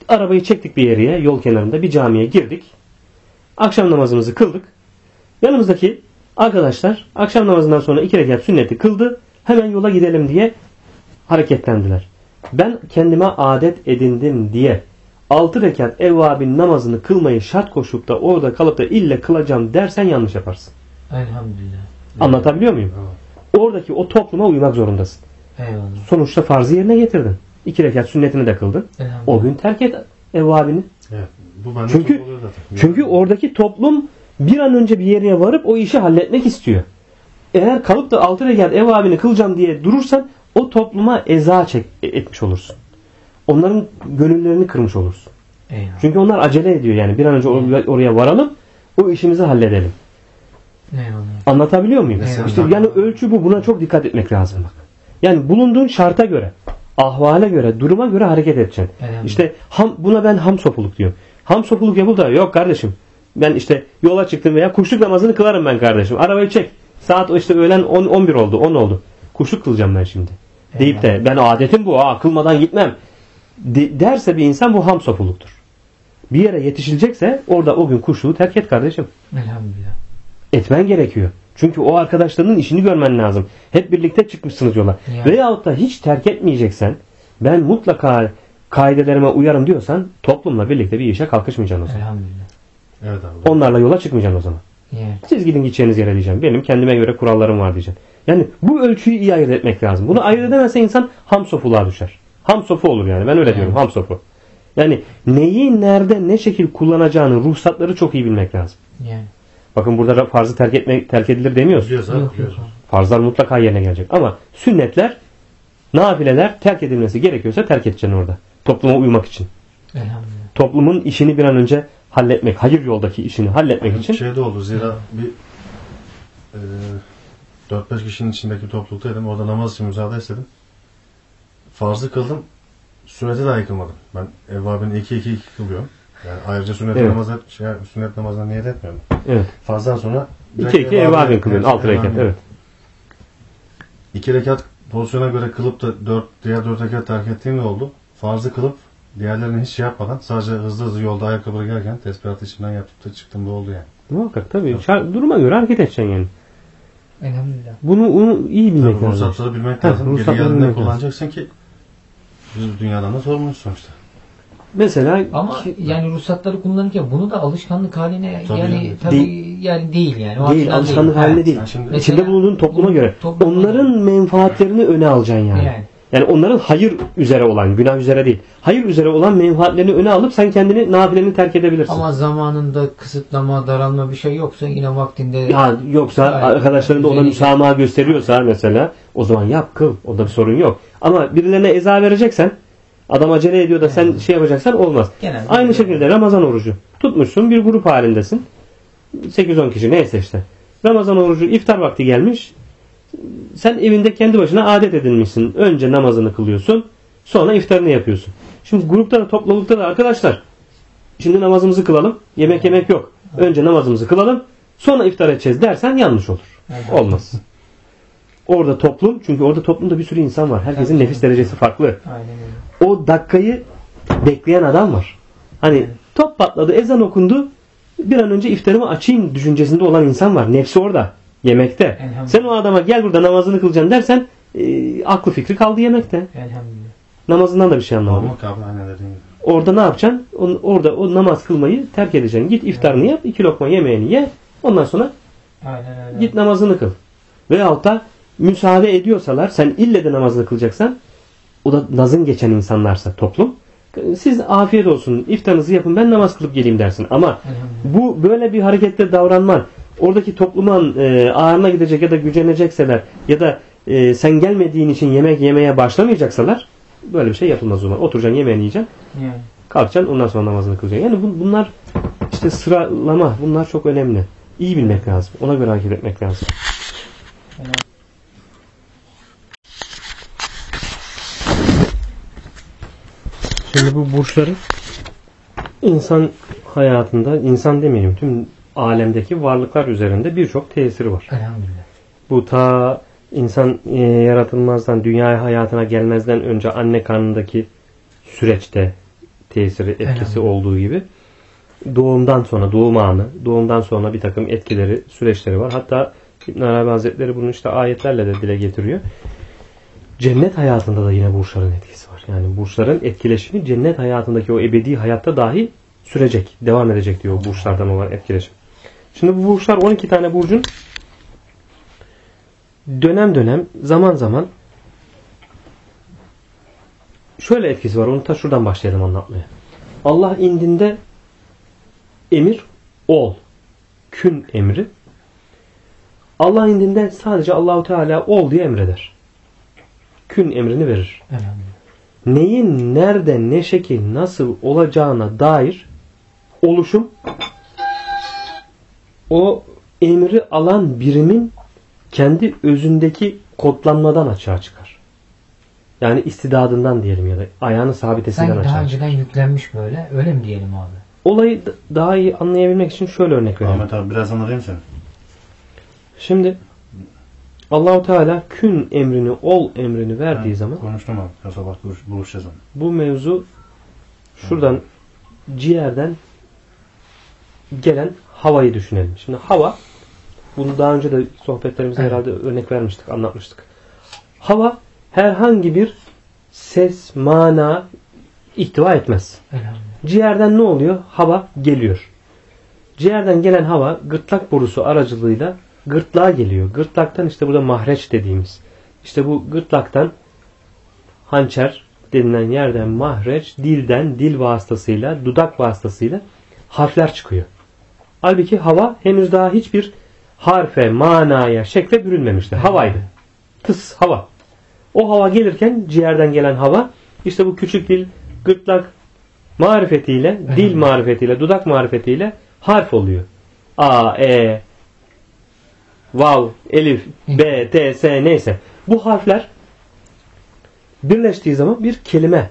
Arabayı çektik bir yere, yol kenarında bir camiye girdik. Akşam namazımızı kıldık. Yanımızdaki arkadaşlar akşam namazından sonra iki rekat sünneti kıldı. Hemen yola gidelim diye hareketlendiler. Ben kendime adet edindim diye altı rekat evvabin namazını kılmayı şart koşup da orada kalıp da ille kılacağım dersen yanlış yaparsın. Elhamdülillah. Anlatabiliyor muyum? Oradaki o topluma uymak zorundasın. Eyvallah. Sonuçta farzı yerine getirdin. İki rekat sünnetini de kıldın. O gün terk et evvabini. Evet. Bu bende Çünkü- çok oluyor zaten. Çünkü oradaki toplum bir an önce bir yere varıp o işi halletmek istiyor. Eğer kalıp da altı rekat evvabini kılacağım diye durursan o topluma eza çek, etmiş olursun. Onların gönüllerini kırmış olursun. Eyvallah. Çünkü onlar acele ediyor yani bir an önce or- oraya varalım o işimizi halledelim. Eyvallah. Anlatabiliyor muyum? Mesela- İşte yani ölçü bu. Buna çok dikkat etmek lazım bak. Yani bulunduğun şarta göre, ahvale göre, duruma göre hareket edeceksin. Elhamdülillah. İşte ham, buna ben ham sopuluk diyorum. Ham sopuluk yapıldı da yok kardeşim. Ben işte yola çıktım veya kuşluk namazını kılarım ben kardeşim. Arabayı çek. Saat işte öğlen 10 11 oldu, 10 oldu. Kuşluk kılacağım ben şimdi. Deyip de ben adetim bu. Ha kılmadan gitmem. De- derse bir insan bu ham sopuluktur. Bir yere yetişilecekse orada o gün kuşluğu terk et kardeşim Elhamdülillah. etmen gerekiyor. Çünkü o arkadaşlarının işini görmen lazım. Hep birlikte çıkmışsınız yola. Yani. Veyahut da hiç terk etmeyeceksen ben mutlaka kaidelerime uyarım diyorsan toplumla birlikte bir işe kalkışmayacaksın o zaman. Elhamdülillah. Evet abi. Onlarla yola çıkmayacaksın o zaman. Yani. Siz gidin gideceğiniz yere diyeceğim. Benim kendime göre kurallarım var diyeceğim. Yani bu ölçüyü iyi ayırt etmek lazım. Bunu ayırt edemezse insan ham sopuluğa düşer. Ham sopu olur yani. Ben öyle diyorum. Ham sopu. Yani neyi nerede ne şekil kullanacağını ruhsatları çok iyi bilmek lazım. Yani. Bakın burada farzı terk etmek terk edilir demiyoruz. Biliyoruz abi. Biliyoruz. Farzlar mutlaka yerine gelecek. Ama sünnetler, nafileler terk edilmesi gerekiyorsa terk edeceksin orada. Topluma uymak için. Elhamdülillah. Toplumun işini bir an önce halletmek, hayır yoldaki işini halletmek için. Şey de oldu zira bir e, 4-5 kişinin içindeki topluluktaydım. Orada namaz için müsaade istedim. Farzı kıldım. Sünneti dahi kılmadım. Ben evvabini 2-2-2 kılıyorum. Yani ayrıca sünnet Evet. namazı şey, sünnet namazına niyet etmiyorum. Evet. Farzdan sonra İki iki evvabin kılıyorsun. Altı rekat. Evet. İki rekat pozisyona göre kılıp da dört, diğer dört rekat terk ettiğim de oldu. Farzı kılıp diğerlerini hiç şey yapmadan sadece hızlı hızlı yolda ayakkabı gelirken tesbihatı içimden yapıp da çıktım da oldu yani. Muhakkak tabii. Şar- duruma göre hareket edeceksin yani. Elhamdülillah. Bunu, bunu iyi bilmek Tabii lazım. ruhsatları bilmek Heh, lazım. Geri geldiğinde bilmek lazım. kullanacaksın ki biz bu dünyadan da sorumluyuz sonuçta. Mesela Ama yani ruhsatları kullanırken bunu da alışkanlık haline Tabii yani yani. tabii Değil. yani değil yani. O değil, alışkanlık değil. haline Evet. değil. Yani şimdi- Mesela- İçinde bulunduğun topluma göre. Topluma Onların menfaatlerini öne alacaksın yani. Yani. Yani onların hayır üzere olan, günah üzere değil. Hayır üzere olan menfaatlerini öne alıp sen kendini nafileni terk edebilirsin. Ama zamanında kısıtlama, daralma bir şey yoksa yine vaktinde Ya yoksa arkadaşların da ona müsamaha gösteriyorsa mesela o zaman yap kıl. Onda bir sorun yok. Ama birilerine eza vereceksen adam acele ediyor da sen şey yapacaksan olmaz. Genelde Aynı şekilde Ramazan orucu. Tutmuşsun bir grup halindesin. 8-10 kişi neyse işte. Ramazan orucu iftar vakti gelmiş. Sen evinde kendi başına adet edinmişsin. Önce namazını kılıyorsun. Sonra iftarını yapıyorsun. Şimdi grupta da toplulukta da arkadaşlar şimdi namazımızı kılalım. Yemek yemek yok. Önce namazımızı kılalım. Sonra iftar edeceğiz dersen yanlış olur. Evet. Olmaz. Orada toplum çünkü orada toplumda bir sürü insan var. Herkesin Tabii. nefis derecesi farklı. Aynen. O dakikayı bekleyen adam var. Hani Evet. top patladı, ezan okundu. Bir an önce iftarımı açayım düşüncesinde olan insan var. Nefsi orada. Yemekte. Elhamdülillah. Sen o adama gel burada namazını kılacaksın dersen e, aklı fikri kaldı yemekte. Elhamdülillah. Namazından da bir şey anlamadı. Olmak abi aynen dediğin gibi. Orada ne yapacaksın? On- Orada o namaz kılmayı terk edeceksin. Git iftarını yap, iki lokma yemeğini ye. Ondan sonra Aynen öyle. git namazını kıl. Veyahut da müsaade ediyorsalar sen ille de namazını kılacaksan o da nazın geçen insanlarsa toplum siz afiyet olsun iftarınızı yapın ben namaz kılıp geleyim dersin. Ama Elhamdülillah. bu böyle bir harekette davranman oradaki toplumun e, ağırına gidecek ya da gücenecekseler ya da e, sen gelmediğin için yemek yemeye başlamayacaksalar böyle bir şey yapılmaz o zaman. Oturacaksın yemeğini yiyeceksin Yani. kalkacaksın ondan sonra namazını kılacaksın. Yani bu- bunlar işte sıralama bunlar çok önemli. İyi bilmek lazım. Ona göre hareket etmek lazım. Şimdi bu burçların insan hayatında, insan demeyeyim tüm alemdeki varlıklar üzerinde birçok tesiri var. Elhamdülillah. Bu ta insan e, yaratılmazdan, dünya hayatına gelmezden önce anne karnındaki süreçte tesiri, etkisi olduğu gibi doğumdan sonra, doğum anı, doğumdan sonra bir takım etkileri, süreçleri var. Hatta İbn Arabi Hazretleri bunu işte ayetlerle de dile getiriyor. Cennet hayatında da yine burçların etkisi var. Yani burçların etkileşimi cennet hayatındaki o ebedi hayatta dahi sürecek, devam edecek diyor burçlardan olan etkileşim. Şimdi bu burçlar 12 tane burcun dönem dönem zaman zaman şöyle etkisi var. Onu ta şuradan başlayalım anlatmaya. Allah indinde emir ol. Kün emri. Allah indinde sadece Allahu Teala ol diye emreder. Kün emrini verir. Elhamdülillah. Neyin nerede ne şekil nasıl olacağına dair oluşum o emri alan birimin kendi özündeki kodlanmadan açığa çıkar. Yani istidadından diyelim ya da ayağını sabitesinden Sanki daha açığa çıkar. önceden yüklenmiş böyle. Öyle mi diyelim abi? Olayı d- daha iyi anlayabilmek için şöyle örnek verelim. Ahmet abi biraz anlatayım seni. Şimdi Allahu Teala kün emrini, ol emrini verdiği Ben zaman Konuştum abi. Ya sabah buluş, buluşacağız onu. bu mevzu şuradan ciğerden gelen havayı düşünelim. Şimdi hava bunu daha önce de sohbetlerimizde herhalde örnek vermiştik, anlatmıştık. Hava herhangi bir ses, mana ihtiva etmez. Ciğerden ne oluyor? Hava geliyor. Ciğerden gelen hava gırtlak borusu aracılığıyla gırtlağa geliyor. Gırtlaktan işte burada mahreç dediğimiz. İşte bu gırtlaktan hançer denilen yerden mahreç, dilden, dil vasıtasıyla, dudak vasıtasıyla harfler çıkıyor. Halbuki hava henüz daha hiçbir harfe, manaya, şekle bürünmemişti. Havaydı. Tıs hava. O hava gelirken ciğerden gelen hava işte bu küçük dil, gırtlak marifetiyle, dil marifetiyle, dudak marifetiyle harf oluyor. A, E, Vav, Elif, B, T, S neyse. Bu harfler birleştiği zaman bir kelime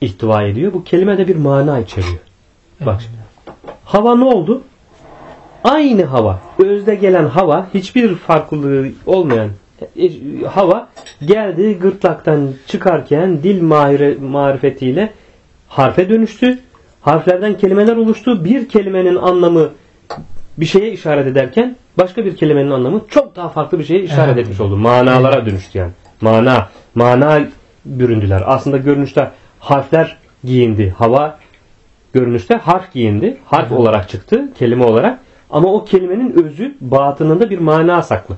ihtiva ediyor. Bu kelime de bir mana içeriyor. Bak şimdi. Hava ne oldu? Aynı hava. Özde gelen hava hiçbir farklılığı olmayan e, hava geldi gırtlaktan çıkarken dil marifetiyle harfe dönüştü. Harflerden kelimeler oluştu. Bir kelimenin anlamı bir şeye işaret ederken başka bir kelimenin anlamı çok daha farklı bir şeye işaret etmiş oldu. Manalara dönüştü yani. Mana, mana büründüler. Aslında görünüşte harfler giyindi. Hava görünüşte harf giyindi. Harf Hı hı. olarak çıktı, kelime olarak. Ama o kelimenin özü batınında bir mana saklı.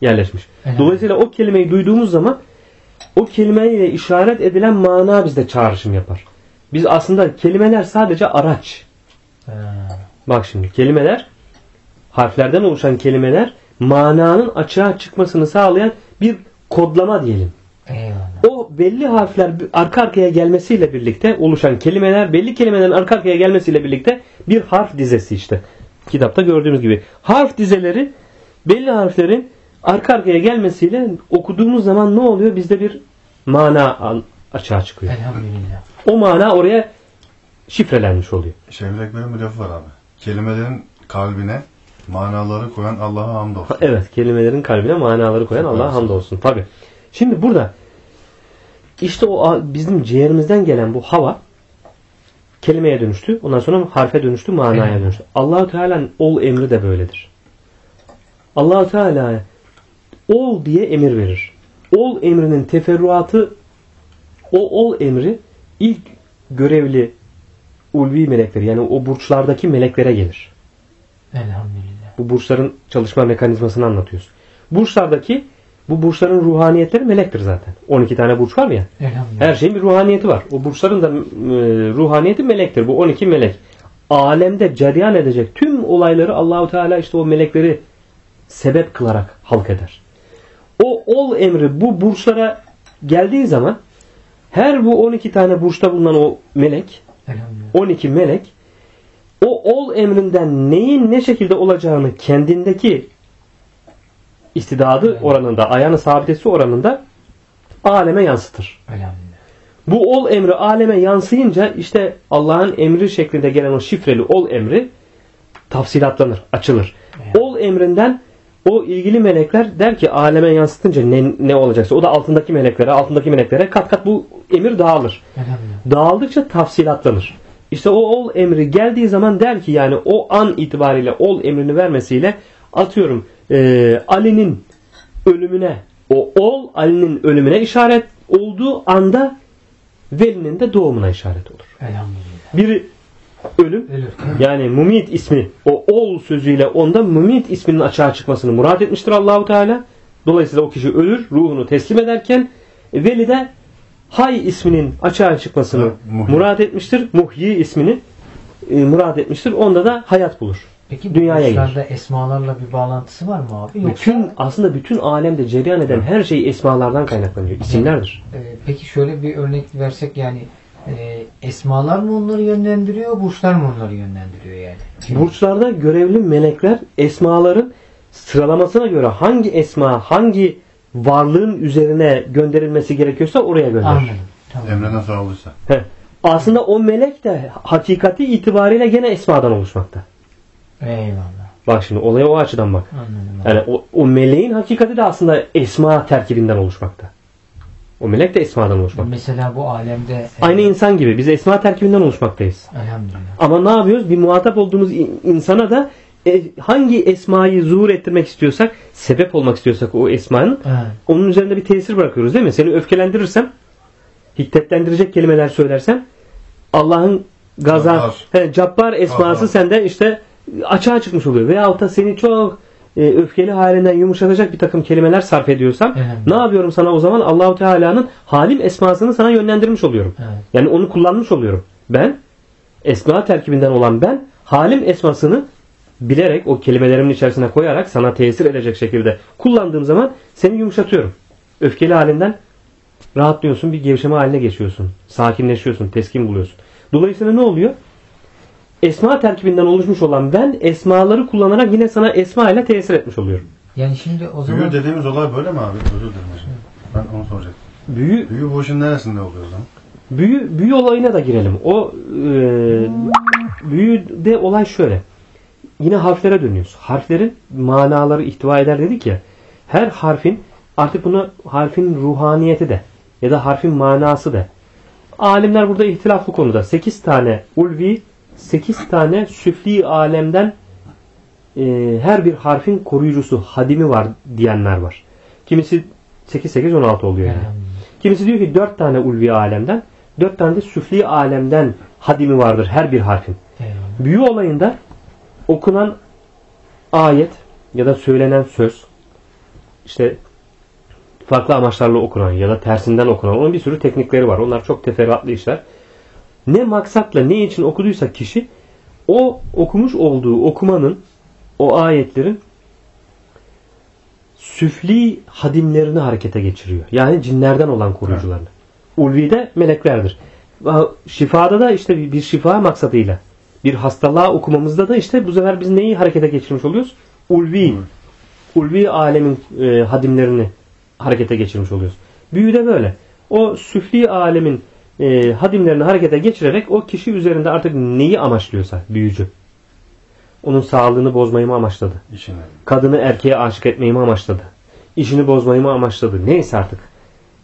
Yerleşmiş. Evet. Dolayısıyla o kelimeyi duyduğumuz zaman o kelimeyle işaret edilen mana bizde çağrışım yapar. Biz aslında kelimeler sadece araç. Ha. Bak şimdi kelimeler harflerden oluşan kelimeler mananın açığa çıkmasını sağlayan bir kodlama diyelim. Eyvallah. O belli harfler arka arkaya gelmesiyle birlikte oluşan kelimeler belli kelimelerin arka arkaya gelmesiyle birlikte bir harf dizesi işte. Kitapta gördüğümüz gibi. Harf dizeleri belli harflerin arka arkaya gelmesiyle okuduğumuz zaman ne oluyor? Bizde bir mana an- açığa çıkıyor. Elhamdülillah. O mana oraya şifrelenmiş oluyor. Şevki Ekber'in bir lafı var abi. Kelimelerin kalbine manaları koyan Allah'a hamdolsun. Evet kelimelerin kalbine manaları koyan Allah'a hamdolsun. Tabi. Şimdi burada işte o bizim ciğerimizden gelen bu hava kelimeye dönüştü. Ondan sonra harfe dönüştü, manaya dönüştü. Allahu Teala'nın ol emri de böyledir. Allahu Teala ol diye emir verir. Ol emrinin teferruatı o ol emri ilk görevli ulvi melekleri yani o burçlardaki meleklere gelir. Elhamdülillah. Bu burçların çalışma mekanizmasını anlatıyoruz. Burçlardaki bu burçların ruhaniyetleri melektir zaten. 12 tane burç var ya? Her şeyin bir ruhaniyeti var. O burçların da e, ruhaniyeti melektir. Bu 12 melek. Alemde cereyan edecek tüm olayları Allahu Teala işte o melekleri sebep kılarak halk eder. O ol emri bu burçlara geldiği zaman her bu 12 tane burçta bulunan o melek Elhamdülillah. 12 melek o ol emrinden neyin ne şekilde olacağını kendindeki istidadı oranında, ayağını sabitesi oranında aleme yansıtır. Bu ol emri aleme yansıyınca işte Allah'ın emri şeklinde gelen o şifreli ol emri tafsilatlanır, açılır. Ol emrinden o ilgili melekler der ki aleme yansıtınca ne, ne olacaksa o da altındaki meleklere, altındaki meleklere kat kat bu emir dağılır dağıldıkça tafsilatlanır. İşte o ol emri geldiği zaman der ki yani o an itibariyle ol emrini vermesiyle atıyorum e, Ali'nin ölümüne o ol Ali'nin ölümüne işaret olduğu anda Veli'nin de doğumuna işaret olur. Elhamdülillah. Bir ölüm Ölür. yani mumit ismi o ol sözüyle onda mumit isminin açığa çıkmasını murat etmiştir Allahu Teala. Dolayısıyla o kişi ölür, ruhunu teslim ederken veli de hay isminin açığa çıkmasını murat etmiştir. Muhyi ismini e, murat etmiştir. Onda da hayat bulur. Peki Dünyaya burçlarda esmalarla bir bağlantısı var mı abi? Yoksa, Bütün aslında bütün alemde cereyan eden her şey esmalardan kaynaklanıyor. İsimlerdir. e, peki şöyle bir örnek versek yani e, esmalar mı onları yönlendiriyor, burçlar mı onları yönlendiriyor yani? Burçlarda görevli melekler esmaların sıralamasına göre hangi esma hangi varlığın üzerine gönderilmesi gerekiyorsa oraya gönderir. Anladım. Tamam. Emre nasıl aldıysa. He. Aslında o melek de hakikati itibariyle gene esmadan oluşmakta. Eyvallah. Bak şimdi olaya o açıdan bak. Anladım. Yani o, o meleğin hakikati de aslında esma terkibinden oluşmakta. O melek de esmadan oluşmakta. Mesela bu alemde e, Aynı insan gibi biz esma terkibinden oluşmaktayız. Elhamdülillah. Ama ne yapıyoruz? Bir muhatap olduğumuz in- insana da e, hangi esmayı zuhur ettirmek istiyorsak, sebep olmak istiyorsak o esmanın Evet. onun üzerinde bir tesir bırakıyoruz değil mi? Seni öfkelendirirsem, hiddetlendirecek kelimeler söylersem Allah'ın gaza, Cabbar. he, cabbar esması Cabbar. sende işte açığa çıkmış oluyor. Veyahut da seni çok e, öfkeli halinden yumuşatacak bir takım kelimeler sarf ediyorsam Evet. ne yapıyorum sana o zaman? Allahu Teala'nın halim esmasını sana yönlendirmiş oluyorum. Evet. Yani onu kullanmış oluyorum. Ben esma terkibinden olan ben halim esmasını bilerek o kelimelerimin içerisine koyarak sana tesir edecek şekilde kullandığım zaman seni yumuşatıyorum. Öfkeli halinden rahatlıyorsun, bir gevşeme haline geçiyorsun. Sakinleşiyorsun, teskin buluyorsun. Dolayısıyla ne oluyor? Esma terkibinden oluşmuş olan ben esmaları kullanarak yine sana esma ile tesir etmiş oluyorum. Yani şimdi o zaman Büyü dediğimiz olay böyle mi abi? Özür dilerim hocam. Ben onu soracaktım. Büyü Büyü bu işin neresinde oluyor o zaman? Büyü, büyü olayına da girelim. O e, büyüde olay şöyle. Yine harflere dönüyoruz. Harflerin manaları ihtiva eder dedik ya. Her harfin artık bunu harfin ruhaniyeti de ya da harfin manası da. Alimler burada ihtilaflı konuda. 8 tane ulvi, 8 tane süfli alemden e, her bir harfin koruyucusu, hadimi var diyenler var. Kimisi 8 8 16 oluyor yani. Kimisi diyor ki dört tane ulvi alemden, dört tane de süfli alemden hadimi vardır her bir harfin. Büyü olayında okunan ayet ya da söylenen söz işte farklı amaçlarla okunan ya da tersinden okunan onun bir sürü teknikleri var. Onlar çok teferruatlı işler. Ne maksatla ne için okuduysa kişi o okumuş olduğu okumanın o ayetlerin süfli hadimlerini harekete geçiriyor. Yani cinlerden olan koruyucularını. Ulvi'de meleklerdir. Şifada da işte bir şifa maksadıyla bir hastalığa okumamızda da işte bu sefer biz neyi harekete geçirmiş oluyoruz? Ulvi. Ulvi alemin e, hadimlerini harekete geçirmiş oluyoruz. Büyüde böyle. O süfli alemin e, hadimlerini harekete geçirerek o kişi üzerinde artık neyi amaçlıyorsa büyücü. onun sağlığını bozmayı mı amaçladı? İşine. Kadını erkeğe aşık etmeyi mi amaçladı? İşini bozmayı mı amaçladı? Neyse artık.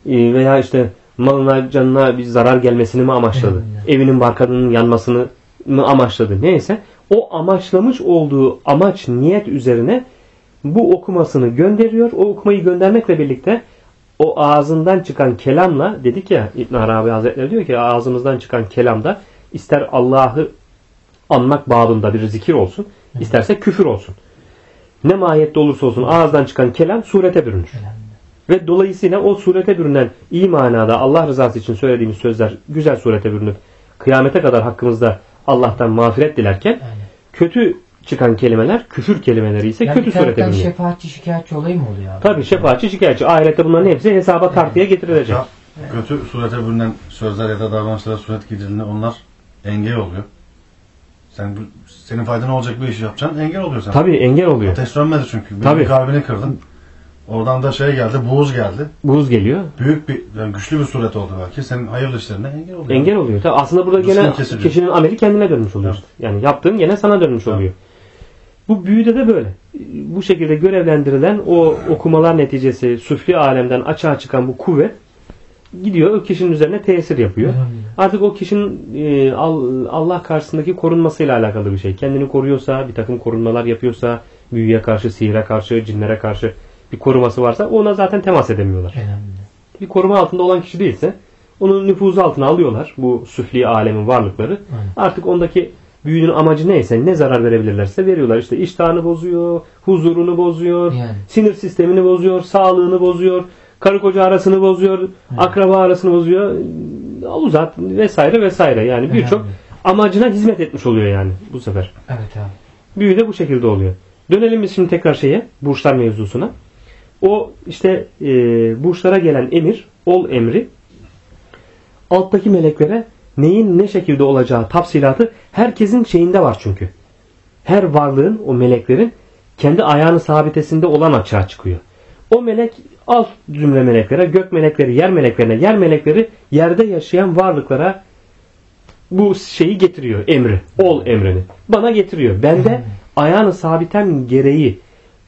Ee, veya işte malına canına bir zarar gelmesini mi amaçladı? Evinin barkadının yanmasını mı amaçladı? Neyse o amaçlamış olduğu amaç niyet üzerine bu okumasını gönderiyor. O okumayı göndermekle birlikte o ağzından çıkan kelamla dedik ya İbn Arabi Hazretleri diyor ki ağzımızdan çıkan kelamda ister Allah'ı anmak babında bir zikir olsun, isterse küfür olsun. Ne mahiyette olursa olsun ağızdan çıkan kelam surete bürünür. Ve dolayısıyla o surete bürünen iyi manada Allah rızası için söylediğimiz sözler güzel surete bürünüp kıyamete kadar hakkımızda Allah'tan mağfiret dilerken kötü çıkan kelimeler küfür kelimeleri ise Yani kötü surete bürünüyor. şefaatçi şikayetçi olayı mı oluyor abi? Tabi şefaatçi şikayetçi. Ahirette bunların hepsi hesaba tartıya getirilecek. Ya, kötü surete bürünen sözler ya da davranışlara suret giydirildiğinde onlar engel oluyor. Sen bu, senin faydana olacak bir işi yapacaksın engel oluyor sen. Tabi engel oluyor. Ateş sönmedi çünkü. Benim Tabii. kalbini kırdın. Oradan da şey geldi, buğuz geldi. Buz geliyor. Büyük bir, yani güçlü bir suret oldu belki. Senin hayırlı işlerine engel oluyor. Engel oluyor. Tabii aslında burada Rızkın gene kesiliyor. kişinin ameli kendine dönmüş oluyor. işte. Yani yaptığın gene sana dönmüş Tabii. oluyor. Bu büyüde de böyle. Bu şekilde görevlendirilen o okumalar neticesi sufli alemden açığa çıkan bu kuvvet gidiyor o kişinin üzerine tesir yapıyor. Artık o kişinin e, Al- Allah karşısındaki korunmasıyla alakalı bir şey. Kendini koruyorsa, bir takım korunmalar yapıyorsa, büyüye karşı, sihire karşı, cinlere karşı bir koruması varsa ona zaten temas edemiyorlar. Elhamdülillah. Bir koruma altında olan kişi değilse onun nüfuzu altına alıyorlar bu süfli alemin varlıkları. Aynen. Artık ondaki büyünün amacı neyse ne zarar verebilirlerse veriyorlar. İşte iştahını bozuyor, huzurunu bozuyor, Yani. sinir sistemini bozuyor, sağlığını bozuyor, karı koca arasını bozuyor, akraba arasını bozuyor, uzat vesaire vesaire. Yani birçok amacına hizmet etmiş oluyor yani bu sefer. Evet abi. Büyü de bu şekilde oluyor. Dönelim biz şimdi tekrar şeye, burçlar mevzusuna. O işte e, burçlara gelen emir, ol emri, alttaki meleklere neyin ne şekilde olacağı tafsilatı herkesin şeyinde var çünkü. Her varlığın, o meleklerin kendi ayağını sabitesinde olan açığa çıkıyor. O melek alt cümle meleklere, gök melekleri, yer meleklerine, yer melekleri yerde yaşayan varlıklara bu şeyi getiriyor emri. Ol emrini. Bana getiriyor. Ben de ayağını sabitem gereği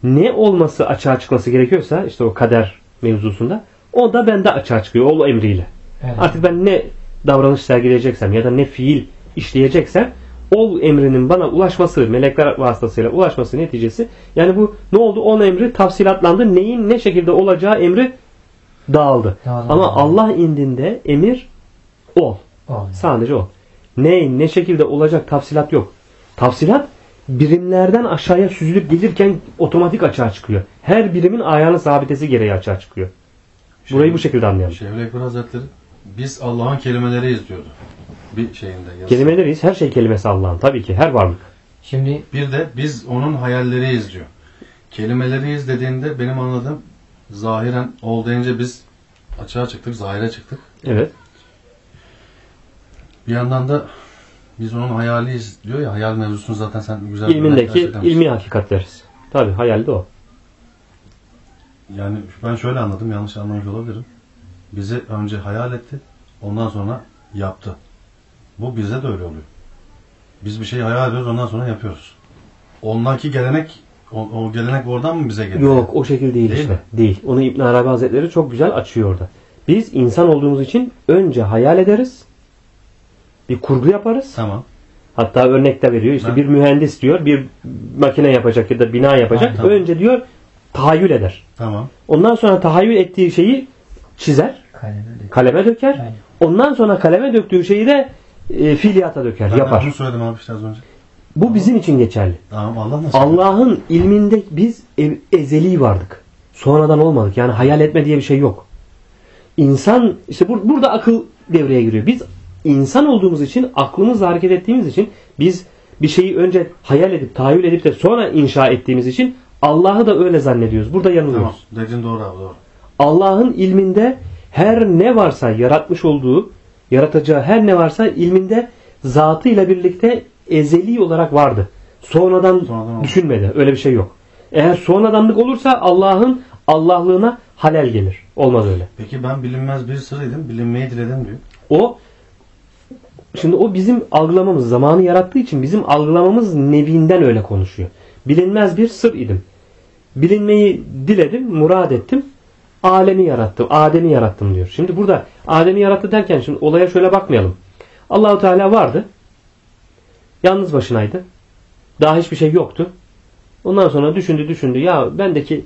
ne olması açığa çıkması gerekiyorsa işte o kader mevzusunda o da bende açığa çıkıyor. Ol emriyle. Evet. Artık ben ne davranış sergileyeceksem ya da ne fiil işleyeceksem ol emrinin bana ulaşması, melekler vasıtasıyla ulaşması neticesi yani bu ne oldu? Ol emri tafsilatlandı. Neyin ne şekilde olacağı emri dağıldı. Dağıldı. Ama Allah indinde emir ol. Olmuyor. Sadece o. Ne, ne şekilde olacak tafsilat yok. Tafsilat birimlerden aşağıya süzülüp gelirken otomatik açığa çıkıyor. Her birimin ayağının sabitesi gereği açığa çıkıyor. Burayı bu şekilde anlayalım. Ekber Hazretleri biz Allah'ın kelimeleriyiz diyordu. Bir şeyinde. yazısı. Kelimeleriyiz. Her şey kelimesi Allah'ın. Tabii ki. Her varlık. Şimdi Bir de biz onun hayalleriyiz diyor. Kelimeleriyiz dediğinde benim anladığım zahiren ol deyince biz açığa çıktık, zahire çıktık. Evet. Bir yandan da biz onun hayaliyiz diyor ya hayal mevzusunu zaten sen güzel İlmindeki ilmi hakikat deriz. Tabii hayal de o. Yani ben şöyle anladım yanlış anlamış olabilirim. Bizi önce hayal etti ondan sonra yaptı. Bu bize de öyle oluyor. Biz bir şeyi hayal ediyoruz ondan sonra yapıyoruz. Ondaki gelenek o, o gelenek oradan mı bize geliyor? Yok o şekil değil, Değil işte. mi? Değil. Onu İbn Arabi Hazretleri çok güzel açıyor orada. Biz insan olduğumuz için önce hayal ederiz. Bir kurgu yaparız. Tamam. Hatta örnek de veriyor. İşte Ben- bir mühendis diyor bir makine yapacak ya da bina yapacak. Ha, tamam. Önce diyor tahayyül eder. Tamam. Ondan sonra tahayyül ettiği şeyi çizer. Kaleme de. Kaleme döker. Aynen. Ondan sonra kaleme döktüğü şeyi de e, fiiliyata döker. Ben yapar. bunu söyledim abi işte az önce. Bu bizim için geçerli. Tamam Allah nasıl? Allah'ın ilminde biz e- ezeli vardık. Sonradan olmadık. Yani hayal etme diye bir şey yok. İnsan işte bur- burada akıl devreye giriyor. Biz insan olduğumuz için aklımızla hareket ettiğimiz için biz bir şeyi önce hayal edip tahayyül edip de sonra inşa ettiğimiz için Allah'ı da öyle zannediyoruz. Burada yanılıyoruz. Tamam. Dediğin doğru abi doğru. Allah'ın ilminde her ne varsa yaratmış olduğu, yaratacağı her ne varsa ilminde zatıyla birlikte ezeli olarak vardı. Sonradan, Sonradan düşünmedi. Öyle bir şey yok. Eğer sonradanlık olursa Allah'ın Allah'lığına halel gelir. Olmaz öyle. Peki ben bilinmez bir sırrıydım. Bilinmeyi diledim diyor. O Şimdi o bizim algılamamız, zamanı yarattığı için bizim algılamamız nevinden öyle konuşuyor. Bilinmez bir sır idim. Bilinmeyi diledim, murad ettim. Alemi yarattım, Adem'i yarattım diyor. Şimdi burada Adem'i yarattı derken şimdi olaya şöyle bakmayalım. Allahu Teala vardı. Yalnız başınaydı. Daha hiçbir şey yoktu. Ondan sonra düşündü düşündü. Ya bendeki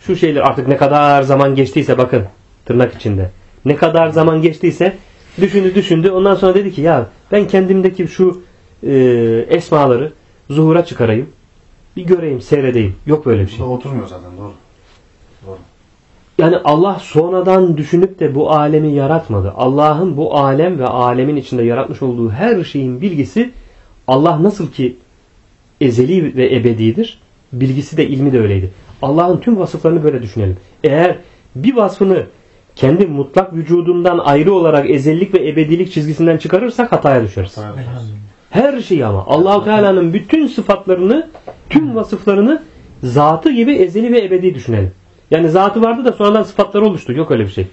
şu şeyler artık ne kadar zaman geçtiyse bakın tırnak içinde. Ne kadar zaman geçtiyse düşündü düşündü. Ondan sonra dedi ki ya ben kendimdeki şu e, esmaları zuhura çıkarayım. Bir göreyim, seyredeyim. Yok böyle bir şey. da oturmuyor zaten. Doğru. Yani Allah sonradan düşünüp de bu alemi yaratmadı. Allah'ın bu alem ve alemin içinde yaratmış olduğu her şeyin bilgisi Allah nasıl ki ezeli ve ebedidir. Bilgisi de ilmi de öyleydi. Allah'ın tüm vasıflarını böyle düşünelim. Eğer bir vasfını kendi mutlak vücudundan ayrı olarak ezellik ve ebedilik çizgisinden çıkarırsak hataya düşeriz. Her şeyi ama Allahu Teala'nın bütün sıfatlarını, tüm vasıflarını zatı gibi ezeli ve ebedi düşünelim. Yani zatı vardı da sonradan sıfatları oluştu. Yok öyle bir şey.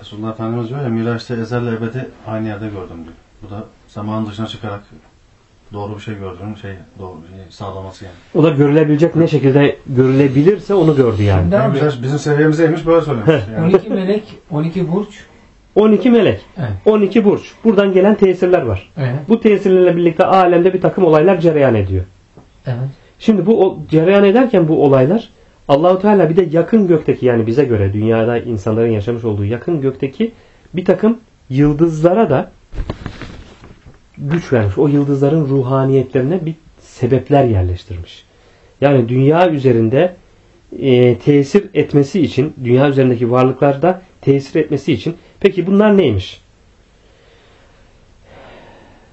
Resulullah Efendimiz diyor ya Miraç'ta ezelle ebedi aynı yerde gördüm diyor. Bu da zamanın dışına çıkarak doğru bir şey gördüğünün şey doğru bir şey sağlaması yani. O da görülebilecek ne şekilde görülebilirse onu gördü yani. Şimdi abi, güzel bizim seviyemizeymiş böyle söylemiş. Yani. 12 melek, 12 burç. 12 melek, Evet. 12 burç. Buradan gelen tesirler var. Evet. Bu tesirlerle birlikte alemde bir takım olaylar cereyan ediyor. Evet. Şimdi bu cereyan ederken bu olaylar Allahu Teala bir de yakın gökteki yani bize göre dünyada insanların yaşamış olduğu yakın gökteki bir takım yıldızlara da güç vermiş. O yıldızların ruhaniyetlerine bir sebepler yerleştirmiş. Yani dünya üzerinde e, tesir etmesi için, dünya üzerindeki varlıklarda tesir etmesi için. Peki bunlar neymiş?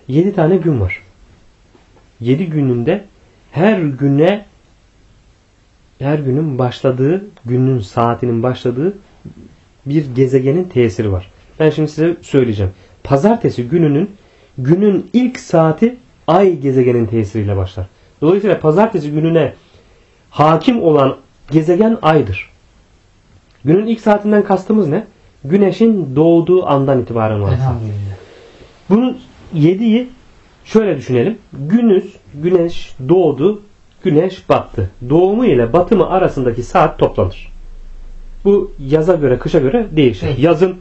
7 tane gün var. 7 gününde her güne her günün başladığı, günün saatinin başladığı bir gezegenin tesiri var. Ben şimdi size söyleyeceğim. Pazartesi gününün günün ilk saati ay gezegenin tesiriyle başlar. Dolayısıyla pazartesi gününe hakim olan gezegen aydır. Günün ilk saatinden kastımız ne? Güneşin doğduğu andan itibaren var. Elhamdülillah. Bunun yediği şöyle düşünelim. Günüz, güneş doğdu, güneş battı. Doğumu ile batımı arasındaki saat toplanır. Bu yaza göre, kışa göre değişir. Evet. Yazın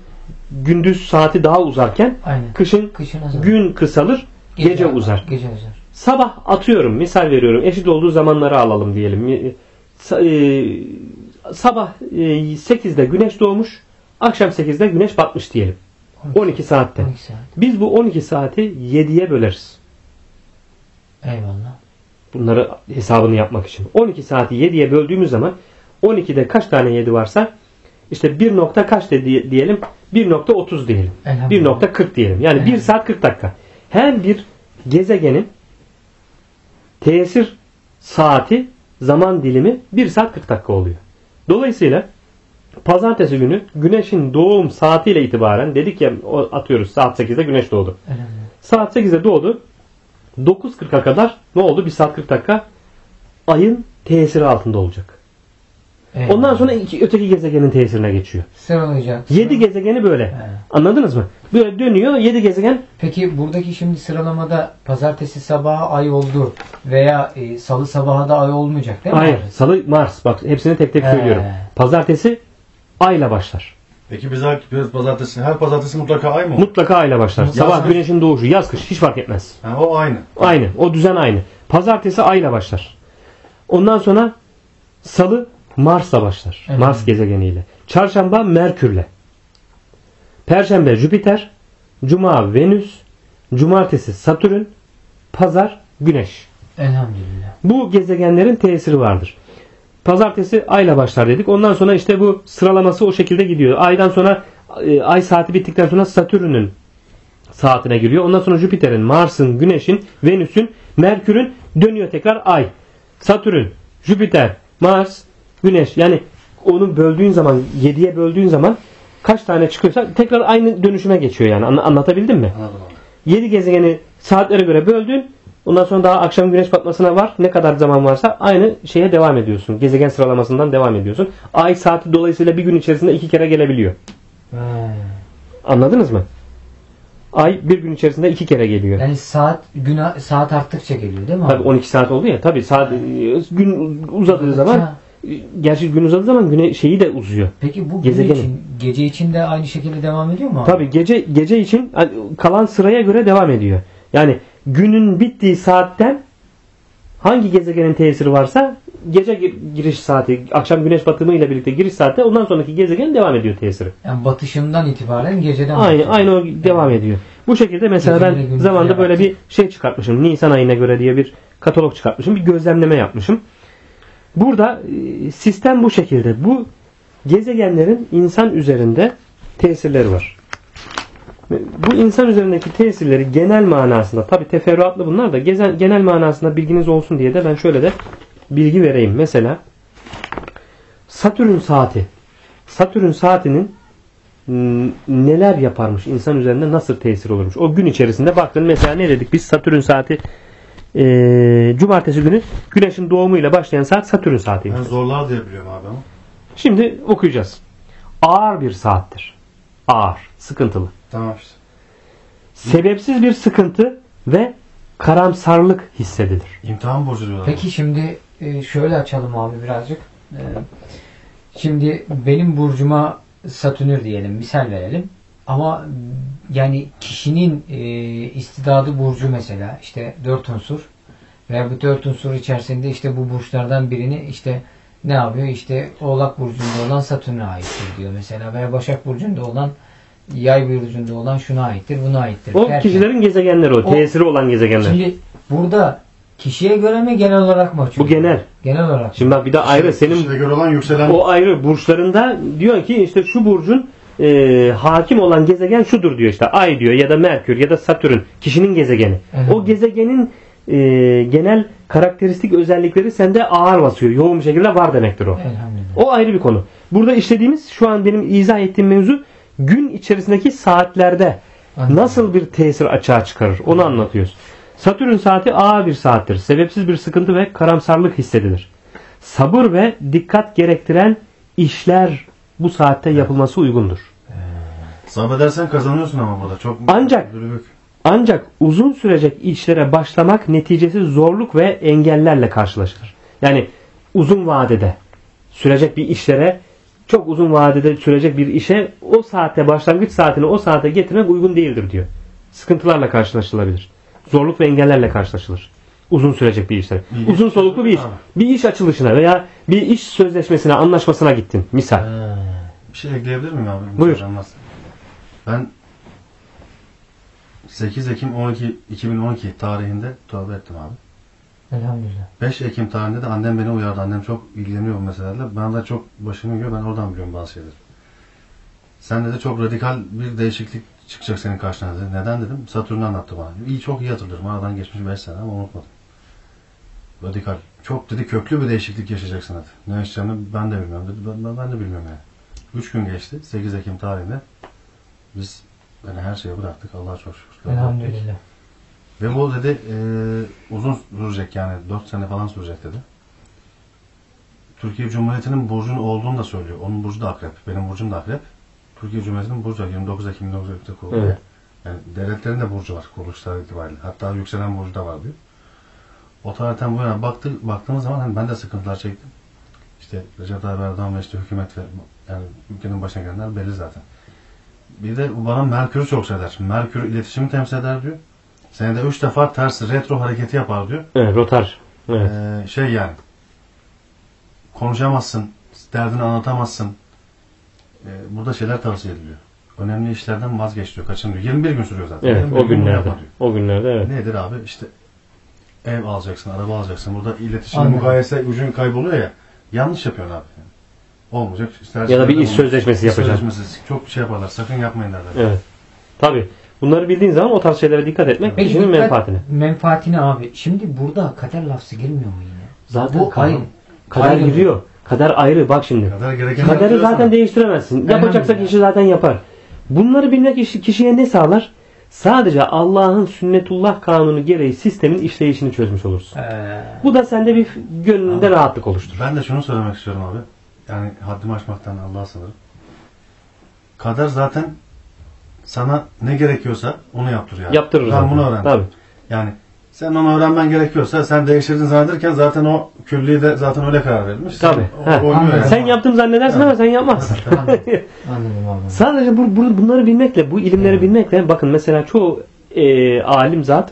gündüz saati daha uzarken Aynen. kışın Kışın azalır. gün kısalır, gece, uzar. Gece uzar. Sabah atıyorum, misal veriyorum. Eşit olduğu zamanları alalım diyelim. E, sa- e, Sabah e, 8'de güneş doğmuş, akşam 8'de güneş batmış diyelim. 12 saatte. 12 saat. Biz bu 12 saati 7'ye böleriz. Eyvallah. Bunları hesabını yapmak için. 12 saati 7'ye böldüğümüz zaman 12'de kaç tane 7 varsa işte 1 nokta kaç de diye- diyelim 1.30 diyelim. Elhamdülillah. 1.40 diyelim. Yani 1 Evet. saat 40 dakika. Her bir gezegenin tesir saati zaman dilimi 1 saat 40 dakika oluyor. Dolayısıyla pazartesi günü güneşin doğum saatiyle itibaren dedik ya atıyoruz saat 8'de güneş doğdu. Saat 8'de doğdu. 9.40'a kadar ne oldu? 1 saat 40 dakika ayın tesiri altında olacak. Eyvallah. Ondan sonra iki, öteki gezegenin tesirine geçiyor. sıralayacak. 7 gezegeni böyle. He. Anladınız mı? Böyle dönüyor 7 gezegen. Peki buradaki şimdi sıralamada pazartesi sabahı ay oldu veya e, salı sabahı da ay olmayacak değil mi? Hayır. Salı Mars. Bak hepsini tek tek He. söylüyorum. Pazartesi ayla başlar. Peki biz her, pazartesi, her pazartesi mutlaka ay mı? olur? Mutlaka ayla başlar. Yaz Sabah kış. güneşin doğuşu, yaz kış hiç fark etmez. Yani o aynı. Aynı. O düzen aynı. Pazartesi ayla başlar. Ondan sonra salı Mars'la başlar. Evet. Mars gezegeniyle. Çarşamba Merkür'le. Perşembe Jüpiter. Cuma Venüs. Cumartesi Satürn. Pazar Güneş. Elhamdülillah. Bu gezegenlerin tesiri vardır. Pazartesi ayla başlar dedik. Ondan sonra işte bu sıralaması o şekilde gidiyor. Aydan sonra e, ay saati bittikten sonra Satürn'ün saatine giriyor. Ondan sonra Jüpiter'in, Mars'ın, Güneş'in, Venüs'ün, Merkür'ün dönüyor tekrar ay. Satürn, Jüpiter, Mars, Güneş. Yani onu böldüğün zaman, 7'ye böldüğün zaman kaç tane çıkıyorsa tekrar aynı dönüşüme geçiyor yani. Anla- Anlatabildim mi? Anladım abi. 7 gezegeni saatlere göre böldün. Ondan sonra daha akşam güneş batmasına var. Ne kadar zaman varsa aynı şeye devam ediyorsun. Gezegen sıralamasından devam ediyorsun. Ay saati dolayısıyla bir gün içerisinde iki kere gelebiliyor. He. Anladınız mı? Ay bir gün içerisinde iki kere geliyor. Yani saat gün saat arttıkça geliyor değil mi? Tabii abi? 12 saat oldu ya. Tabii saat e, gün uzadığı zaman Ha. e, gerçi gün uzadığı zaman güne şeyi de uzuyor. Peki bu gün Gezegeni. için gece için de aynı şekilde devam ediyor mu abi? Tabii gece gece için hani, kalan sıraya göre devam ediyor. Yani günün bittiği saatten hangi gezegenin tesiri varsa gece gir- giriş saati, akşam güneş batımı ile birlikte giriş saatte ondan sonraki gezegen devam ediyor tesiri. Yani batışından itibaren geceden Aynı aynı o devam ediyor. Bu şekilde mesela Geceyle ben zamanda böyle bir şey çıkartmışım. Nisan ayına göre diye bir katalog çıkartmışım. Bir gözlemleme yapmışım. Burada e, sistem bu şekilde. Bu gezegenlerin insan üzerinde tesirleri var. Bu insan üzerindeki tesirleri genel manasında tabi teferruatlı bunlar da genel manasında bilginiz olsun diye de ben şöyle de bilgi vereyim. Mesela Satürn saati. Satürn saatinin neler yaparmış insan üzerinde nasıl tesir olurmuş. O gün içerisinde baktın mesela ne dedik biz Satürn saati eee, cumartesi günü güneşin doğumuyla başlayan saat Satürn saati. Ben zorlar diye biliyorum abi ama. Şimdi okuyacağız. Ağır bir saattir. Ağır, sıkıntılı. Tamam işte. Sebepsiz bir sıkıntı ve karamsarlık hissedilir. İmtihan burcu diyorlar. Peki şimdi e, şöyle açalım abi birazcık. E, Şimdi benim burcuma Satürn diyelim, misal verelim. Ama yani kişinin e, istidadı burcu mesela işte dört unsur ve bu dört unsur içerisinde işte bu burçlardan birini işte ne yapıyor? İşte Oğlak burcunda olan Satürn'e aittir diyor mesela veya Başak burcunda olan Yay burcunda olan şuna aittir, buna aittir. O derken- kişilerin gezegenleri o. O- Tesiri olan gezegenler. Şimdi burada kişiye göre mi genel olarak mı açıyor? Bu genel. Genel olarak. Şimdi bak bir de ayrı. Senin İşte göre olan yükselen o ayrı burçlarında diyor ki işte şu burcun e, hakim olan gezegen şudur diyor işte ay diyor ya da Merkür ya da Satürn kişinin gezegeni. Evet. O gezegenin e, genel karakteristik özellikleri sende ağır basıyor. Yoğun bir şekilde var demektir o. Elhamdülillah. O ayrı bir konu. Burada işlediğimiz şu an benim izah ettiğim mevzu gün içerisindeki saatlerde nasıl bir tesir açığa çıkarır onu anlatıyoruz. Satürn saati ağır bir saattir. Sebepsiz bir sıkıntı ve karamsarlık hissedilir. Sabır ve dikkat gerektiren işler bu saatte yapılması uygundur. Sabredersen kazanıyorsun ama burada. Çok Ancak-. Ancak uzun sürecek işlere başlamak neticesi zorluk ve engellerle karşılaşılır. Yani uzun vadede sürecek bir işlere çok uzun vadede sürecek bir işe o saatte başlangıç saatini o saate getirmek uygun değildir diyor. Sıkıntılarla karşılaşılabilir. Zorluk ve engellerle karşılaşılır. Uzun sürecek bir işler. Bir Uzun soluklu bir iş. Abi. Bir iş açılışına veya bir iş sözleşmesine, anlaşmasına gittin. Misal. Ha. Bir şey ekleyebilir miyim abi? Buyur. Ben 8 Ekim 12 2012 tarihinde tövbe ettim abi. Elhamdülillah. 5 Ekim tarihinde de annem beni uyardı. Annem çok ilgileniyor bu meselelerle. Bana da çok başımı yiyor. Ben oradan biliyorum bazı şeyleri. Sen dedi çok radikal bir değişiklik çıkacak senin karşına dedi. Neden dedim. Satürn anlattı bana. İyi çok iyi hatırlıyorum. Aradan geçmiş 5 sene ama unutmadım. Radikal. Çok dedi köklü bir değişiklik yaşayacaksın dedi. Ne yaşayacağını ben de bilmiyorum dedi. Ben, ben, ben de bilmiyorum yani. 3 gün geçti. 8 Ekim tarihinde biz yani her şeyi bıraktık. Allah'a çok şükür. Elhamdülillah. Ve bu dedi e, uzun sürecek yani 4 sene falan sürecek dedi. Türkiye Cumhuriyeti'nin burcun olduğunu da söylüyor. Onun burcu da akrep. Benim burcum da akrep. Türkiye Cumhuriyeti'nin burcu var. 29 Ekim 1940'da kuruldu. Evet. Yani devletlerin de burcu var kuruluşları itibariyle. Hatta yükselen burcu da var diyor. O tarihten bu yana baktık, baktığımız zaman hani ben de sıkıntılar çektim. İşte Recep Tayyip Erdoğan ve işte hükümet ve yani ülkenin başına gelenler belli zaten. Bir de bana Merkür'ü çok sever. Merkür iletişimi temsil eder diyor. Senede üç defa ters retro hareketi yapar diyor. Evet, rotar. Evet. Ee, şey yani konuşamazsın, derdini anlatamazsın. Ee, burada şeyler tavsiye ediliyor. Önemli işlerden vazgeç diyor, kaçın diyor. 21 gün sürüyor zaten. Evet, 21 o günlerde. O günlerde evet. Nedir abi? İşte ev alacaksın, araba alacaksın. Burada iletişim, Anladım. mukayese ucun kayboluyor ya. Yanlış yapıyorsun abi. Olmayacak. İster Ya da bir iş sözleşmesi yapacaksın. Sözleşmesi. Çok şey yaparlar. Sakın yapmayın derler. Evet. Tabi. Bunları bildiğin zaman o tarz şeylere dikkat etmek Peki kişinin dikkat- menfaatine. Menfaatine abi. Şimdi burada kader lafzı girmiyor mu yine? Zaten Bu kader, kader Ayrı. giriyor. Kader ayrı. Bak şimdi. Gereken Kaderi zaten değiştiremezsin. Yapacaksa Elhamdülillah. kişi zaten yapar. Bunları bilmek kişi- kişiye ne sağlar? Sadece Allah'ın sünnetullah kanunu gereği sistemin işleyişini çözmüş olursun. Ee, Bu da sende bir gönlünde rahatlık oluşturur. Ben de şunu söylemek istiyorum abi. Yani haddimi aşmaktan Allah'a sınırım. Kader zaten sana ne gerekiyorsa onu yaptır yani. Yaptırır Ben zaten. bunu öğrendim. Tabii. Yani sen onu öğrenmen gerekiyorsa sen değiştirdin zannederken zaten o külliği de zaten öyle karar verilmiş. Tabii. O, oynuyor Anladım. yani. Sen yaptım zannedersin ama sen yapmazsın. Anladım. Anladım abi. Sadece bu, bu- bunları bilmekle, bu ilimleri bilmekle bakın mesela çoğu e, alim zat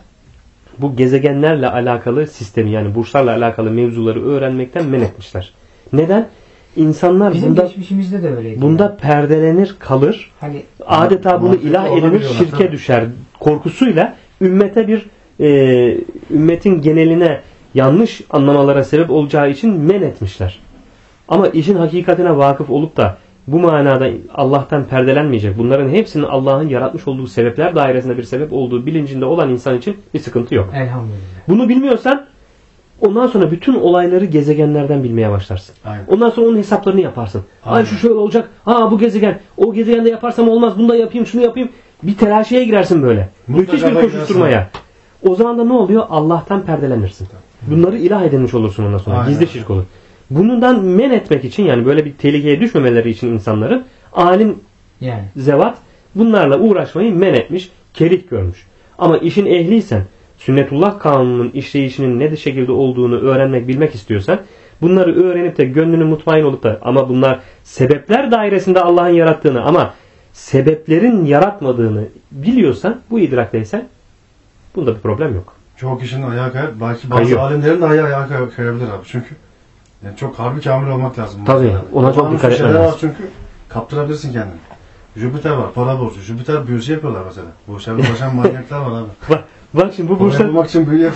bu gezegenlerle alakalı sistemi yani burçlarla alakalı mevzuları öğrenmekten men etmişler. Neden? İnsanlar Bizim bunda geçmişimizde de öyleydi. bunda perdelenir kalır. hani Adeta bunu ilah edinir, şirke tabii. düşer korkusuyla ümmete bir e, ümmetin geneline yanlış anlamalara sebep olacağı için men etmişler. Ama işin hakikatine vakıf olup da bu manada Allah'tan perdelenmeyecek. Bunların hepsinin Allah'ın yaratmış olduğu sebepler dairesinde bir sebep olduğu bilincinde olan insan için bir sıkıntı yok. elhamdülillah. Bunu bilmiyorsan ondan sonra bütün olayları gezegenlerden bilmeye başlarsın. Aynen. Ondan sonra onun hesaplarını yaparsın. Ay şu şöyle olacak. Ha bu gezegen. O gezegende yaparsam olmaz. Bunu da yapayım, şunu yapayım. Bir telaşeye girersin böyle. Mutlaka Müthiş bir koşuşturmaya. O zaman da ne oluyor? Allah'tan perdelenirsin. Bunları ilah edinmiş olursun ondan sonra. Aynen. Gizli şirk olur. Bundan men etmek için yani böyle bir tehlikeye düşmemeleri için insanların alim Yani. zevat bunlarla uğraşmayı men etmiş, kerih görmüş. Ama işin ehliysen, sünnetullah kanununun işleyişinin ne de şekilde olduğunu öğrenmek, bilmek istiyorsan, bunları öğrenip de gönlünü mutmain olup da ama bunlar sebepler dairesinde Allah'ın yarattığını ama sebeplerin yaratmadığını biliyorsan, bu idrakteysen bunda bir problem yok. Çoğu kişinin ayağı kayar. Belki bazı Kayıyor. alimlerin de ayağı, ayağı kay- kayabilir abi. Çünkü yani çok harbi kamil olmak lazım. Tabii, meselede. ona çok dikkat etmen lazım. Çünkü kaptırabilirsin kendini. Jüpiter var, para borcu. Jüpiter büyüsü yapıyorlar mesela. Bu işlerle uğraşan manyaklar var abi. Bak, şimdi bu burçlar bulmak için büyü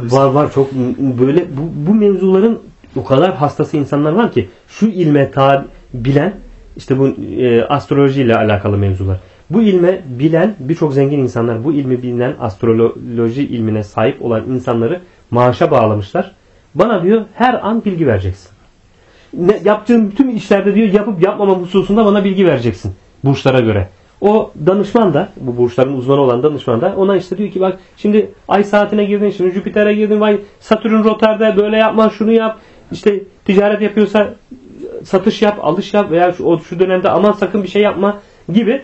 büyüsü. Var var çok böyle bu, bu mevzuların o kadar hastası insanlar var ki şu ilme ta bilen işte bu e, astroloji ile alakalı mevzular. Bu ilme bilen birçok zengin insanlar bu ilmi bilen astroloji ilmine sahip olan insanları maaşa bağlamışlar. Bana diyor her an bilgi vereceksin. Ne, yaptığım bütün işlerde diyor yapıp yapmamam hususunda bana bilgi vereceksin. Burçlara göre. O danışman da bu burçların uzmanı olan danışman da ona işte diyor ki bak şimdi ay saatine girdin şimdi Jüpiter'e girdin vay Satürn rotarda böyle yapma şunu yap işte ticaret yapıyorsa satış yap alış yap veya şu, şu dönemde aman sakın bir şey yapma gibi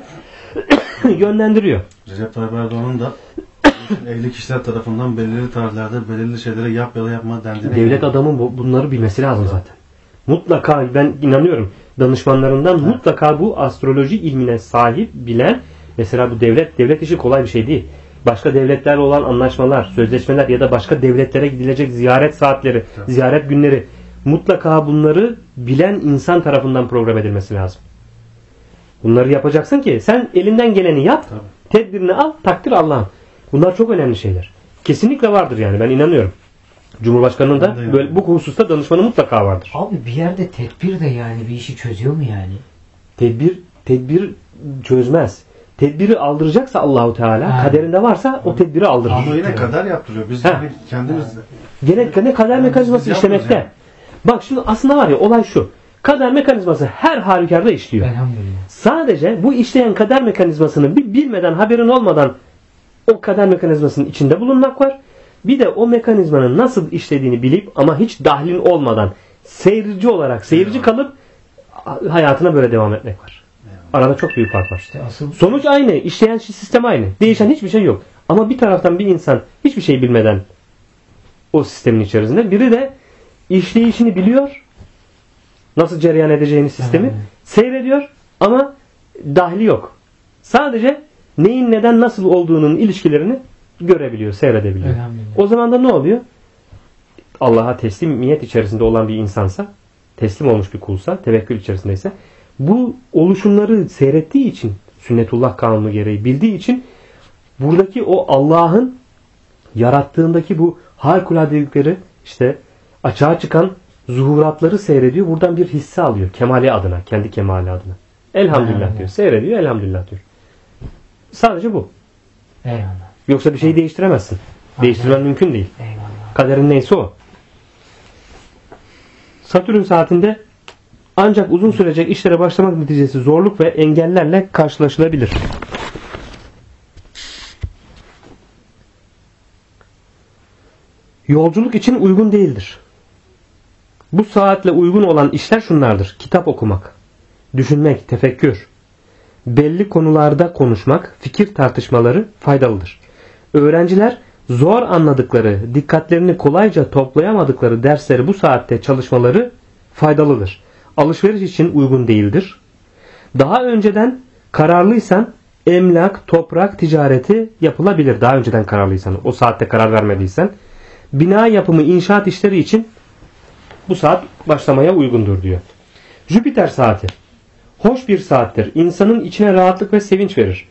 yönlendiriyor. Recep Tayyip Erdoğan'ın da evli kişiler tarafından belirli tarihlerde belirli şeyleri yap ya da yapma dendiğine Devlet adamın bu- bunları bilmesi lazım zaten. Mutlaka ben inanıyorum danışmanlarından mutlaka bu astroloji ilmine sahip bilen mesela bu devlet devlet işi kolay bir şey değil. Başka devletlerle olan anlaşmalar, sözleşmeler ya da başka devletlere gidilecek ziyaret saatleri, Tabii. ziyaret günleri mutlaka bunları bilen insan tarafından program edilmesi lazım. Bunları yapacaksın ki sen elinden geleni yap, Tabii. tedbirini al, takdir Allah'ın. Bunlar çok önemli şeyler. Kesinlikle vardır yani ben inanıyorum. Cumhurbaşkanının da inanıyorum. böyle bu hususta danışmanı mutlaka vardır. Abi bir yerde tedbir de yani bir işi çözüyor mu yani? Tedbir tedbir çözmez. Tedbiri aldıracaksa Allahu Teala Ha. kaderinde varsa o tedbiri aldırır. Ama yine kader yaptırıyor. Biz Ha. yani kendimiz Gene gene kader Yani mekanizması işlemekte. yani. Bak şimdi aslında var ya olay şu. Kader mekanizması her halükarda işliyor. Elhamdülillah. Sadece bu işleyen kader mekanizmasını bir bilmeden, haberin olmadan o kader mekanizmasının içinde bulunmak var. Bir de o mekanizmanın nasıl işlediğini bilip ama hiç dahlin olmadan seyirci olarak, seyirci Eyvallah. kalıp hayatına böyle devam etmek var. Arada çok büyük fark var. İşte asıl Sonuç aynı, işleyen sistem aynı. Değişen hiçbir şey yok. Ama bir taraftan bir insan hiçbir şey bilmeden o sistemin içerisinde, biri de işleyişini biliyor, nasıl cereyan edeceğini sistemi Hmm. seyrediyor ama dahli yok. Sadece neyin neden nasıl olduğunun ilişkilerini görebiliyor, seyredebiliyor. O zaman da ne oluyor? Allah'a teslimiyet içerisinde olan bir insansa, teslim olmuş bir kulsa, tevekkül içerisindeyse, bu oluşumları seyrettiği için, sünnetullah kanunu gereği bildiği için, buradaki o Allah'ın yarattığındaki bu harikuladelikleri işte açığa çıkan zuhuratları seyrediyor. Buradan bir hisse alıyor. Kemali adına. Kendi kemali adına. Elhamdülillah Elhamdülillah. diyor. Seyrediyor. Elhamdülillah diyor. Sadece bu. Eyvallah. Yoksa bir şeyi değiştiremezsin. Değiştirmen mümkün değil. Kaderin neyse o. Satürn saatinde ancak uzun sürecek işlere başlamak neticesi zorluk ve engellerle karşılaşılabilir. Yolculuk için uygun değildir. Bu saatle uygun olan işler şunlardır. Kitap okumak, düşünmek, tefekkür, belli konularda konuşmak, fikir tartışmaları faydalıdır. Öğrenciler zor anladıkları, dikkatlerini kolayca toplayamadıkları dersleri bu saatte çalışmaları faydalıdır. Alışveriş için uygun değildir. Daha önceden kararlıysan emlak, toprak ticareti yapılabilir. Daha önceden kararlıysan, o saatte karar vermediysen. Bina yapımı, inşaat işleri için bu saat başlamaya uygundur diyor. Jüpiter saati. Hoş bir saattir. İnsanın içine rahatlık ve sevinç verir.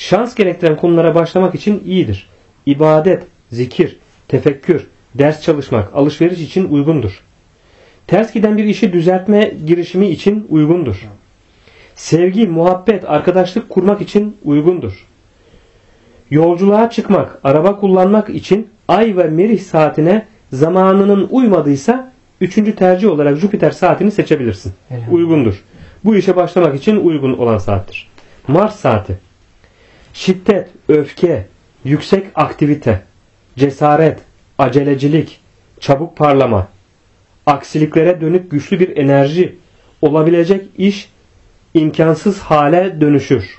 Şans gerektiren konulara başlamak için iyidir. İbadet, zikir, tefekkür, ders çalışmak, alışveriş için uygundur. Ters giden bir işi düzeltme girişimi için uygundur. Sevgi, muhabbet, arkadaşlık kurmak için uygundur. Yolculuğa çıkmak, araba kullanmak için ay ve merih saatine zamanının uymadıysa üçüncü tercih olarak Jüpiter saatini seçebilirsin. Uygundur. Bu işe başlamak için uygun olan saattir. Mars saati. Şiddet, öfke, yüksek aktivite, cesaret, acelecilik, çabuk parlama, aksiliklere dönük güçlü bir enerji, olabilecek iş imkansız hale dönüşür.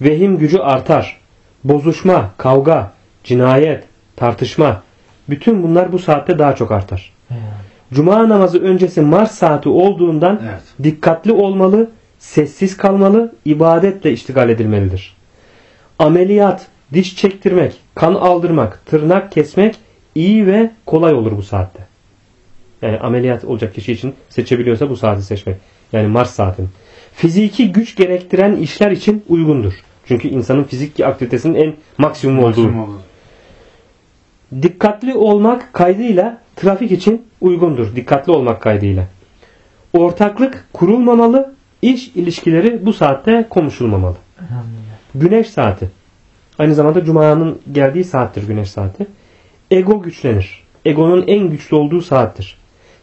Vehim gücü artar. Bozuşma, kavga, cinayet, tartışma. Bütün bunlar bu saatte daha çok artar. Eyvallah. Cuma namazı öncesi Mars saati olduğundan Evet. dikkatli olmalı, sessiz kalmalı, ibadetle iştigal edilmelidir. Ameliyat, diş çektirmek, kan aldırmak, tırnak kesmek iyi ve kolay olur bu saatte. Yani ameliyat olacak kişi için seçebiliyorsa bu saati seçmek. Yani Mars saatini. Fiziki güç gerektiren işler için uygundur. Çünkü insanın fiziki aktivitesinin en maksimum olduğu. Dikkatli olmak kaydıyla trafik için uygundur. Dikkatli olmak kaydıyla. Ortaklık kurulmamalı, iş ilişkileri bu saatte konuşulmamalı. Elhamdülillah. Güneş saati. Aynı zamanda Cuma'nın geldiği saattir güneş saati. Ego güçlenir. Egonun en güçlü olduğu saattir.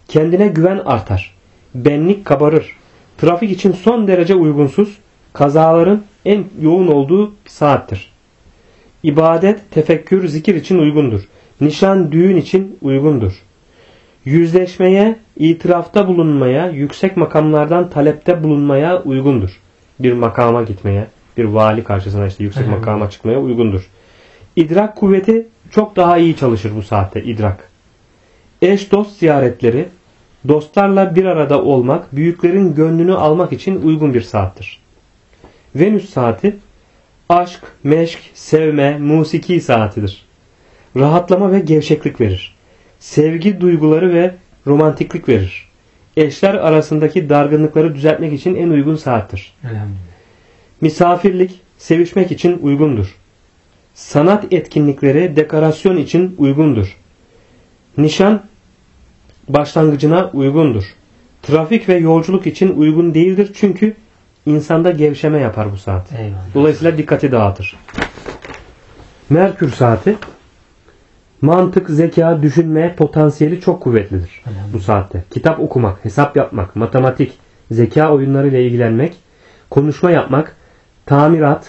Kendine güven artar. Benlik kabarır. Trafik için son derece uygunsuz, kazaların en yoğun olduğu saattir. İbadet, tefekkür, zikir için uygundur. Nişan, düğün için uygundur. Yüzleşmeye, itirafta bulunmaya, yüksek makamlardan talepte bulunmaya uygundur. Bir makama gitmeye, bir vali karşısına işte yüksek makama çıkmaya uygundur. İdrak kuvveti çok daha iyi çalışır bu saatte idrak. Eş dost ziyaretleri, dostlarla bir arada olmak, büyüklerin gönlünü almak için uygun bir saattir. Venüs saati aşk, meşk, sevme, musiki saatidir. Rahatlama ve gevşeklik verir. Sevgi duyguları ve romantiklik verir. Eşler arasındaki dargınlıkları düzeltmek için en uygun saattir. Elhamdülillah. Misafirlik, sevişmek için uygundur. Sanat etkinlikleri, dekorasyon için uygundur. Nişan, başlangıcına uygundur. Trafik ve yolculuk için uygun değildir çünkü insanda gevşeme yapar bu saat. Eyvallah. Dolayısıyla dikkati dağıtır. Merkür saati mantık, zeka, düşünme potansiyeli çok kuvvetlidir bu saatte. Kitap okumak, hesap yapmak, matematik, zeka oyunlarıyla ilgilenmek, konuşma yapmak, tamirat,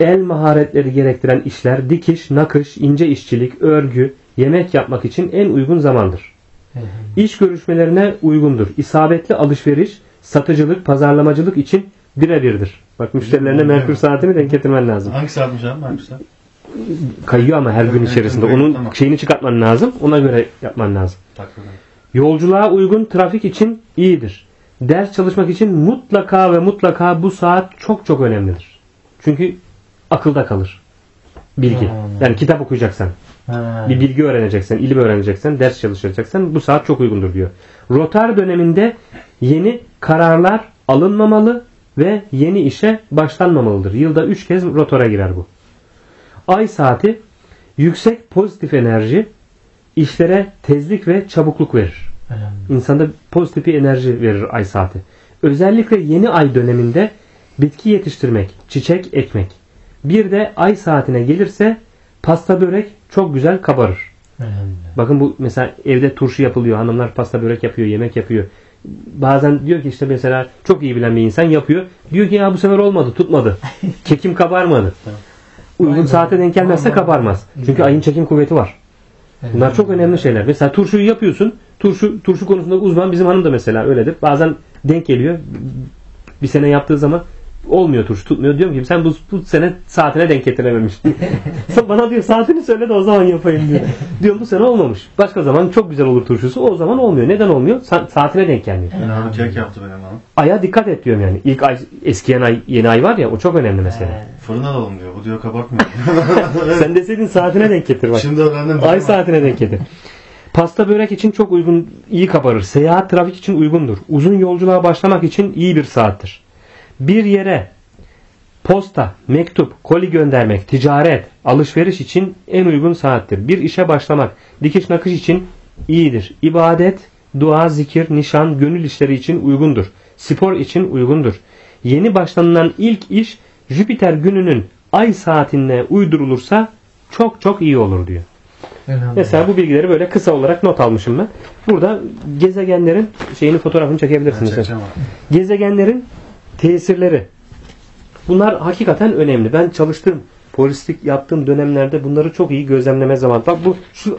el maharetleri gerektiren işler, dikiş, nakış, ince işçilik, örgü, yemek yapmak için en uygun zamandır. İş görüşmelerine uygundur. İsabetli alışveriş, satıcılık, pazarlamacılık için birebirdir. Bak müşterilerine Evet. Merkür saatini denk getirmen lazım. Hangi saatmiş abi? Hangi saat? Kayıyor ama her gün Evet, içerisinde. evet, Onun tamam. şeyini çıkartman lazım. Ona göre yapman lazım. Takriben. Yolculuğa uygun trafik için iyidir. Ders çalışmak için mutlaka ve mutlaka bu saat çok çok önemlidir. Çünkü akılda kalır. Bilgi. Hmm. Yani kitap okuyacaksan, Ha. bir bilgi öğreneceksen, ilim öğreneceksen, ders çalışacaksan bu saat çok uygundur diyor. Rotar döneminde yeni kararlar alınmamalı ve yeni işe başlanmamalıdır. Yılda 3 kez rotora girer bu. Ay saati yüksek pozitif enerji işlere tezlik ve çabukluk verir. İnsanda pozitif bir enerji verir ay saati. Özellikle yeni ay döneminde bitki yetiştirmek, çiçek ekmek. Bir de ay saatine gelirse pasta börek çok güzel kabarır. Bakın bu mesela evde turşu yapılıyor. Hanımlar pasta börek yapıyor, yemek yapıyor. Bazen diyor ki işte mesela çok iyi bilen bir insan yapıyor. Diyor ki ya bu sefer olmadı, tutmadı. Kekim kabarmadı. Uygun saate denk gelmezse kabarmaz. Çünkü ayın çekim kuvveti var. Bunlar çok önemli şeyler. Mesela turşuyu yapıyorsun. Turşu turşu konusunda uzman bizim hanım da mesela öyledir. Bazen denk geliyor. Bir sene yaptığı zaman olmuyor turşu tutmuyor. Diyorum ki sen bu, bu sene saatine denk getirememiştin. Bana diyor saatini söyle de o zaman yapayım diyor. Diyorum bu sene olmamış. Başka zaman çok güzel olur turşusu. O zaman olmuyor. Neden olmuyor? Sa- saatine denk gelmiyor. Ben kek yaptı benim hanım. Aya dikkat et diyorum yani. İlk ay eskiyen ay yeni ay var ya o çok önemli mesela. Fırına alalım diyor. Bu diyor kabartmıyor. Sen deseydin saatine denk getir bak. Şimdi öğrendim. Ay saatine denk getir. Pasta börek için çok uygun, iyi kabarır. Seyahat trafik için uygundur. Uzun yolculuğa başlamak için iyi bir saattir. Bir yere posta, mektup, koli göndermek, ticaret, alışveriş için en uygun saattir. Bir işe başlamak, dikiş nakış için iyidir. İbadet, dua, zikir, nişan, gönül işleri için uygundur. Spor için uygundur. Yeni başlanılan ilk iş Jüpiter gününün ay saatine uydurulursa çok çok iyi olur diyor. Mesela bu bilgileri böyle kısa olarak not almışım ben. Burada gezegenlerin şeyini fotoğrafını çekebilirsiniz. Gezegenlerin tesirleri. Bunlar hakikaten önemli. Ben çalıştığım, polislik yaptığım dönemlerde bunları çok iyi gözlemleme zaman. Bak bu şu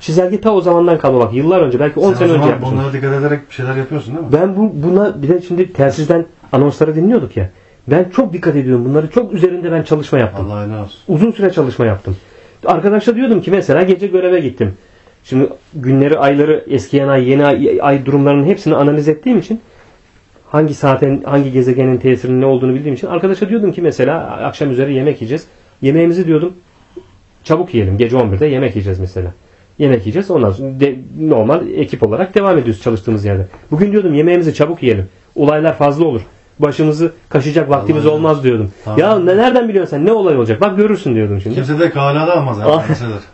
çizelge ta o zamandan kalma bak. Yıllar önce belki 10 Sen o sene önce yapmışım. bunlara dikkat ederek bir şeyler yapıyorsun değil mi? Ben bu buna bir de şimdi telsizden anonsları dinliyorduk ya. Ben çok dikkat ediyorum. Bunları çok üzerinde ben çalışma yaptım. Allah helal olsun. Uzun süre çalışma yaptım. Arkadaşla diyordum ki mesela gece göreve gittim. Şimdi günleri, ayları, eskiyen ay, yeni ay, ay durumlarının hepsini analiz ettiğim için hangi saatin, hangi gezegenin tesirinin ne olduğunu bildiğim için arkadaşa diyordum ki mesela akşam üzeri yemek yiyeceğiz. Yemeğimizi diyordum çabuk yiyelim. Gece 11'de yemek yiyeceğiz mesela. Yemek yiyeceğiz. Ondan sonra de- normal ekip olarak devam ediyoruz çalıştığımız yerde. Bugün diyordum yemeğimizi çabuk yiyelim. Olaylar fazla olur. Başımızı kaşıyacak vaktimiz Allah olmaz diyordum. Tamam. Ya ne- nereden biliyorsun sen ne olay olacak? Bak görürsün diyordum şimdi. Kimse de kala da almaz. Ah.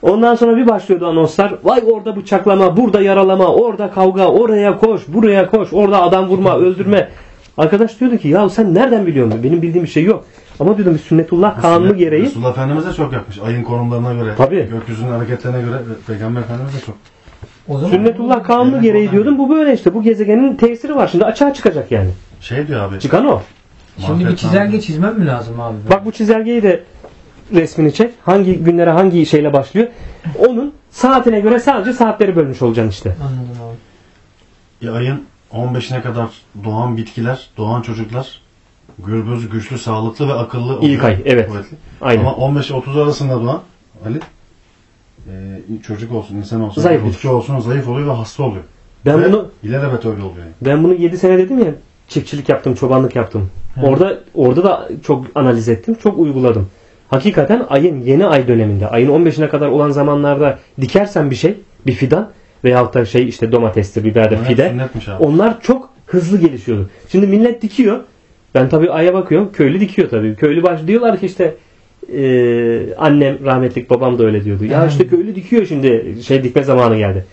Ondan sonra bir başlıyordu anonslar. Vay orada bıçaklama, burada yaralama, orada kavga, oraya koş, buraya koş, orada adam vurma, öldürme. Arkadaş diyordu ki ya sen nereden biliyorsun? Benim bildiğim bir şey yok. Ama diyordum sünnetullah kanunu gereği Resulullah Efendimiz de çok yapmış. Ayın konumlarına göre, Tabii. gökyüzünün hareketlerine göre Peygamber Efendimiz de çok. O zaman sünnetullah kanunu gereği diyordum. Bu böyle işte. Bu gezegenin tesiri var. Şimdi açığa çıkacak yani. Şey diyor abi. Çıkan o. Şimdi bir çizelge çizmem mi lazım abi? Bak bu çizelgeyi de resmini çek. Hangi günlere hangi şeyle başlıyor. Onun saatine göre sadece saatleri bölmüş olacaksın işte. Anladım abi. Ya ayın 15'ine kadar doğan bitkiler, doğan çocuklar gürbüz, güçlü, sağlıklı ve akıllı oluyor. İlk ay, evet. Kuvvetli. Aynen. Ama 15-30 arasında doğan Ali e, çocuk olsun, insan olsun, Zayıf bitki olsun zayıf oluyor ve hasta oluyor. Ben ve bunu ilelebet öyle oluyor. Yani. Ben bunu 7 sene dedim ya çiftçilik yaptım, çobanlık yaptım. Evet. Orada orada da çok analiz ettim, çok uyguladım. Hakikaten ayın yeni ay döneminde, ayın 15'ine kadar olan zamanlarda dikersen bir şey, bir fidan veyahut da şey işte domatestir, biberdir, Bunlar fide. Onlar çok hızlı gelişiyordu. Şimdi millet dikiyor. Ben tabii aya bakıyorum. Köylü dikiyor tabii. Köylü baş diyorlar ki işte e, annem rahmetlik babam da öyle diyordu. Ya işte köylü dikiyor şimdi şey dikme zamanı geldi.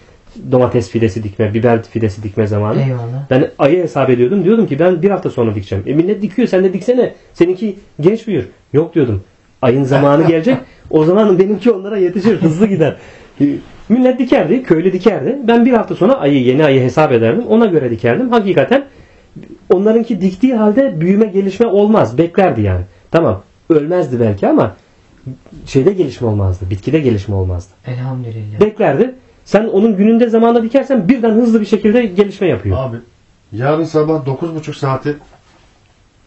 Domates fidesi dikme, biber fidesi dikme zamanı. Eyvallah. Ben ayı hesap ediyordum. Diyordum ki ben bir hafta sonra dikeceğim. E millet dikiyor sen de diksene. Seninki genç büyür. Yok diyordum. Ayın zamanı gelecek. O zaman benimki onlara yetişir. Hızlı gider. E, Millet dikerdi. Köylü dikerdi. Ben bir hafta sonra ayı yeni ayı hesap ederdim. Ona göre dikerdim. Hakikaten onlarınki diktiği halde büyüme gelişme olmaz. Beklerdi yani. Tamam. Ölmezdi belki ama şeyde gelişme olmazdı. Bitkide gelişme olmazdı. Elhamdülillah. Beklerdi. Sen onun gününde zamanda dikersen birden hızlı bir şekilde gelişme yapıyor. Abi yarın sabah 9.30 saati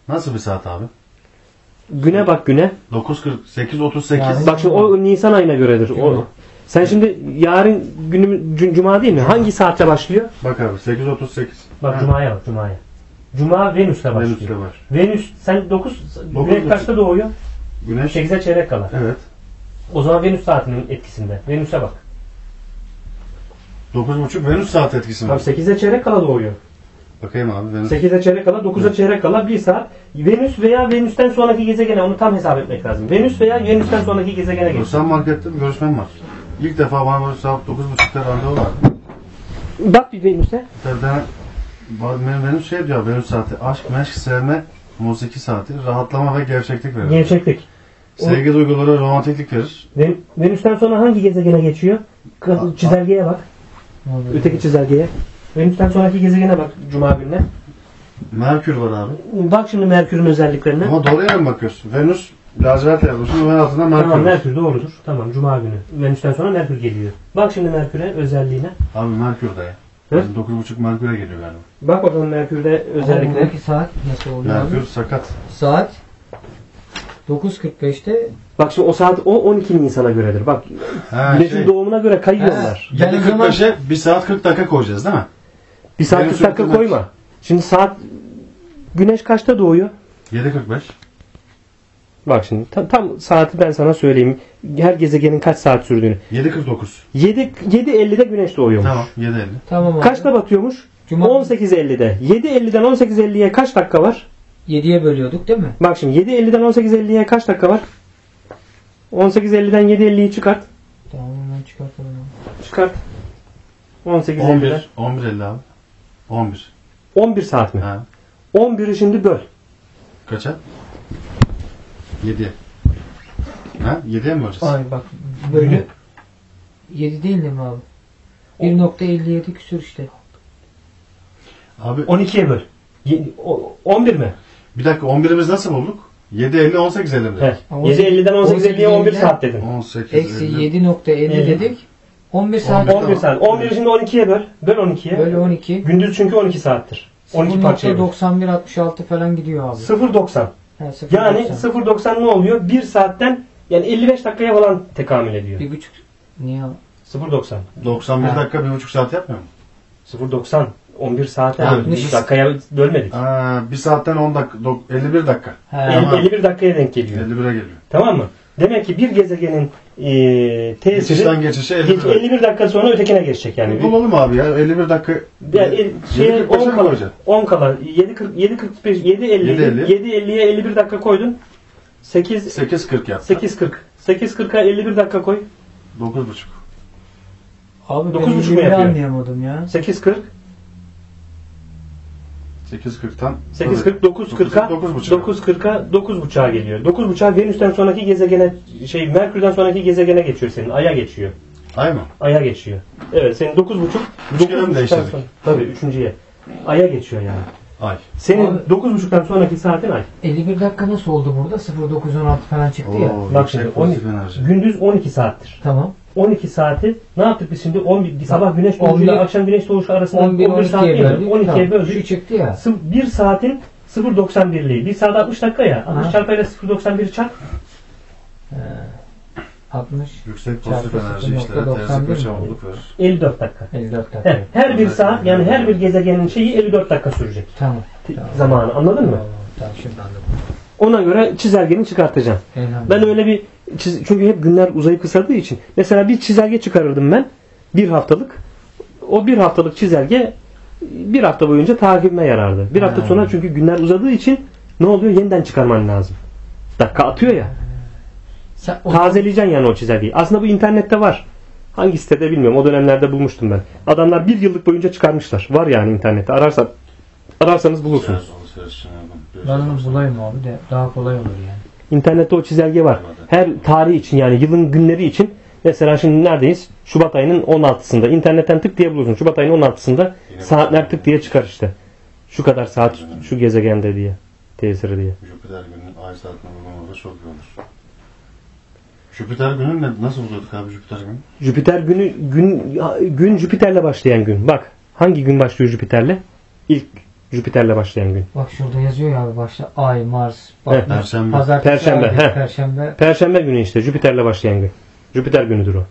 nasıl bir saat abi? Güne bak güne. 9.48 38 Yani- Bak şimdi o Nisan ayına göredir. O, Cuma. sen şimdi yarın günü cü- cuma değil mi? Hangi saatte başlıyor? Bak abi 8.38 Bak Ha, cumaya bak cumaya. Cuma Venüs'te başlıyor. Venüs'te var. Venüs sen 9 Dokuz güneş buçuk. kaçta doğuyor? Güneş 8'e çeyrek kala. evet O zaman Venüs saatinin etkisinde. Venüs'e bak. 9.30 Venüs saat etkisi Tam var. 8'e çeyrek kala doğuyor. Bakayım abi Venüs. 8'e çeyrek kala, 9'a Evet. çeyrek kala 1 saat. Venüs veya Venüs'ten sonraki gezegene onu tam hesap etmek lazım. Venüs veya Venüs'ten sonraki gezegene geçiyor. Ruslan markette bir görüşmem var. İlk defa bana böyle saat 9.30'da randevu var. Bak bir Venüs'e. Ben Venüs şey diyor Venüs saati aşk, meşk, sevme, musiki saati, rahatlama ve gevşeklik verir. Gevşeklik. Sevgi duyguları romantiklik verir. Ven- Venüs'ten sonra hangi gezegene geçiyor? Çizelgeye bak. Vallahi. Öteki çizelgeye. Venüs'ten sonraki gezegene bak Cuma gününe. Merkür var abi. Bak şimdi Merkür'ün özelliklerine. Ama doğruya mı bakıyorsun? Venüs lacivert yazmışsın ve altında Merkür. Tamam var. Merkür doğrudur. Tamam Cuma günü. Venüs'ten sonra Merkür geliyor. Bak şimdi Merkür'e özelliğine. Abi Merkür ya. Hı? 9.30 Merkür'e geliyor galiba. Bak bakalım Merkür'de Ama özellikle. buradaki saat nasıl oluyor abi? Merkür sakat. Saat 9.45'te Bak şimdi o saat o 12 Nisan'a göredir. Bak Ha, güneşin şey, doğumuna göre kayıyorlar. Ha. Yani o zaman- 7.45'e 1 saat 40 dakika koyacağız değil mi? Bir saat Benim 40 dakika koyma. Şimdi saat güneş kaçta doğuyor? 7.45. Bak şimdi tam, tam saati ben sana söyleyeyim. Her gezegenin kaç saat sürdüğünü. 7.49. 7 7.50'de güneş doğuyormuş. Tamam 7.50. tamam abi. Kaçta batıyormuş? Cuma 18.50'de. 7.50'den 18.50'ye kaç dakika var? 7'ye bölüyorduk değil mi? Bak şimdi 7.50'den 18.50'ye kaç dakika var? 18.50'den 7.50'yi çıkart. Tamam hemen çıkartalım. Çıkart. 18.50'den. 11. 11.50 abi. 11. 11 saat mi? Ha. 11'i şimdi böl. Kaça? 7'ye. Ha? 7'ye mi öleceğiz? Ay bak böyle 7 değil mi abi? 1.57 küsür işte. Abi 12'ye böl. Ye- o- 11 mi? bir dakika 11'imiz nasıl bulduk? 7.50 18.50 mi? He. Ama 7.50'den 18.50'ye 11 18.50'den saat dedin. 18 Eksi 7.50 dedik. 11 saat. 11 saat. 11'i şimdi 12'ye böl. Böl 12'ye. Böyle 12. Gündüz çünkü 12 saattir. 12 parçaya böl. 0.9166 falan gidiyor abi. 0.90. Ha, 0.90. Yani 0.90 ne oluyor? 1 saatten yani 55 dakikaya falan tekamül ediyor. bir buçuk. Niye? abi? 0.90. 91 Ha. dakika 1,5 saat yapmıyor mu? 0.90. 11 saate Ha, 60 dakikaya bölmedik. Aa, 1 saatten 10 dakika, dok- 51 dakika. Ha, El- Tamam. 51 dakikaya denk geliyor. 51'e geliyor. Tamam mı? Demek ki bir gezegenin e, tesiri Geçişten geçişe 51 geç- dakika. 51 dakika sonra ötekine geçecek yani. Bulalım abi ya 51 dakika. Yani e, şeye 7.45'e 10 mi kala, koyacaksın? 10 kala 7 40 7 45 7 50 7.50. 7 50'ye 51 dakika koydun. 8 8.40 yap. 8 40. 8 40'a 51 dakika koy. 9.5. Abi Dokuz ben buçuk mu yapıyor? anlayamadım ya. 8 40 8.40'tan 8 40 9 40'a 9.5. 9 40'a 9 buçuğa geliyor. 9 buçuğa Venüs'ten sonraki gezegene şey Merkür'den sonraki gezegene geçiyor senin. Ay'a geçiyor. Ay mı? Ay'a geçiyor. Evet senin 9 buçuk Üç kere mi değiştirdik? Tabii üçüncüye. Ay'a geçiyor yani. Ay. Senin Abi- 9.30'dan sonraki saatin ay. 51 dakika nasıl oldu burada? 0916 falan çıktı ya. Oo, Bak şimdi yüksek 12, pozitif enerji. gündüz 12 saattir. Tambir 12 saati ne yaptık biz şimdi? 11, bir sabah güneş 11 doğuşuyla akşam güneş doğuşu arasında 11 11 saat 12'ye değil mi? böldük. 12'ye Tamam. böldük. Şu çıktı ya. 1 saatin 0.91'liği. 1 saat 60 dakika ya. 60 Aha. çarpıyla 0.91 çarp. He. 60 Yüksek pozitif enerji işlere 0.91 tezlik ve mi? çabuklık verir. 54 dakika. 54 dakika. Heh, her bir saat yani her bir gezegenin şeyi 54 dakika sürecek. Tamam. Tamam. Zamanı anladın mı? Tamam, tamam şimdi anladım. Ona göre çizelgeni çıkartacaksın. Elhamdülillah. Ben öyle bir çünkü hep günler uzayıp kısaldığı için mesela bir çizelge çıkarırdım ben bir haftalık. O bir haftalık çizelge bir hafta boyunca takibime yarardı. Bir hafta Ha. sonra çünkü günler uzadığı için ne oluyor? Yeniden çıkarman lazım. Dakika atıyor ya. Sen o- Tazeleyeceksin yani o çizelgeyi. Aslında bu internette var. Hangi sitede bilmiyorum. O dönemlerde bulmuştum ben. Adamlar bir yıllık boyunca çıkarmışlar. Var yani internette. Ararsan, ararsanız bulursunuz. ben onu bulayım abi de daha kolay olur yani. İnternette o çizelge var. Her tarih için yani yılın günleri için mesela şimdi neredeyiz? Şubat ayının 16'sında. İnternetten tık diye bulursun. Şubat ayının 16'sında saatler tık diye çıkar işte. Şu kadar saat şu gezegende diye. Tesiri diye. Jüpiter günü ay saatine bulmamada çok iyi olur. Jüpiter günü ne, nasıl buluyorduk abi Jüpiter günü? Jüpiter günü gün gün Jüpiter'le başlayan gün. Bak hangi gün başlıyor Jüpiter'le? İlk Jüpiter'le başlayan gün. Bak şurada yazıyor ya abi başta Ay, Mars, bak, Perşembe. Pazartesi, Perşembe, abi. Perşembe. Perşembe günü işte Jüpiter'le başlayan gün. Jüpiter günüdür o.